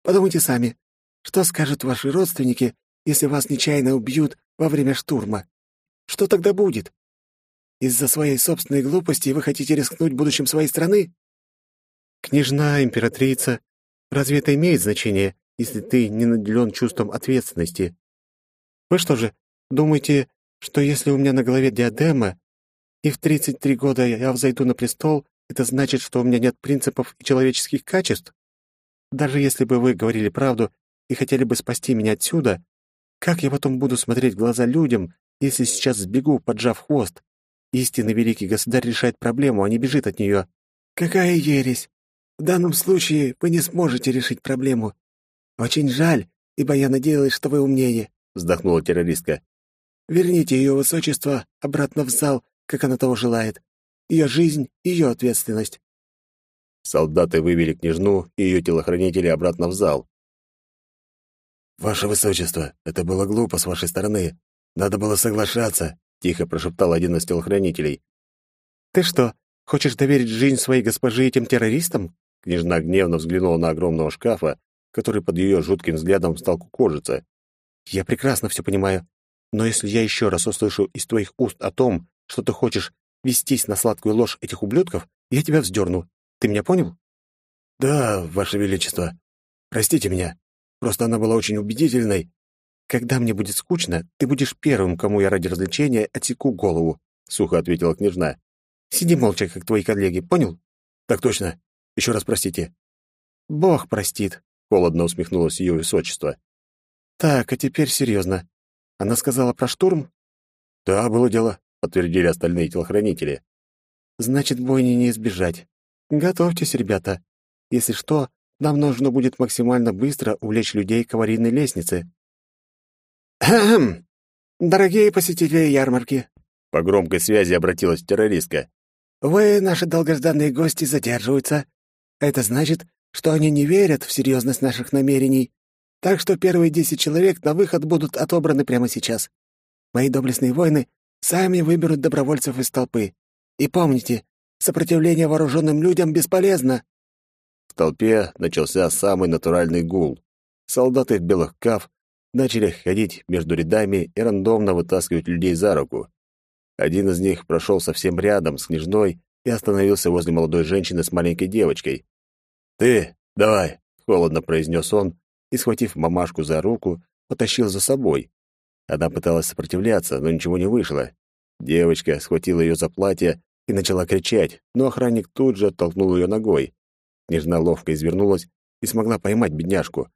Подумайте сами, что скажут ваши родственники, если вас нечаянно убьют во время штурма? Что тогда будет? Из-за своей собственной глупости вы хотите рискнуть будущим своей страны? Княжна, императрица, разве это имеет значение, если ты не наделен чувством ответственности? Вы что же, думаете, что если у меня на голове диадема, и в 33 года я взойду на престол, это значит, что у меня нет принципов и человеческих качеств? Даже если бы вы говорили правду и хотели бы спасти меня отсюда, как я потом буду смотреть в глаза людям, если сейчас сбегу, поджав хвост? Истинный великий государь решает проблему, а не бежит от нее. Какая ересь! В данном случае вы не сможете решить проблему. Очень жаль, ибо я надеялась, что вы умнее, вздохнула террористка. Верните ее высочество обратно в зал как она того желает. Ее жизнь — ее ответственность. Солдаты вывели княжну и ее телохранители обратно в зал. «Ваше высочество, это было глупо с вашей стороны. Надо было соглашаться», — тихо прошептал один из телохранителей. «Ты что, хочешь доверить жизнь своей госпожи этим террористам?» Княжна гневно взглянула на огромного шкафа, который под ее жутким взглядом стал кукожиться. «Я прекрасно все понимаю. Но если я еще раз услышу из твоих уст о том, что ты хочешь вестись на сладкую ложь этих ублюдков, я тебя вздерну. Ты меня понял? Да, ваше величество. Простите меня. Просто она была очень убедительной. Когда мне будет скучно, ты будешь первым, кому я ради развлечения отсеку голову, сухо ответила княжна. Сиди молча, как твои коллеги, понял? Так точно. Еще раз простите. Бог простит, холодно усмехнулось ее высочество. Так, а теперь серьезно. Она сказала про штурм? Да, было дело подтвердили остальные телохранители. Значит, бойни не избежать. Готовьтесь, ребята. Если что, нам нужно будет максимально быстро увлечь людей к аварийной лестнице. Хм. Дорогие посетители ярмарки, по громкой связи обратилась террористка. Вы, наши долгожданные гости, задерживаются. Это значит, что они не верят в серьезность наших намерений. Так что первые десять человек на выход будут отобраны прямо сейчас. Мои доблестные воины Сами выберут добровольцев из толпы. И помните, сопротивление вооруженным людям бесполезно. В толпе начался самый натуральный гул. Солдаты в белых каф начали ходить между рядами и рандомно вытаскивать людей за руку. Один из них прошел совсем рядом с княжной и остановился возле молодой женщины с маленькой девочкой. «Ты, давай!» — холодно произнес он и, схватив мамашку за руку, потащил за собой. Она пыталась сопротивляться, но ничего не вышло. Девочка схватила ее за платье и начала кричать, но охранник тут же оттолкнул ее ногой. Княжна ловко извернулась и смогла поймать бедняжку.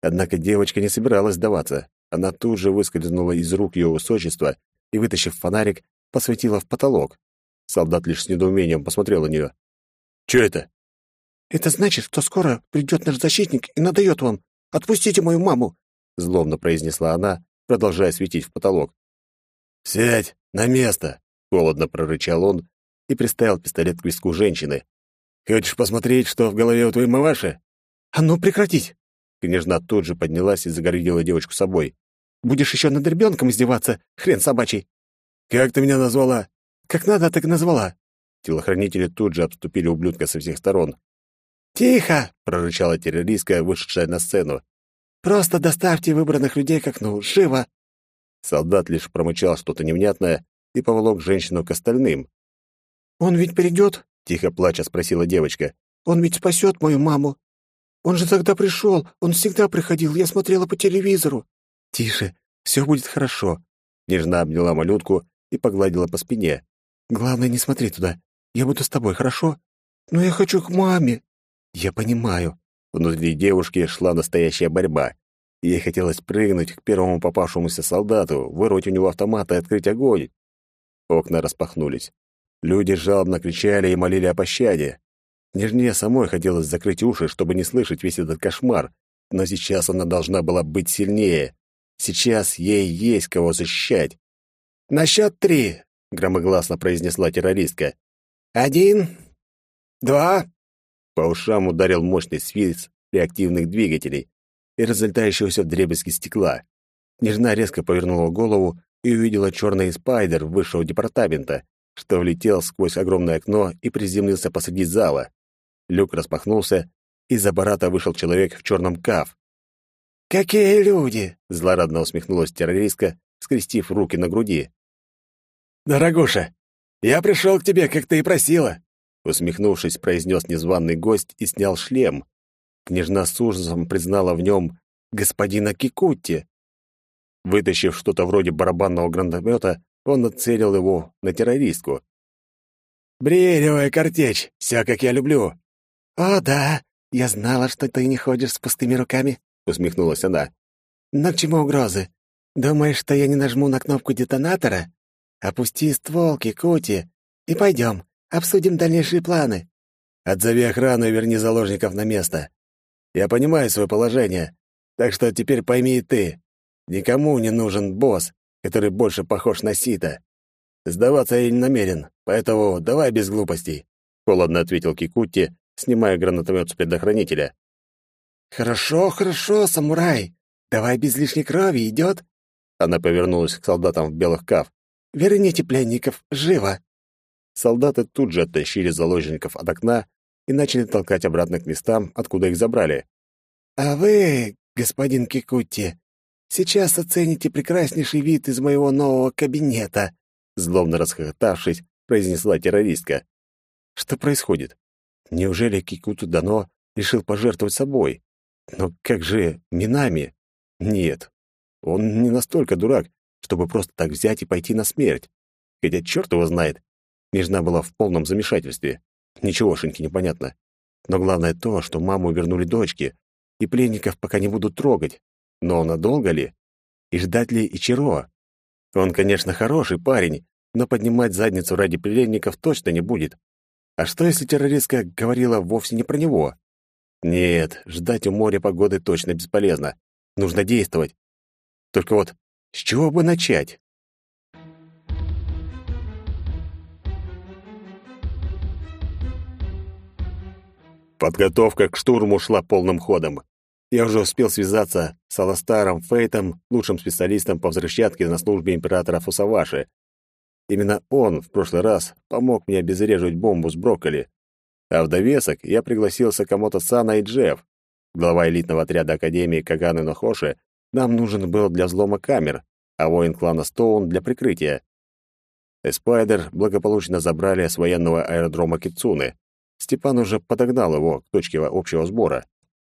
Однако девочка не собиралась сдаваться. Она тут же выскользнула из рук ее высочества и, вытащив фонарик, посветила в потолок. Солдат лишь с недоумением посмотрел на нее. «Чё это?» Это значит, что скоро придет наш защитник и надает вам. Отпустите мою маму!» — злобно произнесла она, продолжая светить в потолок. «Сядь на место!» — холодно прорычал он и приставил пистолет к виску женщины. «Хочешь посмотреть, что в голове у твоей мамаши?» «А ну, прекратить!» Княжна тут же поднялась и загородила девочку собой. «Будешь еще над ребенком издеваться, хрен собачий!» «Как ты меня назвала?» «Как надо, так и назвала!» Телохранители тут же обступили ублюдка со всех сторон. «Тихо!» — прорычала террористка, вышедшая на сцену. «Просто доставьте выбранных людей к окну. Живо!» Солдат лишь промычал что-то невнятное и поволок женщину к остальным. «Он ведь придет?» — тихо плача спросила девочка. «Он ведь спасет мою маму. Он же тогда пришел, он всегда приходил, я смотрела по телевизору». «Тише, все будет хорошо». Нежно обняла малютку и погладила по спине. «Главное, не смотри туда. Я буду с тобой, хорошо? Но я хочу к маме». «Я понимаю». Внутри девушки шла настоящая борьба. Ей хотелось прыгнуть к первому попавшемуся солдату, вырвать у него автомат и открыть огонь. Окна распахнулись. Люди жалобно кричали и молили о пощаде. Нежнее самой хотелось закрыть уши, чтобы не слышать весь этот кошмар, но сейчас она должна была быть сильнее. Сейчас ей есть кого защищать. «На счет три!» — громогласно произнесла террористка. «Один, два...» По ушам ударил мощный свист реактивных двигателей и разлетающегося вдребезги стекла. Нежна резко повернула голову и увидела черный спайдер высшего департамента, что влетел сквозь огромное окно и приземлился посреди зала. Люк распахнулся, из аппарата вышел человек в черном каф. «Какие люди!» — злорадно усмехнулась террористка, скрестив руки на груди. «Дорогуша, я пришел к тебе, как ты и просила!» Усмехнувшись, произнес незваный гость и снял шлем. Княжна с ужасом признала в нем господина Кикутти. Вытащив что-то вроде барабанного гранатомета, он нацелил его на террористку. «Бриелевая картечь, все как я люблю!» «О, да, я знала, что ты не ходишь с пустыми руками», — усмехнулась она. «Но к чему угрозы? Думаешь, что я не нажму на кнопку детонатора? Опусти ствол, Кикути, и пойдем, обсудим дальнейшие планы». «Отзови охрану и верни заложников на место. Я понимаю свое положение, так что теперь пойми и ты. Никому не нужен босс, который больше похож на сито. Сдаваться я не намерен, поэтому давай без глупостей», — холодно ответил Кикутти, снимая гранатомет с предохранителя. «Хорошо, хорошо, самурай. Давай без лишней крови, идет?» Она повернулась к солдатам в белых каф. «Верните пленников, живо!» Солдаты тут же оттащили заложников от окна и начали толкать обратно к местам, откуда их забрали. «А вы, господин Кикутти, сейчас оцените прекраснейший вид из моего нового кабинета», злобно расхохотавшись, произнесла террористка. Что происходит? Неужели Кикуту Дано решил пожертвовать собой? Но как же Минами? Нет, он не настолько дурак, чтобы просто так взять и пойти на смерть. Хотя черт его знает. Нежна была в полном замешательстве. Ничегошеньки непонятно. Но главное то, что маму вернули дочки, и пленников пока не будут трогать. Но надолго ли? И ждать ли Ичиро? Он, конечно, хороший парень, но поднимать задницу ради пленников точно не будет. А что, если террористка говорила вовсе не про него? Нет, ждать у моря погоды точно бесполезно. Нужно действовать. Только вот с чего бы начать? Подготовка к штурму шла полным ходом. Я уже успел связаться с Аластаром Фейтом, лучшим специалистом по взрывчатке на службе императора Фусаваши. Именно он в прошлый раз помог мне обезвреживать бомбу с брокколи. А в довесок я пригласил Сакамото Сана и Джефф. Глава элитного отряда Академии Каганы Нохоши нам нужен был для взлома камер, а воин клана Стоун для прикрытия. Эспайдер благополучно забрали с военного аэродрома Кицуны. Степан уже подогнал его к точке общего сбора.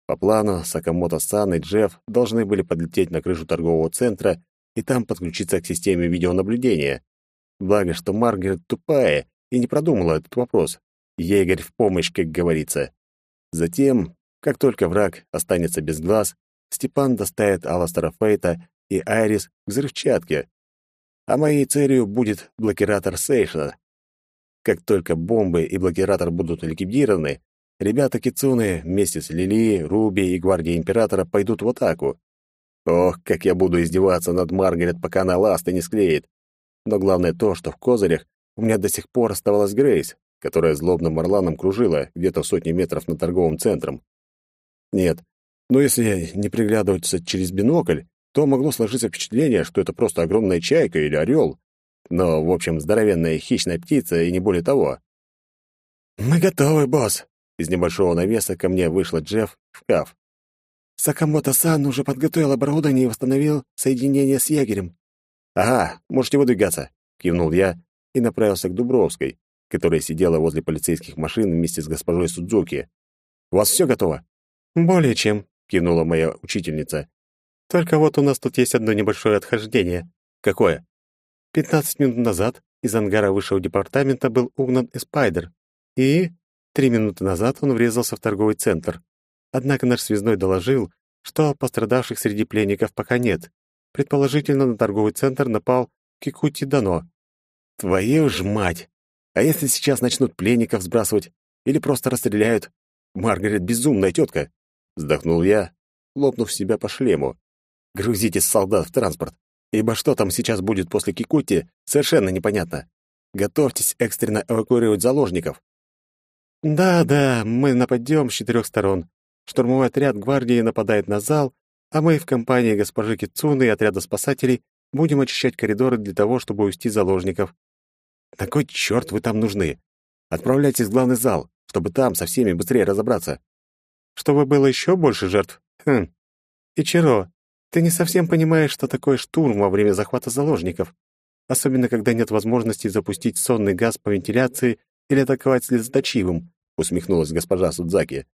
По плану, Сакамото-сан и Джефф должны были подлететь на крышу торгового центра и там подключиться к системе видеонаблюдения. Благо, что Маргарет тупая и не продумала этот вопрос. Егорь в помощь, как говорится. Затем, как только враг останется без глаз, Степан доставит Аластера Фейта и Айрис к взрывчатке. А моей целью будет блокиратор Сейшна. Как только бомбы и блокиратор будут ликвидированы, ребята Кицуны вместе с Лили, Руби и гвардией императора пойдут в атаку. Ох, как я буду издеваться над Маргарет, пока она ласты не склеит. Но главное то, что в козырях у меня до сих пор оставалась Грейс, которая злобным орланом кружила где-то в сотни метров над торговым центром. Нет, но если не приглядываться через бинокль, то могло сложиться впечатление, что это просто огромная чайка или орел. Но, в общем, здоровенная хищная птица и не более того. «Мы готовы, босс!» Из небольшого навеса ко мне вышла Джефф в каф. Сакамото-сан уже подготовил оборудование и восстановил соединение с егерем. «Ага, можете выдвигаться», — кивнул я и направился к Дубровской, которая сидела возле полицейских машин вместе с госпожой Судзуки. «У вас все готово?» «Более чем», — кивнула моя учительница. «Только вот у нас тут есть одно небольшое отхождение». «Какое?» «Пятнадцать минут назад из ангара высшего департамента был угнан Эспайдер, и три минуты назад он врезался в торговый центр. Однако наш связной доложил, что пострадавших среди пленников пока нет. Предположительно, на торговый центр напал Кикути Дано. Твою ж мать! А если сейчас начнут пленников сбрасывать? Или просто расстреляют? Маргарет безумная тетка! Вздохнул я, лопнув себя по шлему. Грузите солдат в транспорт, ибо что там сейчас будет после Кикути, совершенно непонятно. Готовьтесь экстренно эвакуировать заложников. Да-да, мы нападем с четырех сторон. Штурмовой отряд гвардии нападает на зал, а мы в компании госпожи Кицуны и отряда спасателей будем очищать коридоры для того, чтобы увести заложников. На кой черт вы там нужны? Отправляйтесь в главный зал, чтобы там со всеми быстрее разобраться. Чтобы было еще больше жертв? Хм. Ичиро, ты не совсем понимаешь, что такое штурм во время захвата заложников. Особенно, когда нет возможности запустить сонный газ по вентиляции или атаковать слезоточивым, усмехнулась госпожа Судзаки.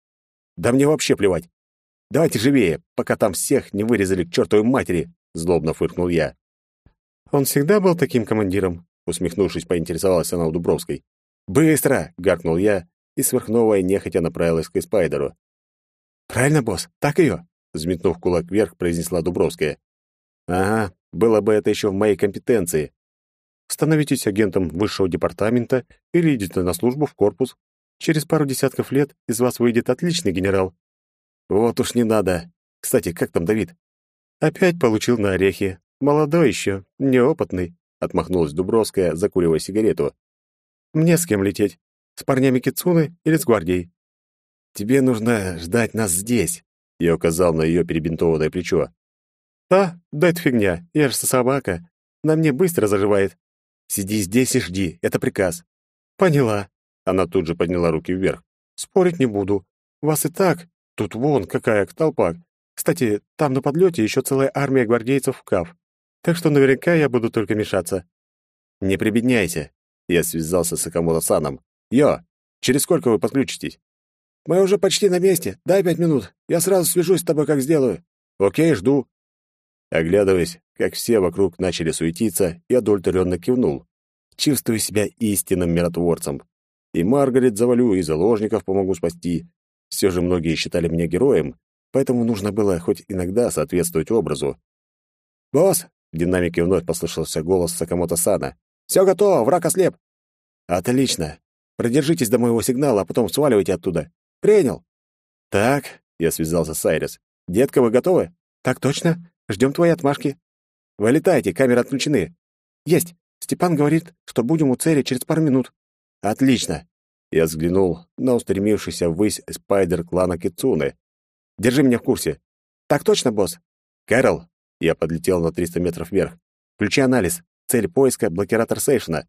Да мне вообще плевать. Давайте живее, пока там всех не вырезали к чертовой матери, злобно фыркнул я. Он всегда был таким командиром, усмехнувшись, поинтересовалась она у Дубровской. Быстро, гаркнул я, и сверхновая нехотя направилась к Спайдеру. Правильно, босс, так ее, взметнув кулак вверх, произнесла Дубровская. Ага, было бы это еще в моей компетенции. Становитесь агентом высшего департамента или идите на службу в корпус. Через пару десятков лет из вас выйдет отличный генерал. Вот уж не надо. Кстати, как там Давид? Опять получил на орехи. Молодой еще, неопытный, отмахнулась Дубровская, закуривая сигарету. Мне с кем лететь? С парнями Кицуны или с гвардией? Тебе нужно ждать нас здесь. Я указал на ее перебинтованное плечо. А, да это фигня. Я же собака. На мне быстро заживает. Сиди здесь и жди. Это приказ. Поняла. Она тут же подняла руки вверх. «Спорить не буду. Вас и так. Тут вон какая толпа. Кстати, там на подлете еще целая армия гвардейцев в КАФ. Так что наверняка я буду только мешаться». «Не прибедняйся». Я связался с Акамото-саном. «Йо, через сколько вы подключитесь?» «Мы уже почти на месте. Дай пять минут. Я сразу свяжусь с тобой, как сделаю». «Окей, жду». Оглядываясь, как все вокруг начали суетиться, я удовлетворенно кивнул. Чувствую себя истинным миротворцем. И Маргарет завалю, и заложников помогу спасти. Все же многие считали меня героем, поэтому нужно было хоть иногда соответствовать образу. «Босс!» — в динамике вновь послышался голос Сакамото-сана. «Все готово, враг ослеп!» «Отлично! Продержитесь до моего сигнала, а потом сваливайте оттуда». «Принял!» «Так», — я связался с Айрис. «Детка, вы готовы?» «Так точно. Ждем твоей отмашки». «Вылетайте, камеры отключены». «Есть. Степан говорит, что будем у цели через пару минут». Отлично. Я взглянул на устремившийся ввысь спайдер клана Кицуны. Держи меня в курсе. Так точно, босс. Кэрол. Я подлетел на 300 метров вверх. Включи анализ. Цель поиска — блокиратор сейшна.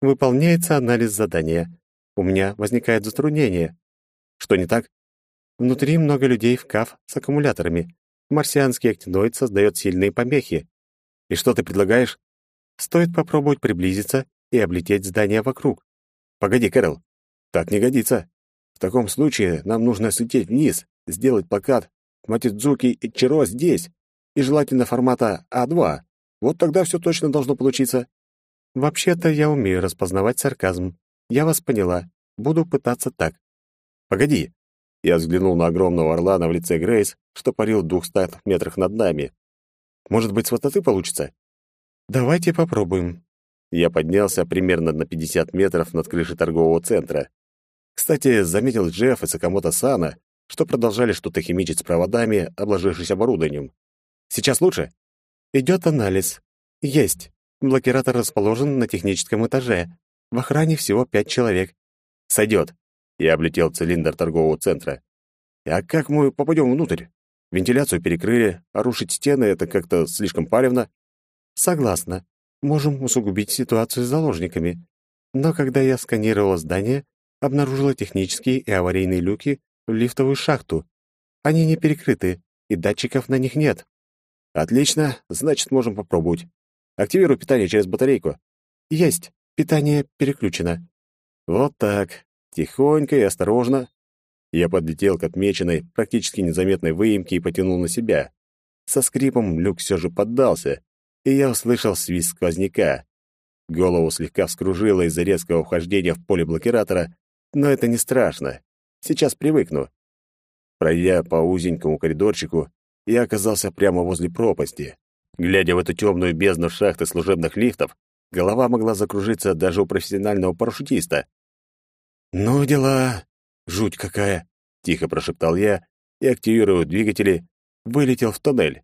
Выполняется анализ задания. У меня возникает затруднение. Что не так? Внутри много людей в КАФ с аккумуляторами. Марсианский актиноид создает сильные помехи. И что ты предлагаешь? Стоит попробовать приблизиться и облететь здание вокруг. Погоди, Кэрол. Так не годится. В таком случае нам нужно слететь вниз, сделать плакат Матидзуки и Чиро здесь, и желательно формата А2. Вот тогда все точно должно получиться. Вообще-то я умею распознавать сарказм. Я вас поняла. Буду пытаться так. Погоди. Я взглянул на огромного орлана в лице Грейс, что парил в двухстах метрах над нами. Может быть, с высоты получится? Давайте попробуем. Я поднялся примерно на 50 метров над крышей торгового центра. Кстати, заметил Джефф и Сакамото Сана, что продолжали что-то химичить с проводами, обложившись оборудованием. «Сейчас лучше?» «Идет анализ. Есть. Блокиратор расположен на техническом этаже. В охране всего пять человек». «Сойдет». Я облетел цилиндр торгового центра. «А как мы попадем внутрь? Вентиляцию перекрыли, а рушить стены — это как-то слишком палевно». «Согласна. Можем усугубить ситуацию с заложниками. Но когда я сканировала здание, обнаружила технические и аварийные люки в лифтовую шахту. Они не перекрыты, и датчиков на них нет. Отлично, значит, можем попробовать. Активирую питание через батарейку. Есть. Питание переключено. Вот так. Тихонько и осторожно. Я подлетел к отмеченной, практически незаметной выемке и потянул на себя. Со скрипом люк все же поддался, и я услышал свист сквозняка. Голову слегка вскружило из-за резкого вхождения в поле блокиратора, но это не страшно. Сейчас привыкну. Пройдя по узенькому коридорчику, я оказался прямо возле пропасти. Глядя в эту темную бездну шахты служебных лифтов, голова могла закружиться даже у профессионального парашютиста. «Ну, дела! Жуть какая!» — тихо прошептал я и, активируя двигатели, вылетел в тоннель.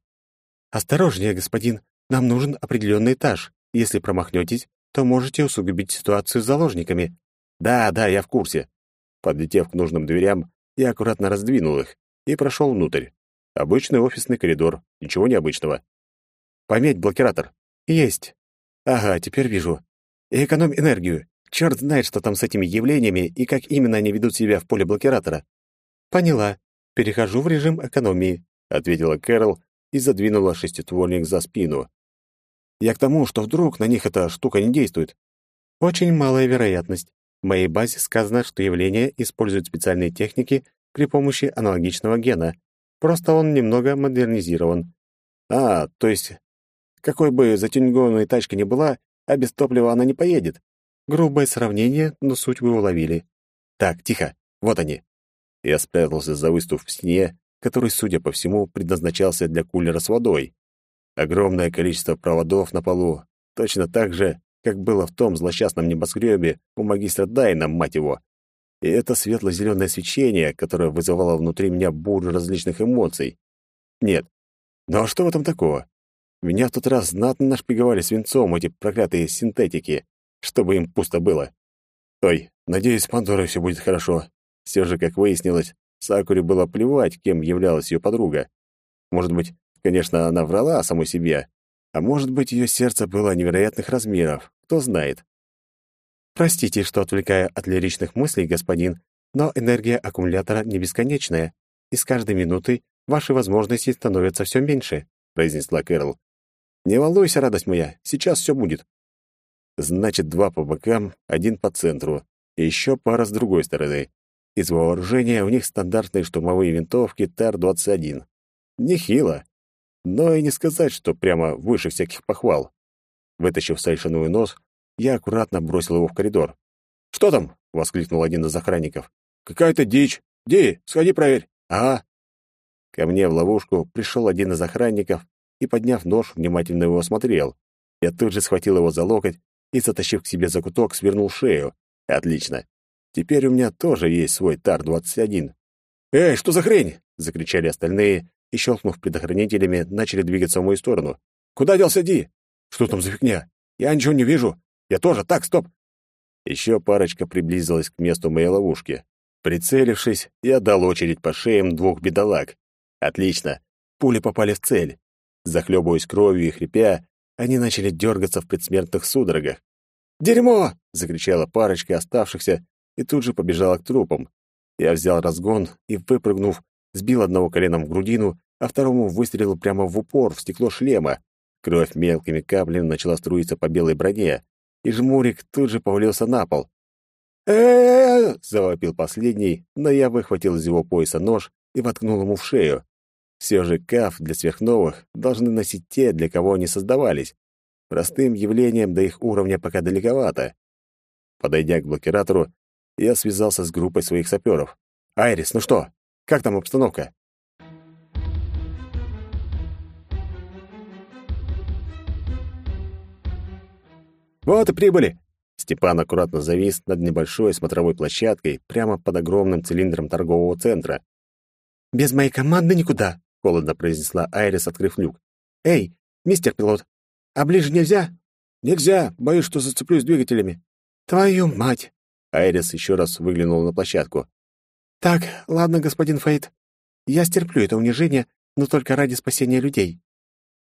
«Осторожнее, господин, нам нужен определенный этаж. Если промахнетесь, то можете усугубить ситуацию с заложниками». «Да, да, я в курсе». Подлетев к нужным дверям, я аккуратно раздвинул их и прошел внутрь. Обычный офисный коридор, ничего необычного. Пометь блокиратор. Есть. Ага, теперь вижу. И экономь энергию. Черт знает, что там с этими явлениями и как именно они ведут себя в поле блокиратора. Поняла. Перехожу в режим экономии, ответила Кэрол и задвинула шестиствольник за спину. Я к тому, что вдруг на них эта штука не действует. Очень малая вероятность. В моей базе сказано, что явление использует специальные техники при помощи аналогичного гена. Просто он немного модернизирован. А, то есть, какой бы затюнингованной тачка ни была, а без топлива она не поедет. Грубое сравнение, но суть вы уловили. Так, тихо, вот они. Я спрятался за выступ в стене, который, судя по всему, предназначался для кулера с водой. Огромное количество проводов на полу, точно так же, как было в том злосчастном небоскребе у магистра Дайна, мать его. И это светло-зеленое свечение, которое вызывало внутри меня бурю различных эмоций. Нет. Ну а что в этом такого? Меня в тот раз знатно нашпиговали свинцом эти проклятые синтетики, чтобы им пусто было. Ой, надеюсь, с Пандорой все будет хорошо. Все же, как выяснилось, Сакуре было плевать, кем являлась ее подруга. Может быть, конечно, она врала самой себе, а может быть, ее сердце было невероятных размеров, кто знает. Простите, что отвлекаю от лиричных мыслей, господин, но энергия аккумулятора не бесконечная, и с каждой минутой ваши возможности становятся все меньше, произнесла Кэрол. Не волнуйся, радость моя, сейчас все будет. Значит, два по бокам, один по центру, и еще пара с другой стороны. Из вооружения у них стандартные штурмовые винтовки ТАР-21. Нехило. Но и не сказать, что прямо выше всяких похвал. Вытащив сальшиновый нос, я аккуратно бросил его в коридор. «Что там?» — воскликнул один из охранников. «Какая-то дичь! Ди, сходи проверь!» «Ага!» Ко мне в ловушку пришел один из охранников и, подняв нож, внимательно его осмотрел. Я тут же схватил его за локоть и, затащив к себе за куток, свернул шею. «Отлично! Теперь у меня тоже есть свой ТАР-21». «Эй, что за хрень?» — закричали остальные и, щелкнув предохранителями, начали двигаться в мою сторону. «Куда делся Ди? Что там за фигня? Я ничего не вижу. Я тоже. Так, стоп!» Еще парочка приблизилась к месту моей ловушки. Прицелившись, я дал очередь по шеям двух бедолаг. Отлично. Пули попали в цель. Захлебываясь кровью и хрипя, они начали дергаться в предсмертных судорогах. «Дерьмо!» — закричала парочка оставшихся и тут же побежала к трупам. Я взял разгон и, выпрыгнув, сбил одного коленом в грудину, а второму выстрелил прямо в упор в стекло шлема. Кровь мелкими каплями начала струиться по белой броне и жмурик тут же повалился на пол. э завопил последний, но я выхватил из его пояса нож и воткнул ему в шею. Все же каф для сверхновых должны носить те, для кого они создавались. Простым явлением до их уровня пока далековато. Подойдя к блокиратору, я связался с группой своих саперов. «Айрис, ну что, как там обстановка?» «Вот и прибыли. Степан аккуратно завис над небольшой смотровой площадкой прямо под огромным цилиндром торгового центра. «Без моей команды никуда», — холодно произнесла Айрис, открыв люк. «Эй, мистер пилот, а ближе нельзя?» «Нельзя, боюсь, что зацеплюсь двигателями». «Твою мать!» Айрис еще раз выглянула на площадку. «Так, ладно, господин Фейт. Я стерплю это унижение, но только ради спасения людей».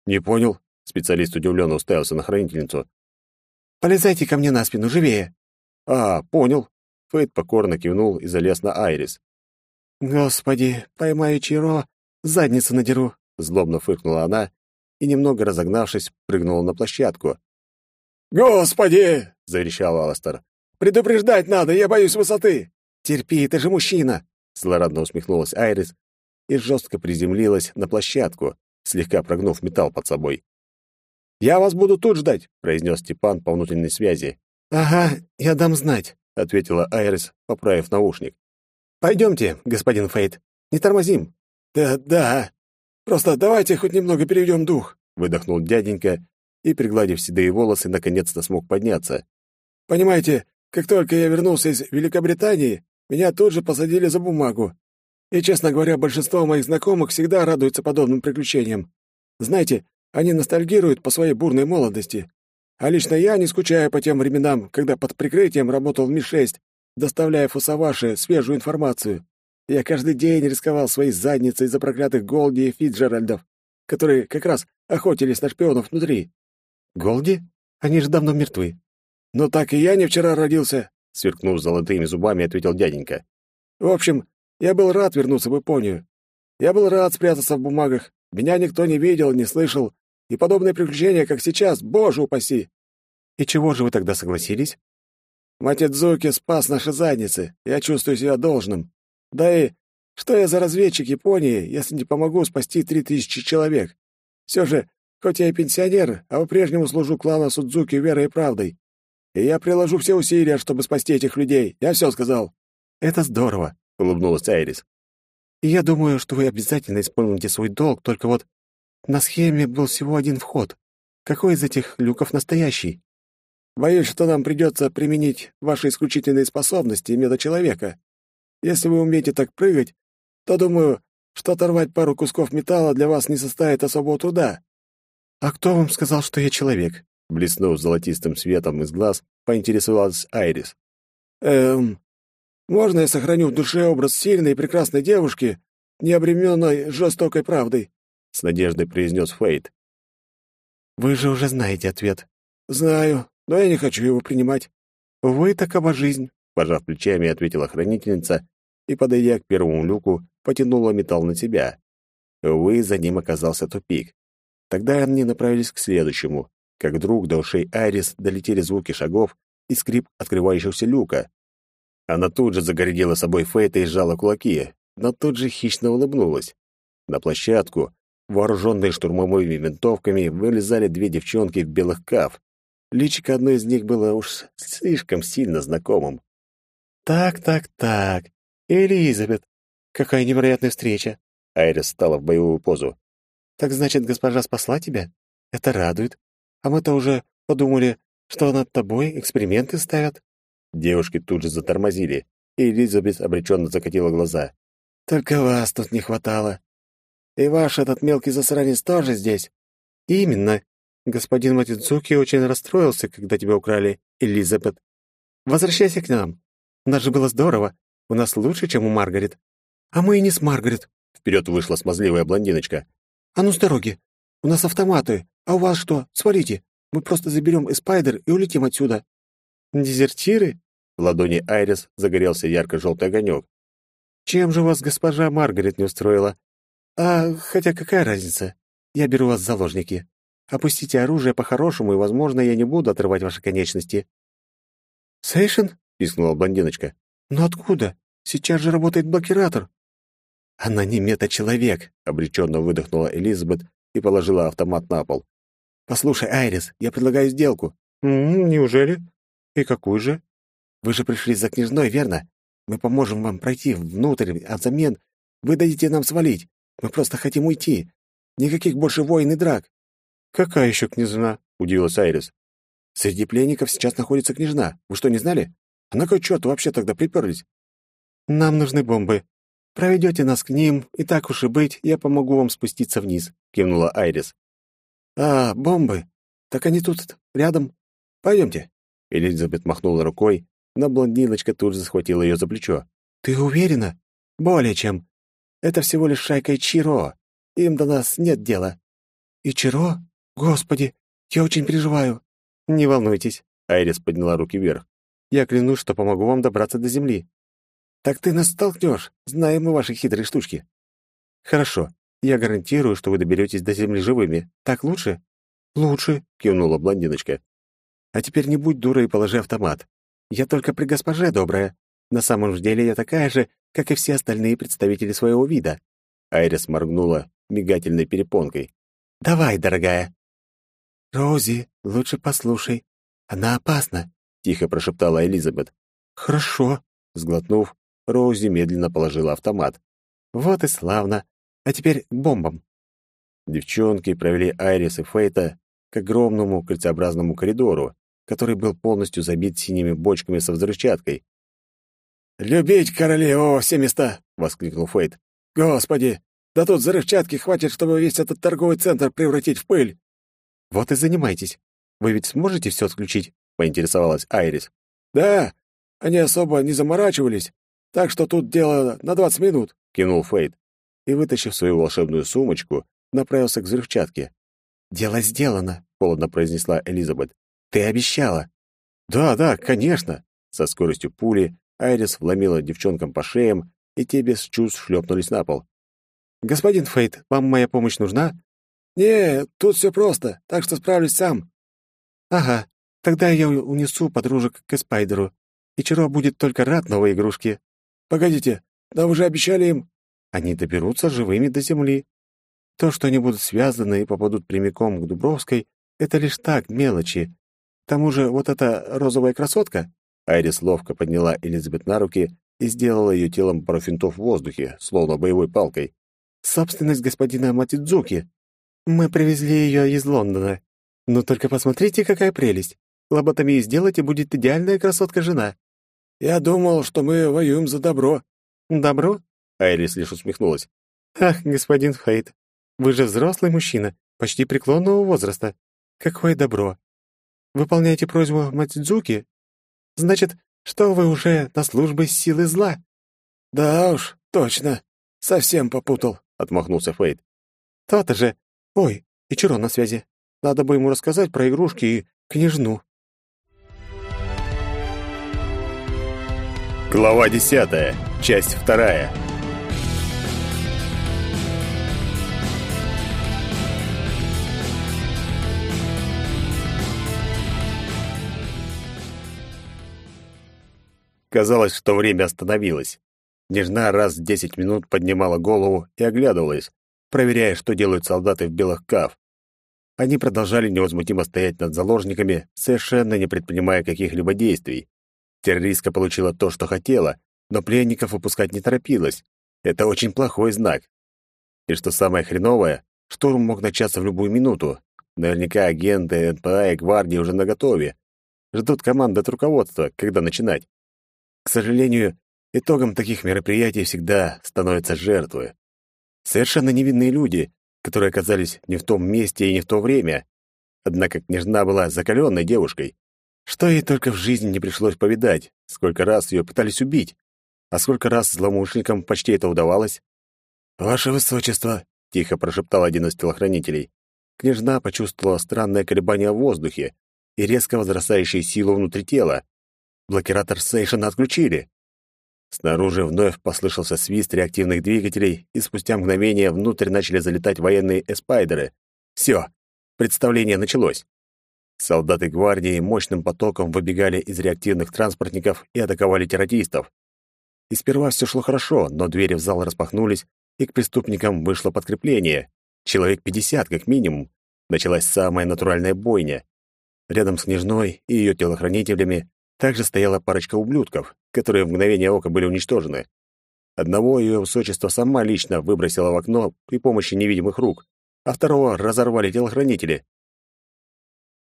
«Не понял», — специалист удивленно уставился на хранительницу. «Полезайте ко мне на спину, живее!» «А, понял». Фейт покорно кивнул и залез на Айрис. «Господи, поймаю Чиро, задницу надеру!» Злобно фыркнула она и, немного разогнавшись, прыгнула на площадку. «Господи!» — заверещал Аластер. «Предупреждать надо, я боюсь высоты!» «Терпи, ты же мужчина!» Злорадно усмехнулась Айрис и жестко приземлилась на площадку, слегка прогнув металл под собой. «Я вас буду тут ждать», — произнес Степан по внутренней связи. «Ага, я дам знать», — ответила Айрис, поправив наушник. «Пойдемте, господин Фейт, не тормозим». «Да, да. Просто давайте хоть немного переведем дух», — выдохнул дяденька и, пригладив седые волосы, наконец-то смог подняться. «Понимаете, как только я вернулся из Великобритании, меня тут же посадили за бумагу. И, честно говоря, большинство моих знакомых всегда радуются подобным приключениям. Знаете, они ностальгируют по своей бурной молодости. А лично я не скучаю по тем временам, когда под прикрытием работал в Ми-6, доставляя Фусаваше свежую информацию. Я каждый день рисковал своей задницей за проклятых Голди и Фитджеральдов, которые как раз охотились на шпионов внутри. Голди? Они же давно мертвы. Но так и я не вчера родился, сверкнув золотыми зубами, ответил дяденька. В общем, я был рад вернуться в Японию. Я был рад спрятаться в бумагах. Меня никто не видел, не слышал. И подобные приключения, как сейчас, боже упаси. И чего же вы тогда согласились? Матидзуки спас наши задницы. Я чувствую себя должным. Да и что я за разведчик Японии, если не помогу спасти три тысячи человек? Все же Хоть я и пенсионер, а по-прежнему служу клану Судзуки верой и правдой. И я приложу все усилия, чтобы спасти этих людей. Я все сказал». «Это здорово», — улыбнулась Айрис. «И я думаю, что вы обязательно исполните свой долг, только вот на схеме был всего один вход. Какой из этих люков настоящий?» «Боюсь, что нам придется применить ваши исключительные способности меда-человека. Если вы умеете так прыгать, то, думаю, что оторвать пару кусков металла для вас не составит особого труда. «А кто вам сказал, что я человек?» Блеснув золотистым светом из глаз, поинтересовалась Айрис. «Эм, можно я сохраню в душе образ сильной и прекрасной девушки, не обремененной жестокой правдой?» С надеждой произнес Фейт. «Вы же уже знаете ответ». «Знаю, но я не хочу его принимать». «Вы такова жизнь», — пожав плечами, ответила хранительница и, подойдя к первому люку, потянула металл на себя. Увы, за ним оказался тупик. Тогда они направились к следующему, как вдруг до ушей Айрис долетели звуки шагов и скрип открывающегося люка. Она тут же загородила собой Фейта и сжала кулаки, но тут же хищно улыбнулась. На площадку, вооруженные штурмовыми винтовками, вылезали две девчонки в белых каф. Личико одной из них было уж слишком сильно знакомым. «Так, так, так. Элизабет, какая невероятная встреча!» Айрис стала в боевую позу. Так значит, госпожа спасла тебя? Это радует. А мы-то уже подумали, что над тобой эксперименты ставят. Девушки тут же затормозили, и Элизабет обреченно закатила глаза. Только вас тут не хватало. И ваш этот мелкий засранец тоже здесь. Именно. Господин Матидзуки очень расстроился, когда тебя украли, Элизабет. Возвращайся к нам. У нас же было здорово. У нас лучше, чем у Маргарет. А мы и не с Маргарет. Вперед вышла смазливая блондиночка. «А ну с дороги! У нас автоматы, а у вас что? Свалите! Мы просто заберем Эспайдер и улетим отсюда!» «Дезертиры?» В ладони Айрис загорелся ярко-желтый огонек. «Чем же вас госпожа Маргарет не устроила? А, хотя какая разница? Я беру вас в заложники. Опустите оружие по-хорошему, и, возможно, я не буду отрывать ваши конечности». «Сейшен?» — пискнула блондиночка. «Но откуда? Сейчас же работает блокиратор». «Она не мета-человек», — обреченно выдохнула Элизабет и положила автомат на пол. «Послушай, Айрис, я предлагаю сделку». «М -м, «Неужели? И какую же?» «Вы же пришли за княжной, верно? Мы поможем вам пройти внутрь, а взамен вы дадите нам свалить. Мы просто хотим уйти. Никаких больше войн и драк». «Какая еще княжна?» — удивилась Айрис. Среди пленников сейчас находится княжна. Вы что, не знали? А на кой черт вообще тогда приперлись? Нам нужны бомбы. Проведете нас к ним, и так уж и быть, я помогу вам спуститься вниз, кивнула Айрис. А, бомбы. Так они тут рядом. Пойдемте. Элизабет махнула рукой, но блондиночка тут же схватила ее за плечо. Ты уверена? Более чем. Это всего лишь шайка Чиро. Им до нас нет дела. И Чиро? Господи, я очень переживаю. «Не волнуйтесь», — Айрис подняла руки вверх. «Я клянусь, что помогу вам добраться до земли». «Так ты нас столкнешь, знаем мы ваши хитрые штучки». «Хорошо, я гарантирую, что вы доберетесь до земли живыми. Так лучше?» «Лучше», — кивнула блондиночка. «А теперь не будь дурой и положи автомат. Я только при госпоже добрая. На самом же деле я такая же, как и все остальные представители своего вида». Айрис моргнула мигательной перепонкой. «Давай, дорогая». «Рози, лучше послушай. Она опасна», — тихо прошептала Элизабет. «Хорошо», — сглотнув, Роузи медленно положила автомат. «Вот и славно. А теперь к бомбам». Девчонки провели Айрис и Фейта к огромному кольцеобразному коридору, который был полностью забит синими бочками со взрывчаткой. «Любить королеву во все места!» — воскликнул Фейт. «Господи, да тут взрывчатки хватит, чтобы весь этот торговый центр превратить в пыль!» «Вот и занимайтесь. Вы ведь сможете все отключить?» — поинтересовалась Айрис. «Да, они особо не заморачивались, так что тут дело на двадцать минут», — кивнул Фейд. И, вытащив свою волшебную сумочку, направился к взрывчатке. «Дело сделано», — холодно произнесла Элизабет. «Ты обещала». «Да, да, конечно». Со скоростью пули Айрис вломила девчонкам по шеям, и те без чувств шлепнулись на пол. «Господин Фейт, вам моя помощь нужна?» «Не, тут все просто, так что справлюсь сам». «Ага, тогда я унесу подружек к Спайдеру, и Чиро будет только рад новой игрушке». «Погодите, да вы же обещали им...» «Они доберутся живыми до земли. То, что они будут связаны и попадут прямиком к Дубровской, это лишь так, мелочи. К тому же вот эта розовая красотка...» Айрис ловко подняла Элизабет на руки и сделала ее телом пару в воздухе, словно боевой палкой. «Собственность господина Матидзуки. Мы привезли ее из Лондона. Но только посмотрите, какая прелесть. Лоботомию сделать, и будет идеальная красотка-жена». «Я думал, что мы воюем за добро». «Добро?» — Айрис лишь усмехнулась. «Ах, господин Фейт, вы же взрослый мужчина, почти преклонного возраста. Какое добро! Выполняете просьбу Матидзуки? Значит, что вы уже на службе силы зла?» «Да уж, точно. Совсем попутал», — отмахнулся Фейт. «То-то же. Ой, и Чиро на связи. Надо бы ему рассказать про игрушки и княжну. Глава десятая, часть вторая. Казалось, что время остановилось. Нежна раз в десять минут поднимала голову и оглядывалась, проверяя, что делают солдаты в белых каф. Они продолжали невозмутимо стоять над заложниками, совершенно не предпринимая каких-либо действий. Террористка получила то, что хотела, но пленников выпускать не торопилась. Это очень плохой знак. И что самое хреновое, штурм мог начаться в любую минуту. Наверняка агенты НПА и гвардии уже наготове. Ждут команды от руководства, когда начинать. К сожалению, итогом таких мероприятий всегда становятся жертвы. Совершенно невинные люди, которые оказались не в том месте и не в то время. Однако княжна была закаленной девушкой. Что ей только в жизни не пришлось повидать, сколько раз ее пытались убить, а сколько раз злоумышленникам почти это удавалось. «Ваше Высочество», — тихо прошептал один из телохранителей. Княжна почувствовала странное колебание в воздухе и резко возрастающую силу внутри тела. Блокиратор Сейшена отключили. Снаружи вновь послышался свист реактивных двигателей, и спустя мгновение внутрь начали залетать военные эспайдеры. Все, представление началось. Солдаты гвардии мощным потоком выбегали из реактивных транспортников и атаковали террористов. И сперва все шло хорошо, но двери в зал распахнулись, и к преступникам вышло подкрепление. Человек пятьдесят, как минимум. Началась самая натуральная бойня. Рядом с Княжной и ее телохранителями также стояла парочка ублюдков, которые в мгновение ока были уничтожены. Одного ее высочество сама лично выбросила в окно при помощи невидимых рук, а второго разорвали телохранители.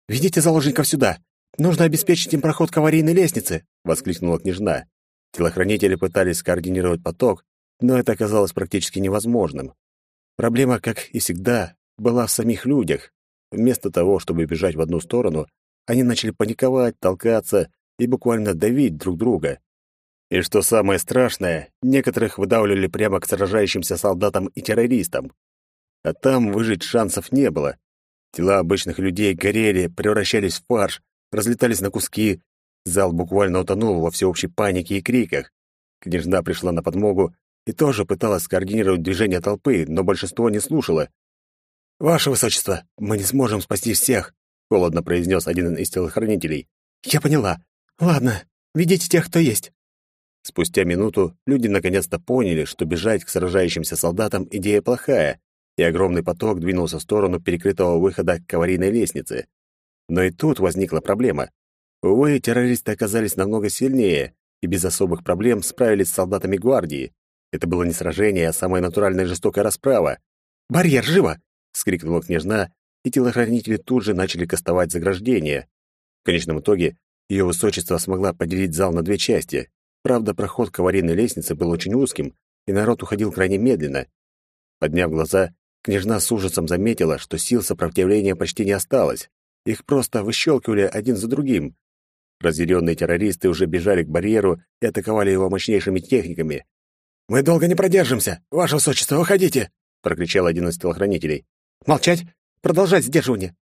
«Ведите заложников сюда! Нужно обеспечить им проход к аварийной лестнице!» — воскликнула княжна. Телохранители пытались скоординировать поток, но это оказалось практически невозможным. Проблема, как и всегда, была в самих людях. Вместо того, чтобы бежать в одну сторону, они начали паниковать, толкаться и буквально давить друг друга. И что самое страшное, некоторых выдавливали прямо к сражающимся солдатам и террористам. А там выжить шансов не было. Тела обычных людей горели, превращались в фарш, разлетались на куски. Зал буквально утонул во всеобщей панике и криках. Княжна пришла на подмогу и тоже пыталась скоординировать движение толпы, но большинство не слушало. «Ваше высочество, мы не сможем спасти всех», — холодно произнес один из телохранителей. «Я поняла. Ладно, ведите тех, кто есть». Спустя минуту люди наконец-то поняли, что бежать к сражающимся солдатам идея плохая, и огромный поток двинулся в сторону перекрытого выхода к аварийной лестнице. Но и тут возникла проблема. Увы, террористы оказались намного сильнее и без особых проблем справились с солдатами гвардии. Это было не сражение, а самая натуральная жестокая расправа. «Барьер, живо!» — вскрикнула княжна, и телохранители тут же начали кастовать заграждение. В конечном итоге ее высочество смогла поделить зал на две части. Правда, проход к аварийной лестнице был очень узким, и народ уходил крайне медленно. Подняв глаза, Княжна с ужасом заметила, что сил сопротивления почти не осталось. Их просто выщелкивали один за другим. Разъяренные террористы уже бежали к барьеру и атаковали его мощнейшими техниками. «Мы долго не продержимся! Ваше высочество, выходите!» — прокричал один из телохранителей. «Молчать! Продолжать сдерживание!»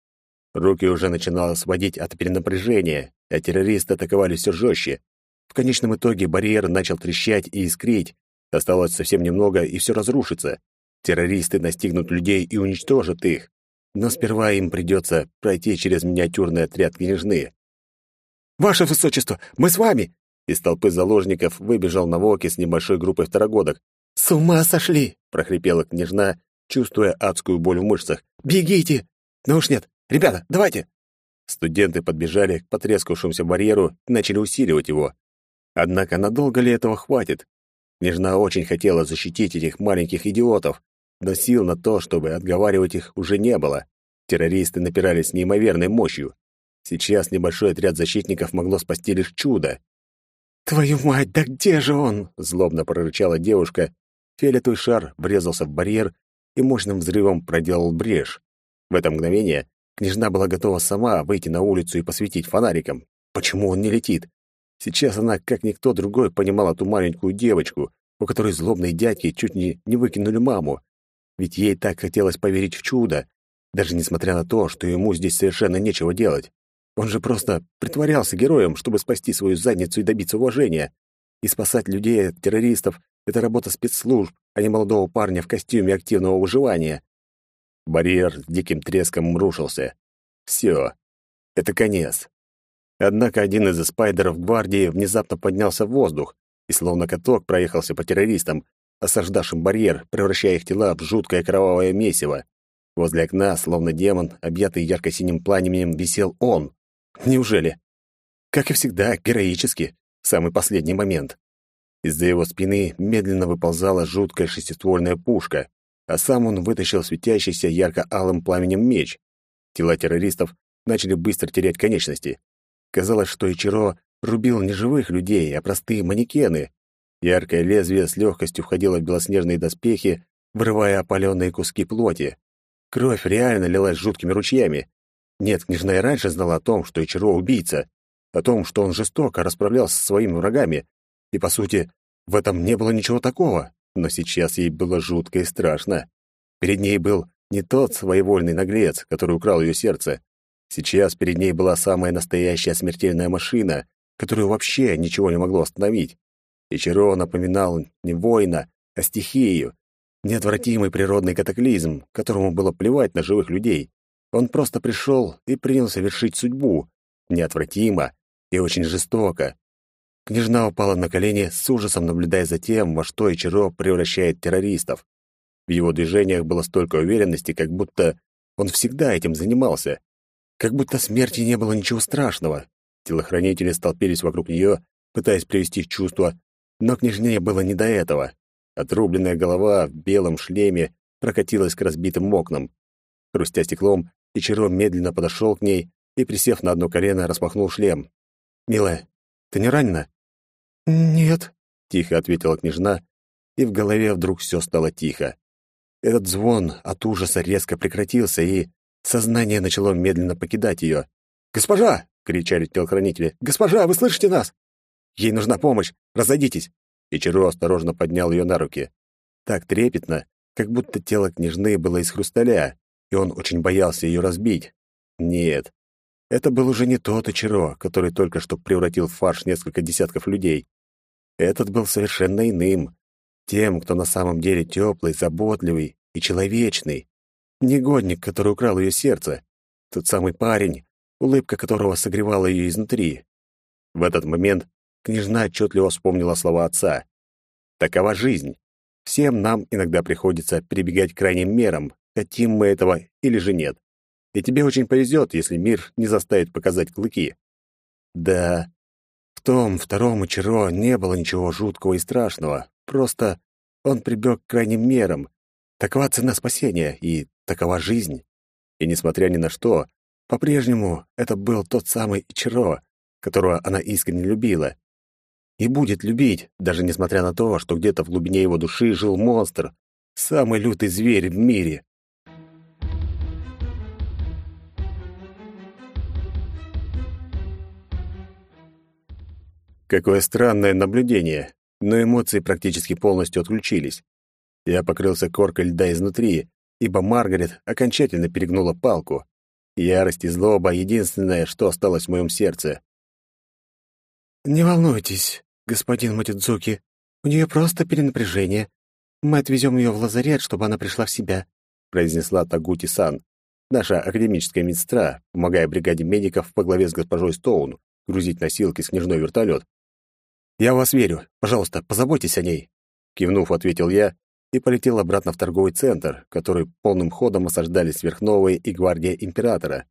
Руки уже начинало сводить от перенапряжения, а террористы атаковали все жестче. В конечном итоге барьер начал трещать и искрить. Осталось совсем немного, и все разрушится. Террористы настигнут людей и уничтожат их. Но сперва им придется пройти через миниатюрный отряд княжны. «Ваше высочество, мы с вами!» Из толпы заложников выбежал Навоки с небольшой группой второгодок. «С ума сошли!» — прохрипела княжна, чувствуя адскую боль в мышцах. «Бегите!» «Ну уж нет! Ребята, давайте!» Студенты подбежали к потрескавшемуся барьеру и начали усиливать его. Однако надолго ли этого хватит? Княжна очень хотела защитить этих маленьких идиотов, но сил на то, чтобы отговаривать их, уже не было. Террористы напирали с неимоверной мощью. Сейчас небольшой отряд защитников могло спасти лишь чудо. «Твою мать, да где же он?» — злобно прорычала девушка. Фиолетовый шар врезался в барьер и мощным взрывом проделал брешь. В это мгновение княжна была готова сама выйти на улицу и посветить фонариком. Почему он не летит? Сейчас она, как никто другой, понимала ту маленькую девочку, у которой злобные дядьки чуть не, не выкинули маму. Ведь ей так хотелось поверить в чудо, даже несмотря на то, что ему здесь совершенно нечего делать. Он же просто притворялся героем, чтобы спасти свою задницу и добиться уважения. И спасать людей от террористов — это работа спецслужб, а не молодого парня в костюме активного выживания. Барьер с диким треском рушился. Все. Это конец. Однако один из спайдеров гвардии внезапно поднялся в воздух и словно каток проехался по террористам, осаждавшим барьер, превращая их тела в жуткое кровавое месиво. Возле окна, словно демон, объятый ярко-синим пламенем, висел он. Неужели? Как и всегда, героически, в самый последний момент. Из-за его спины медленно выползала жуткая шестиствольная пушка, а сам он вытащил светящийся ярко-алым пламенем меч. Тела террористов начали быстро терять конечности. Казалось, что Ичиро рубил не живых людей, а простые манекены. Яркое лезвие с легкостью входило в белоснежные доспехи, вырывая опаленные куски плоти. Кровь реально лилась жуткими ручьями. Нет, княжна и раньше знала о том, что Ичиро — убийца, о том, что он жестоко расправлялся со своими врагами. И, по сути, в этом не было ничего такого. Но сейчас ей было жутко и страшно. Перед ней был не тот своевольный наглец, который украл ее сердце, Сейчас перед ней была самая настоящая смертельная машина, которую вообще ничего не могло остановить. Ичиро напоминал не воина, а стихию, неотвратимый природный катаклизм, которому было плевать на живых людей. Он просто пришел и принялся вершить судьбу, неотвратимо и очень жестоко. Княжна упала на колени, с ужасом наблюдая за тем, во что Ичиро превращает террористов. В его движениях было столько уверенности, как будто он всегда этим занимался. Как будто смерти не было ничего страшного. Телохранители столпились вокруг нее, пытаясь привести в чувство, но княжне было не до этого. Отрубленная голова в белом шлеме прокатилась к разбитым окнам. Хрустя стеклом, Ичиро медленно подошел к ней, и, присев на одно колено, распахнул шлем. «Милая, ты не ранена?» «Нет», — тихо ответила княжна, и в голове вдруг все стало тихо. Этот звон от ужаса резко прекратился, и сознание начало медленно покидать ее. «Госпожа!» — кричали телохранители. «Госпожа, вы слышите нас? Ей нужна помощь! Разойдитесь!» И Чаро осторожно поднял ее на руки. Так трепетно, как будто тело княжны было из хрусталя, и он очень боялся ее разбить. Нет, это был уже не тот Ичиро, который только что превратил в фарш несколько десятков людей. Этот был совершенно иным, тем, кто на самом деле теплый, заботливый и человечный. Негодник, который украл ее сердце. Тот самый парень, улыбка которого согревала ее изнутри. В этот момент княжна отчетливо вспомнила слова отца. «Такова жизнь. Всем нам иногда приходится прибегать к крайним мерам, хотим мы этого или же нет. И тебе очень повезет, если мир не заставит показать клыки». Да, в том втором Ичиро не было ничего жуткого и страшного. Просто он прибег к крайним мерам. Такова цена спасения, и такова жизнь. И несмотря ни на что, по-прежнему это был тот самый Ичиро, которого она искренне любила. И будет любить, даже несмотря на то, что где-то в глубине его души жил монстр, самый лютый зверь в мире. Какое странное наблюдение но эмоции практически полностью отключились. Я покрылся коркой льда изнутри, ибо Маргарет окончательно перегнула палку. Ярость и злоба — единственное, что осталось в моем сердце. «Не волнуйтесь, господин Матидзуки, у нее просто перенапряжение. Мы отвезем ее в лазарет, чтобы она пришла в себя», — произнесла Тагути-сан, наша академическая медсестра, помогая бригаде медиков по главе с госпожой Стоун грузить носилки с княжной вертолет. «Я вас верю. Пожалуйста, позаботьтесь о ней», — кивнув, ответил я и полетел обратно в торговый центр, который полным ходом осаждали сверхновые и гвардия императора.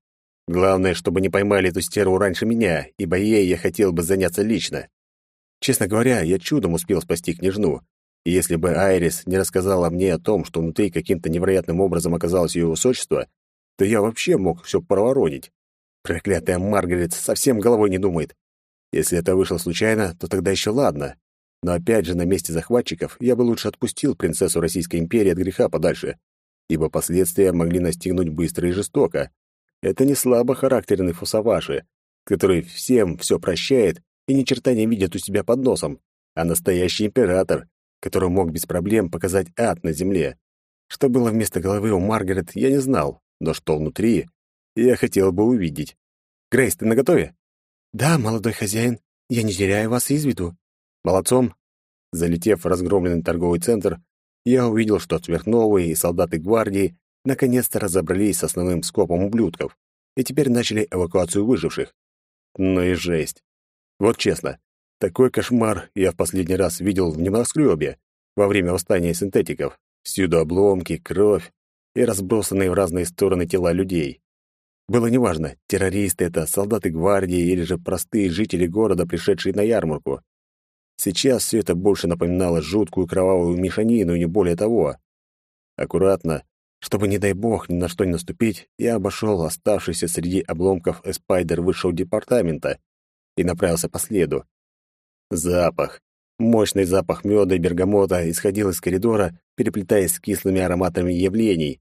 Главное, чтобы не поймали эту стерву раньше меня, ибо ей я хотел бы заняться лично. Честно говоря, я чудом успел спасти княжну, и если бы Айрис не рассказала мне о том, что внутри каким-то невероятным образом оказалось ее высочество, то я вообще мог все проворонить. Проклятая Маргарет совсем головой не думает. Если это вышло случайно, то тогда еще ладно. Но опять же, на месте захватчиков я бы лучше отпустил принцессу Российской империи от греха подальше, ибо последствия могли настигнуть быстро и жестоко. Это не слабо характерный фусаваши, который всем все прощает и ни черта не видит у себя под носом, а настоящий император, который мог без проблем показать ад на земле. Что было вместо головы у Маргарет, я не знал, но что внутри, я хотел бы увидеть. «Грейс, ты наготове?» «Да, молодой хозяин, я не теряю вас из виду». «Молодцом». Залетев в разгромленный торговый центр, я увидел, что сверхновые и солдаты гвардии наконец-то разобрались с основным скопом ублюдков и теперь начали эвакуацию выживших. Ну и жесть. Вот честно, такой кошмар я в последний раз видел в небоскребе во время восстания синтетиков. Всюду обломки, кровь и разбросанные в разные стороны тела людей. Было неважно, террористы это, солдаты гвардии или же простые жители города, пришедшие на ярмарку. Сейчас все это больше напоминало жуткую кровавую мешанину, не более того. Аккуратно, чтобы, не дай бог, ни на что не наступить, я обошел оставшийся среди обломков эспайдер высшего департамента и направился по следу. Запах. Мощный запах меда и бергамота исходил из коридора, переплетаясь с кислыми ароматами явлений.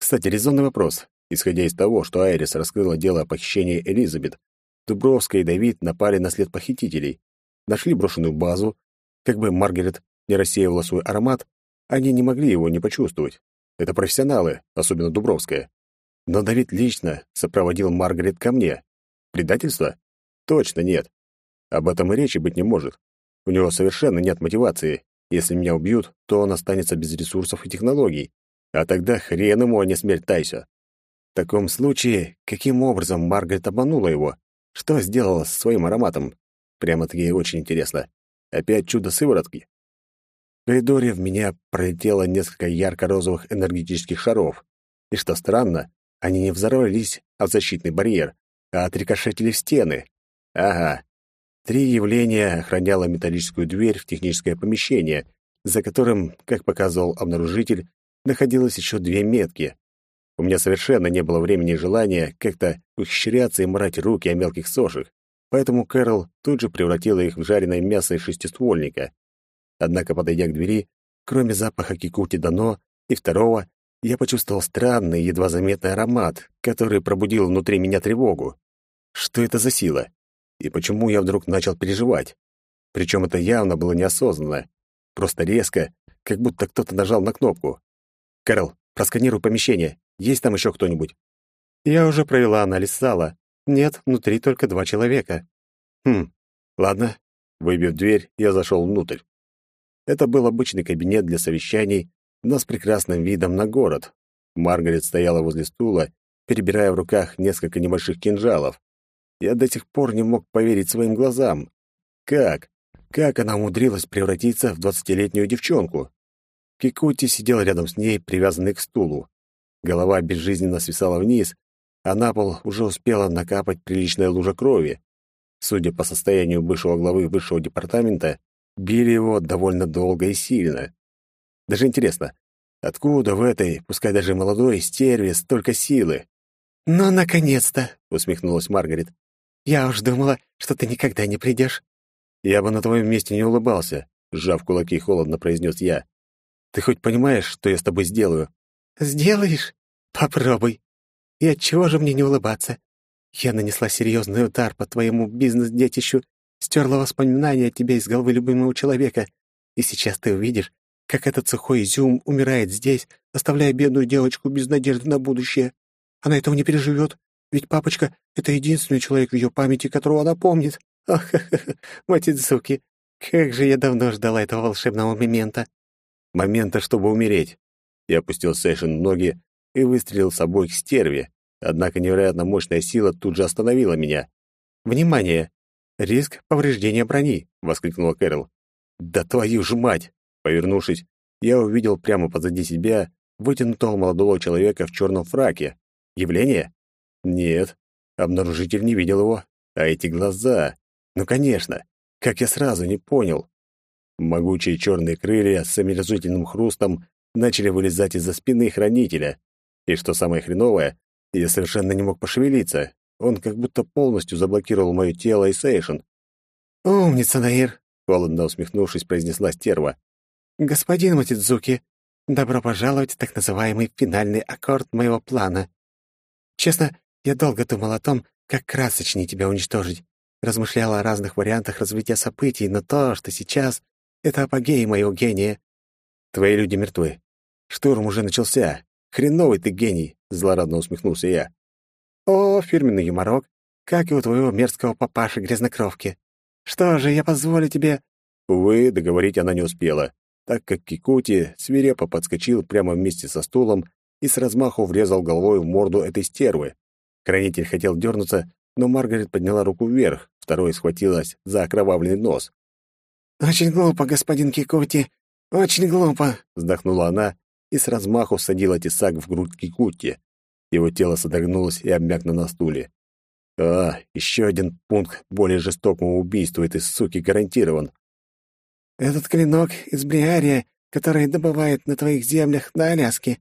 Кстати, резонный вопрос. Исходя из того, что Айрис раскрыла дело о похищении Элизабет, Дубровская и Давид напали на след похитителей, нашли брошенную базу. Как бы Маргарет не рассеивала свой аромат, они не могли его не почувствовать. Это профессионалы, особенно Дубровская. Но Давид лично сопроводил Маргарет ко мне. Предательство? Точно нет. Об этом и речи быть не может. У него совершенно нет мотивации. Если меня убьют, то он останется без ресурсов и технологий. А тогда хрен ему, а не смерть Тайса. Таком случае, каким образом Маргарет обманула его? Что сделала со своим ароматом? Прямо-таки очень интересно. Опять чудо сыворотки. В коридоре в меня пролетело несколько ярко-розовых энергетических шаров. И что странно, они не взорвались в защитный барьер, а отрикошетили в стены. Ага. Три явления охраняло металлическую дверь в техническое помещение, за которым, как показывал обнаружитель, находилось еще две метки. У меня совершенно не было времени и желания как-то ухищряться и мрать руки о мелких сошах, поэтому Кэрол тут же превратила их в жареное мясо из шестиствольника. Однако, подойдя к двери, кроме запаха кикути дано и второго, я почувствовал странный, едва заметный аромат, который пробудил внутри меня тревогу. Что это за сила? И почему я вдруг начал переживать? Причем это явно было неосознанно. Просто резко, как будто кто-то нажал на кнопку. «Кэрол, просканируй помещение. Есть там еще кто-нибудь?» Я уже провела анализ зала. Нет, внутри только два человека. Хм, ладно. Выбив дверь, я зашел внутрь. Это был обычный кабинет для совещаний, но с прекрасным видом на город. Маргарет стояла возле стула, перебирая в руках несколько небольших кинжалов. Я до сих пор не мог поверить своим глазам. Как? Как она умудрилась превратиться в двадцатилетнюю девчонку? Кикути сидел рядом с ней, привязанный к стулу. Голова безжизненно свисала вниз, а на пол уже успела накапать приличная лужа крови. Судя по состоянию бывшего главы высшего департамента, били его довольно долго и сильно. Даже интересно, откуда в этой, пускай даже молодой, стерве столько силы? «Ну, наконец-то!» — усмехнулась Маргарет. «Я уж думала, что ты никогда не придешь». «Я бы на твоем месте не улыбался», — сжав кулаки холодно произнес я. «Ты хоть понимаешь, что я с тобой сделаю?» «Сделаешь? Попробуй. И отчего же мне не улыбаться? Я нанесла серьезный удар по твоему бизнес-детищу, стерла воспоминания о тебе из головы любимого человека, и сейчас ты увидишь, как этот сухой изюм умирает здесь, оставляя бедную девочку без надежды на будущее. Она этого не переживет, ведь папочка — это единственный человек в ее памяти, которого она помнит. Ах, Матидзуки, как же я давно ждала этого волшебного момента. Момента, чтобы умереть. Я опустил Сэшин в ноги и выстрелил с обоих стерви, однако невероятно мощная сила тут же остановила меня. «Внимание! Риск повреждения брони!» — воскликнула Кэрол. «Да твою ж мать!» Повернувшись, я увидел прямо позади себя вытянутого молодого человека в черном фраке. Явление? Нет, обнаружитель не видел его. А эти глаза... Ну, конечно, как я сразу не понял. Могучие черные крылья с омерзительным хрустом начали вылезать из-за спины хранителя. И что самое хреновое, я совершенно не мог пошевелиться. Он как будто полностью заблокировал мое тело и сейшн. «Умница, Наир!» — холодно усмехнувшись, произнесла стерва. «Господин Матидзуки, добро пожаловать в так называемый финальный аккорд моего плана. Честно, я долго думал о том, как красочнее тебя уничтожить. Размышляла о разных вариантах развития событий, но то, что сейчас — это апогей моего гения. Твои люди мертвы. Штурм уже начался. Хреновый ты гений, злорадно усмехнулся я. О, фирменный юморок, как и у твоего мерзкого папаши грязнокровки. Что же, я позволю тебе... Увы, договорить она не успела, так как Кикути свирепо подскочил прямо вместе со стулом и с размаху врезал головой в морду этой стервы. Хранитель хотел дернуться, но Маргарет подняла руку вверх, второй схватилась за окровавленный нос. «Очень глупо, господин Кикути, очень глупо», — вздохнула она и с размаху всадила тесак в грудь Кикути. Его тело содрогнулось и обмякло на стуле. А, еще один пункт более жестокого убийства этой суки гарантирован. «Этот клинок из Бриария, который добывает на твоих землях на Аляске.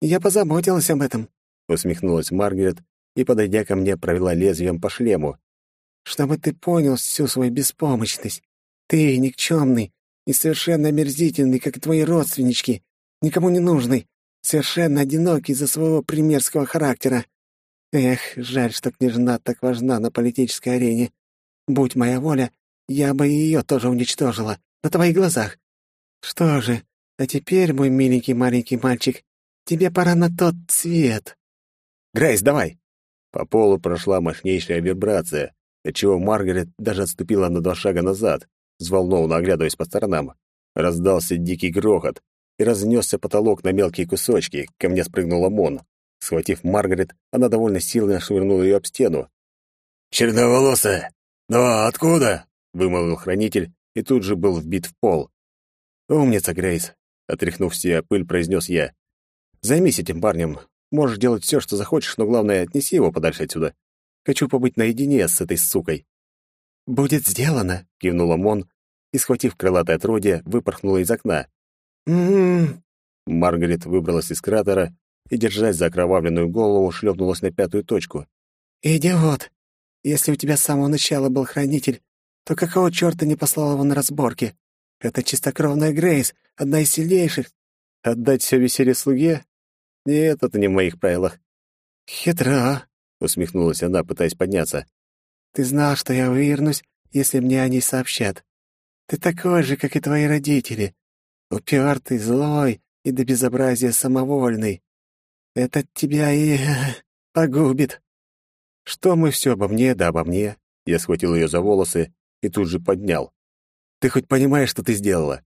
Я позаботилась об этом», — усмехнулась Маргарет и, подойдя ко мне, провела лезвием по шлему. «Чтобы ты понял всю свою беспомощность. Ты никчемный и совершенно омерзительный, как и твои родственнички, никому не нужный, совершенно одинокий из-за своего примерского характера. Эх, жаль, что княжна так важна на политической арене. Будь моя воля, я бы ее тоже уничтожила, на твоих глазах. Что же, а теперь, мой миленький маленький мальчик, тебе пора на тот свет. Грейс, давай!» По полу прошла мощнейшая вибрация, отчего Маргарет даже отступила на два шага назад, взволнованно оглядываясь по сторонам. Раздался дикий грохот, и разнесся потолок на мелкие кусочки. Ко мне спрыгнула Мон. Схватив Маргарет, она довольно сильно швырнула ее об стену. «Черноволосая! Но откуда?» — вымолвил хранитель и тут же был вбит в пол. «Умница, Грейс!» — отряхнув все пыль, произнес я. «Займись этим парнем. Можешь делать все, что захочешь, но главное, отнеси его подальше отсюда. Хочу побыть наедине с этой сукой». «Будет сделано», — кивнула Мон и, схватив крылатое отродье, выпорхнула из окна. «М-м-м». Маргарет выбралась из кратера и, держась за окровавленную голову, шлепнулась на пятую точку. «Идиот! Если у тебя с самого начала был хранитель, то какого чёрта не послал его на разборки? Это чистокровная Грейс, одна из сильнейших. Отдать все веселье слуге? Нет, это не в моих правилах. Хитро, усмехнулась она, пытаясь подняться. Ты знал, что я вывернусь, если мне о ней сообщат. Ты такой же, как и твои родители. Упертый, злой и до безобразия самовольный. Это тебя и <laughs> погубит. Что мы все обо мне, да обо мне? Я схватил ее за волосы и тут же поднял. Ты хоть понимаешь, что ты сделала?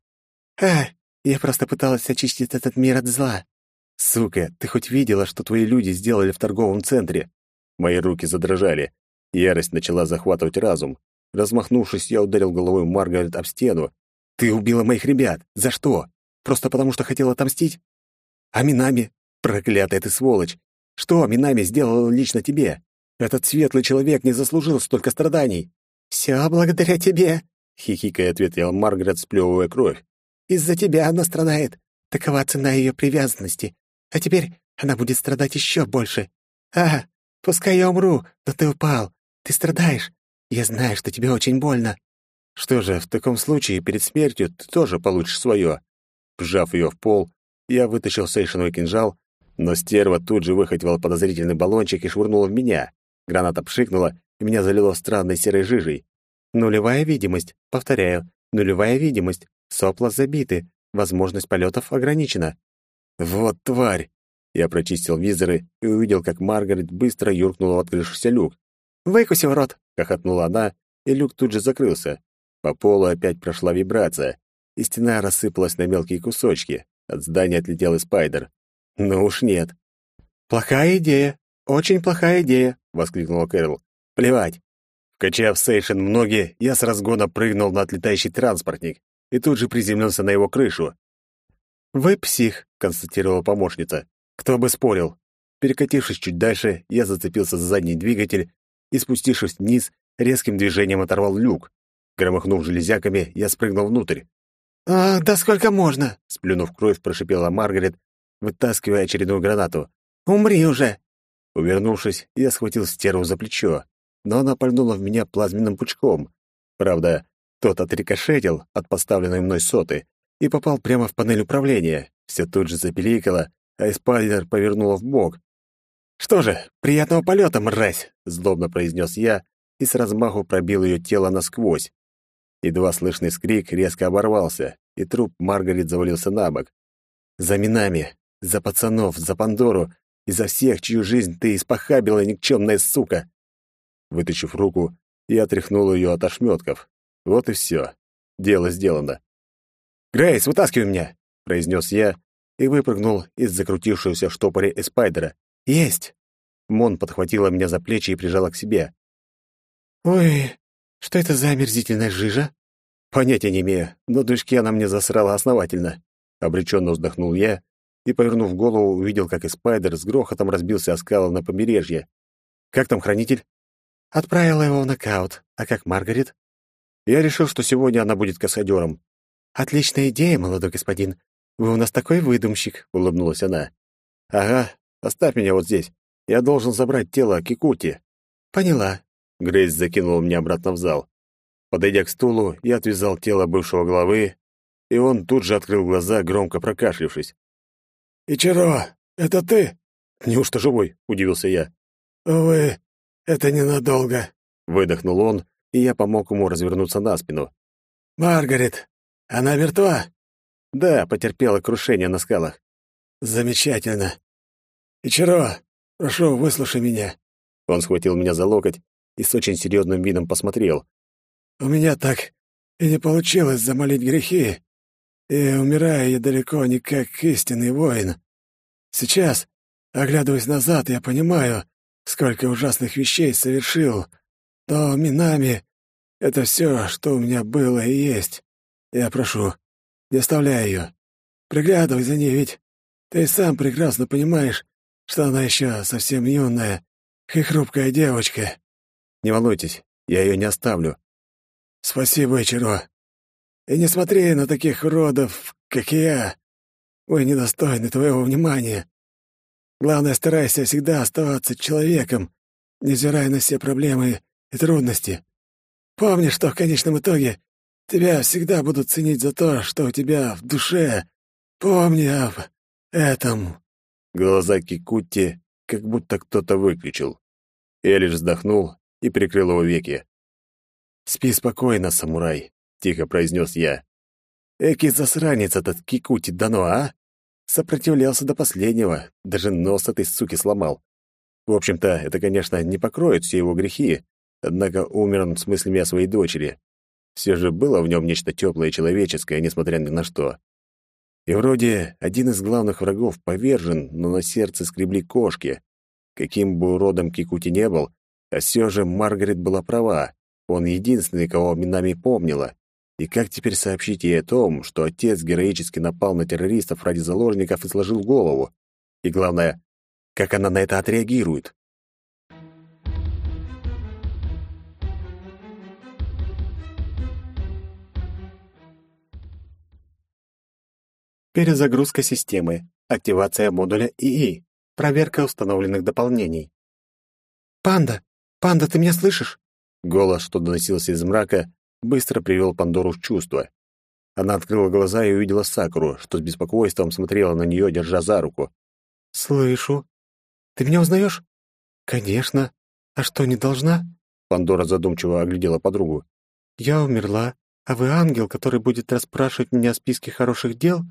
А, я просто пыталась очистить этот мир от зла. Сука, ты хоть видела, что твои люди сделали в торговом центре? Мои руки задрожали. Ярость начала захватывать разум. Размахнувшись, я ударил головой Маргарет об стену. Ты убила моих ребят. За что? Просто потому, что хотела отомстить? А Минами? Проклятая ты сволочь! Что Минами сделала лично тебе? Этот светлый человек не заслужил столько страданий. «Все благодаря тебе», — хихикая ответила Маргарет, сплевывая кровь. Из-за тебя она страдает. Такова цена ее привязанности. А теперь она будет страдать еще больше. А, пускай я умру, но ты упал. Ты страдаешь. Я знаю, что тебе очень больно. Что же, в таком случае перед смертью ты тоже получишь свое. Вжав ее в пол, я вытащил сейшиновый кинжал, но стерва тут же выхватила подозрительный баллончик и швырнула в меня. Граната пшикнула, и меня залило странной серой жижей. Нулевая видимость. Повторяю, нулевая видимость. Сопла забиты, возможность полетов ограничена. Вот тварь! Я прочистил визоры и увидел, как Маргарет быстро юркнула в открывшийся люк. «Выкусил рот!» — хохотнула она, и люк тут же закрылся. По полу опять прошла вибрация, и стена рассыпалась на мелкие кусочки. От здания отлетел и спайдер. Ну уж нет. «Плохая идея! Очень плохая идея!» — воскликнула Кэрол. «Плевать!» Вкачав сейшен в ноги, я с разгона прыгнул на отлетающий транспортник и тут же приземлился на его крышу. «Вы псих», — констатировала помощница. «Кто бы спорил». Перекатившись чуть дальше, я зацепился за задний двигатель и, спустившись вниз, резким движением оторвал люк. Громыхнув железяками, я спрыгнул внутрь. «А, да сколько можно?» — сплюнув кровь, прошипела Маргарет, вытаскивая очередную гранату. «Умри уже!» Увернувшись, я схватил стерву за плечо, но она пальнула в меня плазменным пучком. Правда, тот отрикошетил от поставленной мной соты и попал прямо в панель управления. Все тут же запеликало, а эспайлер повернуло в бок. «Что же, приятного полета, мразь!» — злобно произнес я и с размаху пробил ее тело насквозь. Едва слышный скрик резко оборвался, и труп Маргарет завалился на бок. «За минами! За пацанов! За Пандору! И за всех, чью жизнь ты испохабила, никчемная сука!» Вытащив руку, я отряхнул ее от ошметков, вот и все. Дело сделано. «Грейс, вытаскивай меня!» — произнес я и выпрыгнул из закрутившегося в штопоре эспайдера. «Есть!» Мон подхватила меня за плечи и прижала к себе. «Ой, что это за омерзительная жижа?» «Понятия не имею, но движки она мне засрала основательно». Обреченно вздохнул я и, повернув голову, увидел, как эспайдер с грохотом разбился о скалы на побережье. «Как там хранитель?» «Отправила его в нокаут. А как Маргарет?» Я решил, что сегодня она будет каскадером. «Отличная идея, молодой господин. Вы у нас такой выдумщик», — улыбнулась она. «Ага, оставь меня вот здесь. Я должен забрать тело Кикути». «Поняла». Грейс закинула меня обратно в зал. Подойдя к стулу, я отвязал тело бывшего главы, и он тут же открыл глаза, громко прокашлившись. «Ичиро, это ты?» «Неужто живой?» — удивился я. «Увы, это ненадолго», — выдохнул он и я помог ему развернуться на спину. «Маргарет, она мертва?» «Да, потерпела крушение на скалах». «Замечательно. Ичиро, прошу, выслушай меня». Он схватил меня за локоть и с очень серьезным видом посмотрел. «У меня так и не получилось замолить грехи, и умираю я далеко не как истинный воин. Сейчас, оглядываясь назад, я понимаю, сколько ужасных вещей совершил, но Минами — это все, что у меня было и есть. Я прошу, не оставляй ее. Приглядывай за ней, ведь ты сам прекрасно понимаешь, что она еще совсем юная и хрупкая девочка. Не волнуйтесь, я ее не оставлю. Спасибо, Ичиро. И не смотри на таких уродов, как я. Вы недостойны твоего внимания. Главное, старайся всегда оставаться человеком, невзирая на все проблемы и трудности. Помни, что в конечном итоге тебя всегда будут ценить за то, что у тебя в душе. Помни об этом». Глаза Кикутти как будто кто-то выключил. Я лишь вздохнул и прикрыл его веки. «Спи спокойно, самурай», — тихо произнес я. «Эки засранец этот Кикути Дано, а? Сопротивлялся до последнего, даже нос этой суки сломал. В общем-то, это, конечно, не покроет все его грехи, однако умер он с мыслями о своей дочери. Все же было в нем нечто теплое и человеческое, несмотря ни на что. И вроде один из главных врагов повержен, но на сердце скребли кошки. Каким бы уродом Кикути не был, а все же Маргарет была права. Он единственный, кого минами помнила. И как теперь сообщить ей о том, что отец героически напал на террористов ради заложников и сложил голову? И главное, как она на это отреагирует? Перезагрузка системы. Активация модуля ИИ. Проверка установленных дополнений. «Панда! Панда, ты меня слышишь?» Голос, что доносился из мрака, быстро привел Пандору в чувство. Она открыла глаза и увидела Сакуру, что с беспокойством смотрела на нее, держа за руку. «Слышу. Ты меня узнаешь?» «Конечно. А что, не должна?» Пандора задумчиво оглядела подругу. «Я умерла, а вы ангел, который будет расспрашивать меня о списке хороших дел?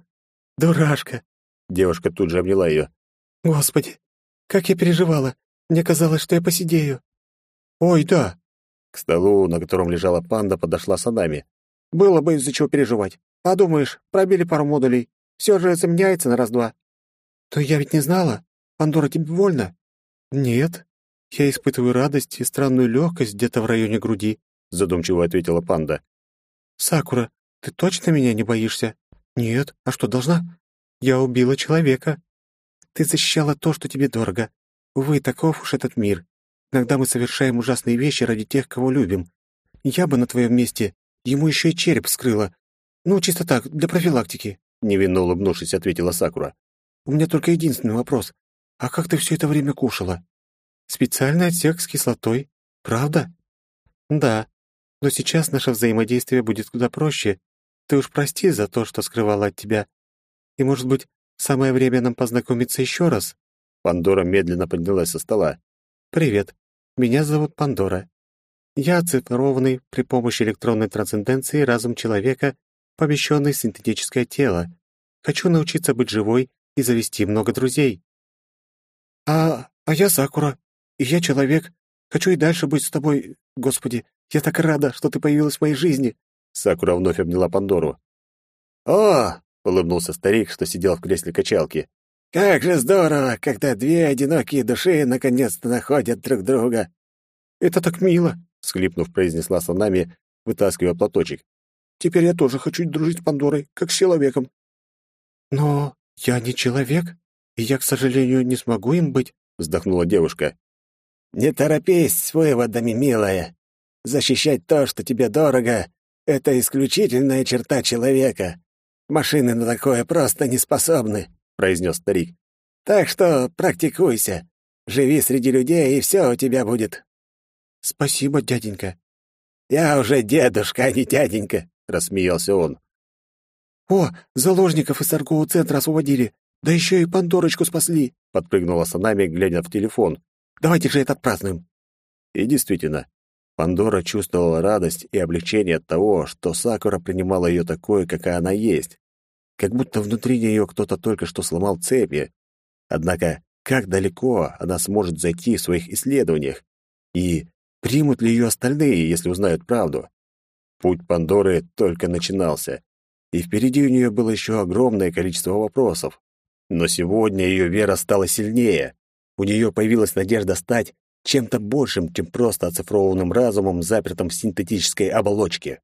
Дурашка!» Девушка тут же обняла ее. «Господи, как я переживала! Мне казалось, что я посидею!» «Ой, да, к столу, на котором лежала панда, подошла Санами. «Было бы из-за чего переживать. Подумаешь, пробили пару модулей. Все же заменяется на раз-два». «То я ведь не знала. Пандора, тебе больно?» «Нет. Я испытываю радость и странную легкость где-то в районе груди», задумчиво ответила панда. «Сакура, ты точно меня не боишься?» «Нет. А что, должна?» «Я убила человека. Ты защищала то, что тебе дорого. Увы, таков уж этот мир. Иногда мы совершаем ужасные вещи ради тех, кого любим. Я бы на твоем месте ему еще и череп вскрыла. Ну, чисто так, для профилактики», — невинно улыбнувшись, ответила Сакура. «У меня только единственный вопрос. А как ты все это время кушала?» «Специальный отсек с кислотой. Правда?» «Да. Но сейчас наше взаимодействие будет куда проще. Ты уж прости за то, что скрывала от тебя. И, может быть, самое время нам познакомиться еще раз?» Пандора медленно поднялась со стола. «Привет. Меня зовут Пандора. Я оцифрованный при помощи электронной трансценденции разум человека, помещенный в синтетическое тело. Хочу научиться быть живой и завести много друзей. А, а я Сакура, и я человек. Хочу и дальше быть с тобой. Господи, я так рада, что ты появилась в моей жизни. Сакура вновь обняла Пандору. «О!» — улыбнулся старик, что сидел в кресле качалки. Как же здорово, когда две одинокие души наконец-то находят друг друга. Это так мило, всхлипнув, произнесла Санами, вытаскивая платочек. Теперь я тоже хочу дружить с Пандорой, как с человеком. Но я не человек, и я, к сожалению, не смогу им быть, вздохнула девушка. Не торопись с выводами, милая. Защищать то, что тебе дорого, это исключительная черта человека. Машины на такое просто не способны произнес старик. Так что практикуйся. Живи среди людей, и все у тебя будет. Спасибо, дяденька. Я уже дедушка, а не дяденька, рассмеялся он. О, заложников из торгового центра освободили. Да еще и Пандорочку спасли, подпрыгнула Санами, глядя в телефон. Давайте же это отпразднуем. И действительно, Пандора чувствовала радость и облегчение от того, что Сакура принимала ее такой, какая она есть как будто внутри нее кто-то только что сломал цепи. Однако, как далеко она сможет зайти в своих исследованиях? И примут ли ее остальные, если узнают правду? Путь Пандоры только начинался, и впереди у нее было еще огромное количество вопросов. Но сегодня ее вера стала сильнее. У нее появилась надежда стать чем-то большим, чем просто оцифрованным разумом, запертым в синтетической оболочке.